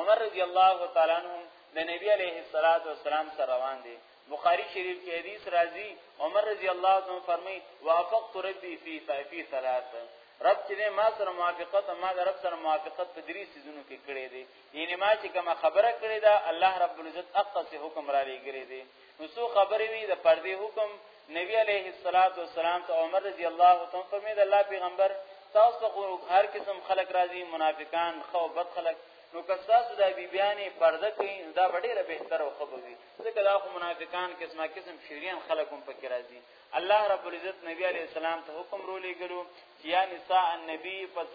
عمر رضی الله تعالی عنہ د نبی علیه الصلاۃ والسلام سره روان دي بخاری شریف کې حدیث راځي عمر رضی الله عنه فرمایي وافقت ربي فی فی ثلاث رب چې ما سره موافقت ما د رب سره موافقت په درې سيزونو کې کړې دي یعنی ما چې کوم خبره کړې ده الله رب العزت اقصه حکم را لګري دي نو څو خبرې وي د پردې حکم نبی علیه الصلاۃ والسلام ته عمر رضی الله تعالی فرمید الله پیغمبر تاسو خو هر قسم خلق راځي منافقان خو بد خلق نو که تاسو د بیبیانې پرده کوي دا ډیره بهتره او خبروي ځکه دا خو منافقان قسمه قسم شریان خلق هم پکې راځي الله رب العزت نبی علیه السلام ته حکم رو لګلو چې یا نساء النبی فس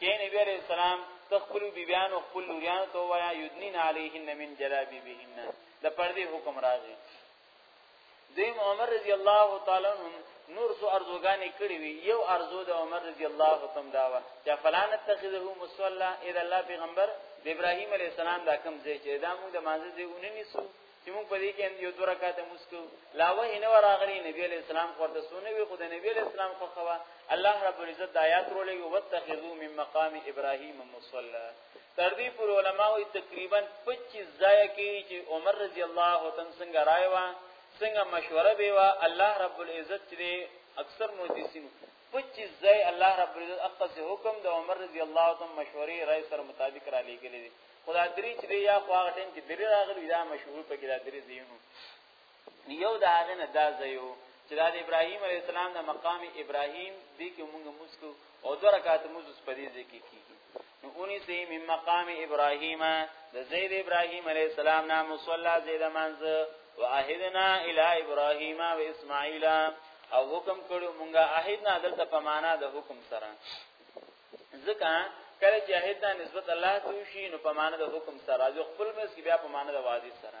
کې نبی علیه السلام تخپل بیبیان او خپل نوریان ته وایا یدنین علیهن من جلابیبهن د پردي حکم راغی دیم عمر رضی الله تعالی عنہ نور سو ارزوګانی کړی وی یو ارزو د عمر رضی الله تعالی داوا یا فلان اتخذه مصلا اذا الله پیغمبر د ابراهیم علی السلام دا کوم ځای چې دا موږ د مانزه دی ونی نیسو چې موږ په دې کې یو دوه رکعات مسکو لا وه نه وراغلی نبی علی السلام ورته سونه وی خو د نبی علی السلام خو خوا الله رب العزت د آیات رولې وتخذو من مقام ابراهیم مصلا تر دې پر علماوی تقریبا 25 ځای کې چې عمر رضی الله تعالی څنګه رائے وا څنګه مشوره به وا الله رب العزت چې اکثر محدثین 25 ځای الله رب العزت اقص حکم د عمر رضی الله تعالی مشورې رائے سره مطابق را لېګلې دي خدا درې چې یا خو هغه ټیم کې درې راغلی دا مشهور په کې دا درې زینو یو د هغه نه دا ځایو چې د ابراهیم علی السلام د مقام ابراهیم دی کې موږ مسکو او دوه رکعات موږ په دې ځای کې کیږي نو اونې سي من مقام ابراهیم د زید ابراهیم علی السلام نه مصلا زید منځ واهدنا الی ابراهیم و اسماعیل او حکم کړو مونږه اهدنا دلته په معنا د حکم سره ځکه کله چې اهدنا نسبت الله ته شي نو په معنا د حکم سره راځي خپل مس بیا په معنا د وادي سره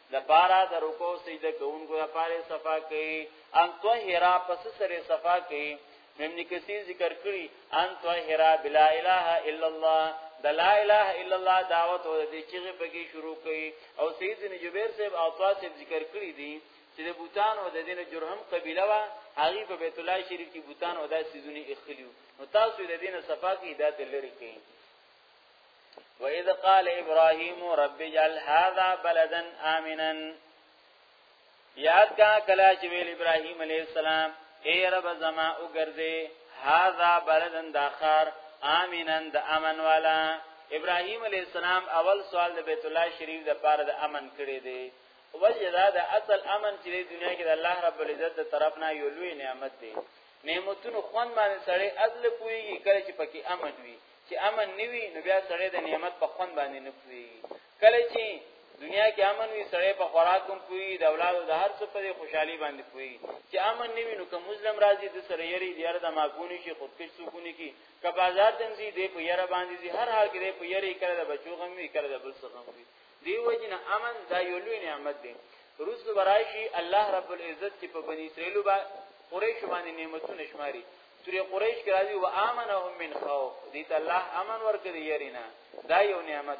لپاره د رکوع سجده کوونکو لپاره صفا کوي ان طهرا پس سره صفا کوي ابن کثیر ذکر کړی ان طهرا بلا اله الا الله د لا اله الا الله دعوت او د چې په کې شروع کوي او سید بن جبیر صاحب او طاس ذکر کړی دي چې د بوتان او د دین جرهم قبيله وا هغه په بیت الله شریف کې بوتان او د سيزونی اخلیو نو تاسو د دین صفا کې دا دلری کوي وَإِذْ قَالَ إِبْرَاهِيمُ رَبِّ اجْعَلْ هَذَا بَلَدًا آمِنًا یاد کا کلا چې ویل ابراهيم عليه السلام اے رب زما وګرځي هاذا بلدن داخر امنن د امن والا ابراهيم عليه السلام اول سوال د بیت الله شریف د پاره د امن کړي دي وجدا د اصل امن چې د دنیا کې د الله رب العزت د طرف نه یو لوی نعمت دی نعمتونو خوان باندې سړی اصل پويږي کله چې پکې امن وي چې امن نیوي نو بیا سړی د نعمت په خوند باندې نه پوي کله چې دنیا کې امن وي سړی په خوراک هم پوي د اولاد د هر څه په خوشحالي باندې پوي چې امن نیوي نو کوم مسلم راځي د سره یری د یره د ماګونی شي خودکش سکونی کی که بازار تنزي دی په یره باندې هر حال کې دی په یری کړه د بچو غم وي کړه د بل څه غم وي دی وجنه امن دا یو لوی نعمت دی روز برایشی الله رب العزت چې په بنی اسرائیل با قریش باندې نعمتونه شماري ترې قریش کې راځي و امنهم من خوف دې ته الله امن ورکړي یرینا دا یو نعمت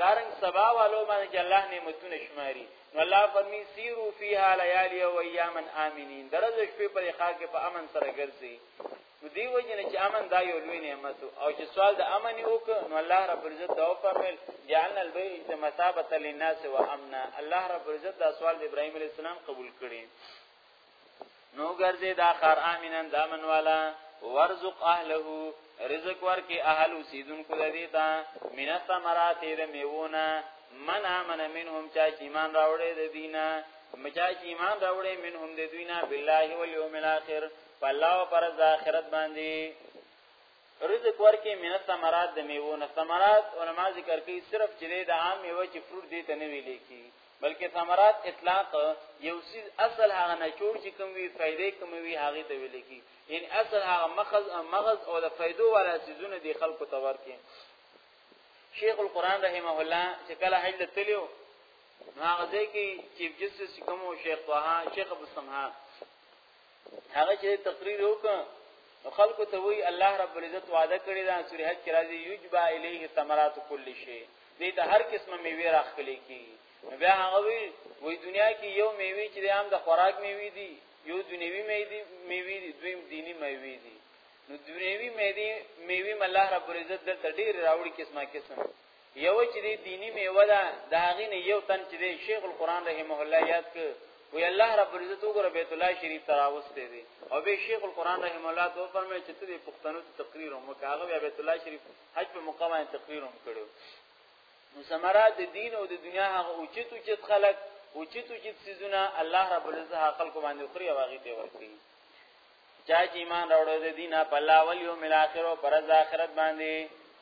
دارنګ سبا والو باندې چې الله نعمتونه شماري نو الله فرمی سیرو فیها لیالی و ایاما آمینین درځ شپې پر خاکه په امن سره ګرځي نو دی وجه نه چې امن دا یو لوی نعمت او چې سوال د امن وک نو الله رب العزت دا فرمایل جعلنا البيت مثابه للناس وامنا الله رب العزت دا سوال د ابراهيم عليه السلام قبول کړي نو ګرځي دا خار امنن دا من والا ورزق اهله رزق ورکي اهل اوسیدونکو د دې تا من ثمرات د میوونه من امن منهم چا چې ایمان راوړې د دینه مجا چې ایمان راوړې منهم د دوینا بالله والیوم الاخر په الله او پر ذاخرت باندې رزق ورکی من ثمرات د میوو نه ثمرات علما ذکر کوي صرف چې د عام میوه چې فروټ دی ته نه ویل کی بلکې ثمرات اطلاق یو سیز اصل هغه نه جوړ چې کوم وی فائدې کوم وی هغه ته ویل کی یعنی اصل هغه مغز مغز او د فائدو والا سيزونه دی خلکو ته ورکی شیخ القران رحمه الله چې کله حج تلیو هغه ځای کې چیف جسټس کوم شیخ طه شیخ ابو سمحان هغه چې تقریر وکړ نو خلکو ته وی الله رب العزت وعده کړی دا سورې حج کې راځي یجبا الیه ثمرات کل شی دې ته هر قسمه میوه راخلي کی بیا هغه وی وی دنیا کې یو میوه چې عام د خوراک میوه دي یو دنیوي میوه دي دویم دینی میوه دي نو دنیوي میوه میوه الله رب العزت دلته ډیر راوړي قسمه قسم یو چې دی دینی میوه ده دا غي نه یو تن چې دی شیخ القران رحمه الله یاد ک وی الله رب العزت وګوره بیت الله شریف تراوسته دی او به شیخ القران رحمه الله تو فرمایي چې ته د پښتنو ته تقریر هم وکاغه بیا بیت الله شریف حج په موقع باندې تقریر هم کړو نو سمرا د دین او د دنیا هغه اوچت اوچت خلک اوچت اوچت سيزونه الله رب العزت خلق باندې خوري او هغه ته ورکړي چا چې ایمان راوړو د دین په الله ول یوم الاخر او پر ځ اخرت باندې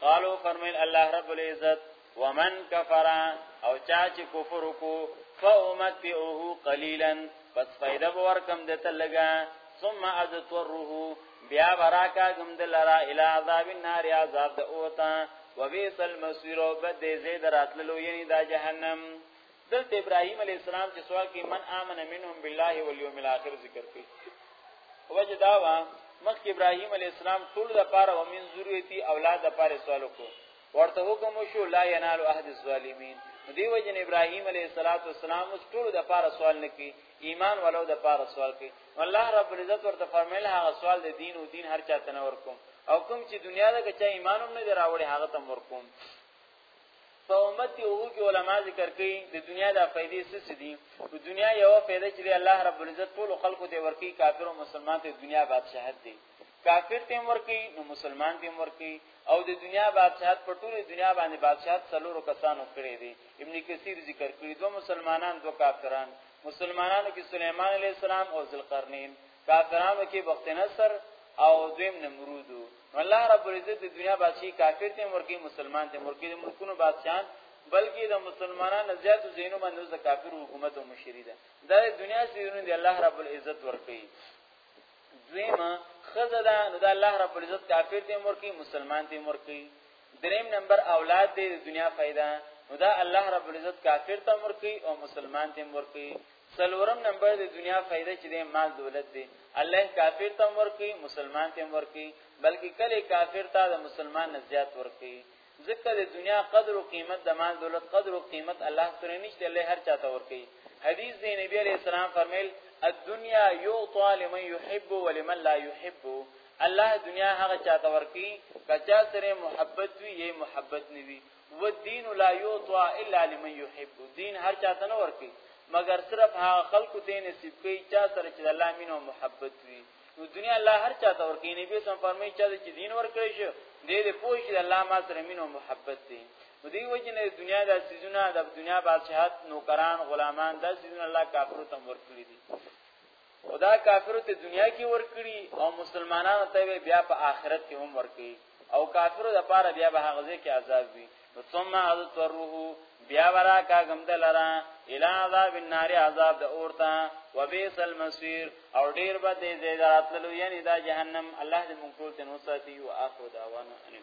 قالو فرمایل الله رب العزت ومن کفر او چا چې کفر کو فامتعه قليلا پس فائدہ ور کم دته لگا ثم اذتره بیا وراکا غم دلرا الی عذاب النار عذاب د اوتا وبئس المصير وبد زید راتللو یعنی دا جهنم دلته ابراهيم عليه السلام چې سوال کوي من امن منهم بالله واليوم الاخر ذکر کوي وجه دا وا مخکې ابراهيم عليه السلام ټول د پاره او من ذریتی اولاد د پاره سوال وکړو ورته حکم شو لا ينال عهد الظالمين دیو جن ابراهيم عليه السلام اوس ټول د پاره سوال نکي ایمان ولو د پاره سوال کوي الله رب العزت ورته فرمایل هغه سوال د دین او دین هر چا تنور کوم او کوم چې دنیا د کچا ایمانوم نه دراوړي هغه تم ورکوم په امت کې هغه کې علما ذکر کوي د دنیا د فائدې څه څه دي د دنیا یو فائدې چې الله رب العزت ټول خلکو ته ورکی کافر او مسلمان ته دنیا بادشاہت دی کافر ته ورکی نو مسلمان ته ورکی او د دنیا بادشاہت په ټول دنیا باندې بادشاہت څلورو کسانو کړی دی ابن کثیر ذکر کړی دوه مسلمانان دوه کافران مسلمانانو کې سليمان عليه السلام او ذوالقرنين کافرانو کې بخت نصر او دویم نمرود نو الله رب العزت د دنیا بادشاہي کافر ته مرګي مسلمان ته مرګي د ملکونو بادشاہان بلکې د مسلمانانو زیات زینو باندې د کافر حکومت او مشری ده دا د دنیا سیرونه دی الله رب العزت ورکړي دویمه خزه ده نو دا الله رب العزت کافر ته مرګي مسلمان ته مرګي دریم نمبر اولاد دی د دنیا فائدہ نو دا الله رب العزت کافر ته مرګي او مسلمان ته مرګي سلورم نمبر د دنیا فائدہ چې د مال دولت دی الله کافر ته ورکی مسلمان ته ورکی بلکې کله کافر ته د مسلمان نه زیات ورکی ځکه د دنیا قدر او قیمت د مال دولت قدر او قیمت الله سره نشته الله هر چاته ورکی حدیث دی نبی علیہ السلام فرمایل الدنيا يعطى لمن يحب ولمن لا يحب الله دنیا هغه چاته ورکی کچا سره محبت وی یی محبت نیوی والدین لا یعطى الا لمن يحب دین هر چاته نه ورکی مګر صرف هغه خلکو ته نصیب کوي چې سره چې الله مين او محبت وي نو دنیا الله هر چاته ورکی نبی سم فرمایي چې دین ورکړي شو دې دې پوه شي الله ما سره مين او محبت دي نو دی وجه نه دنیا د سيزونه د دنیا بادشاہت نوکران غلامان د سيزونه الله کافر تم ورکړي دي خدا کافرو ته دنیا کې ورکړي او مسلمانانو ته بیا په آخرت کې هم ورکړي او کافرو د پاره بیا به هغه ځکه عذاب وي ثم اضطره بیا ورا کا غم دلرا الی عذاب النار عذاب د اورتا وبئس المصير او ډیر به دې دې راتللو یعنی دا جهنم الله دې مونږ ټول ته نو ساتي او اخر دعوانا ان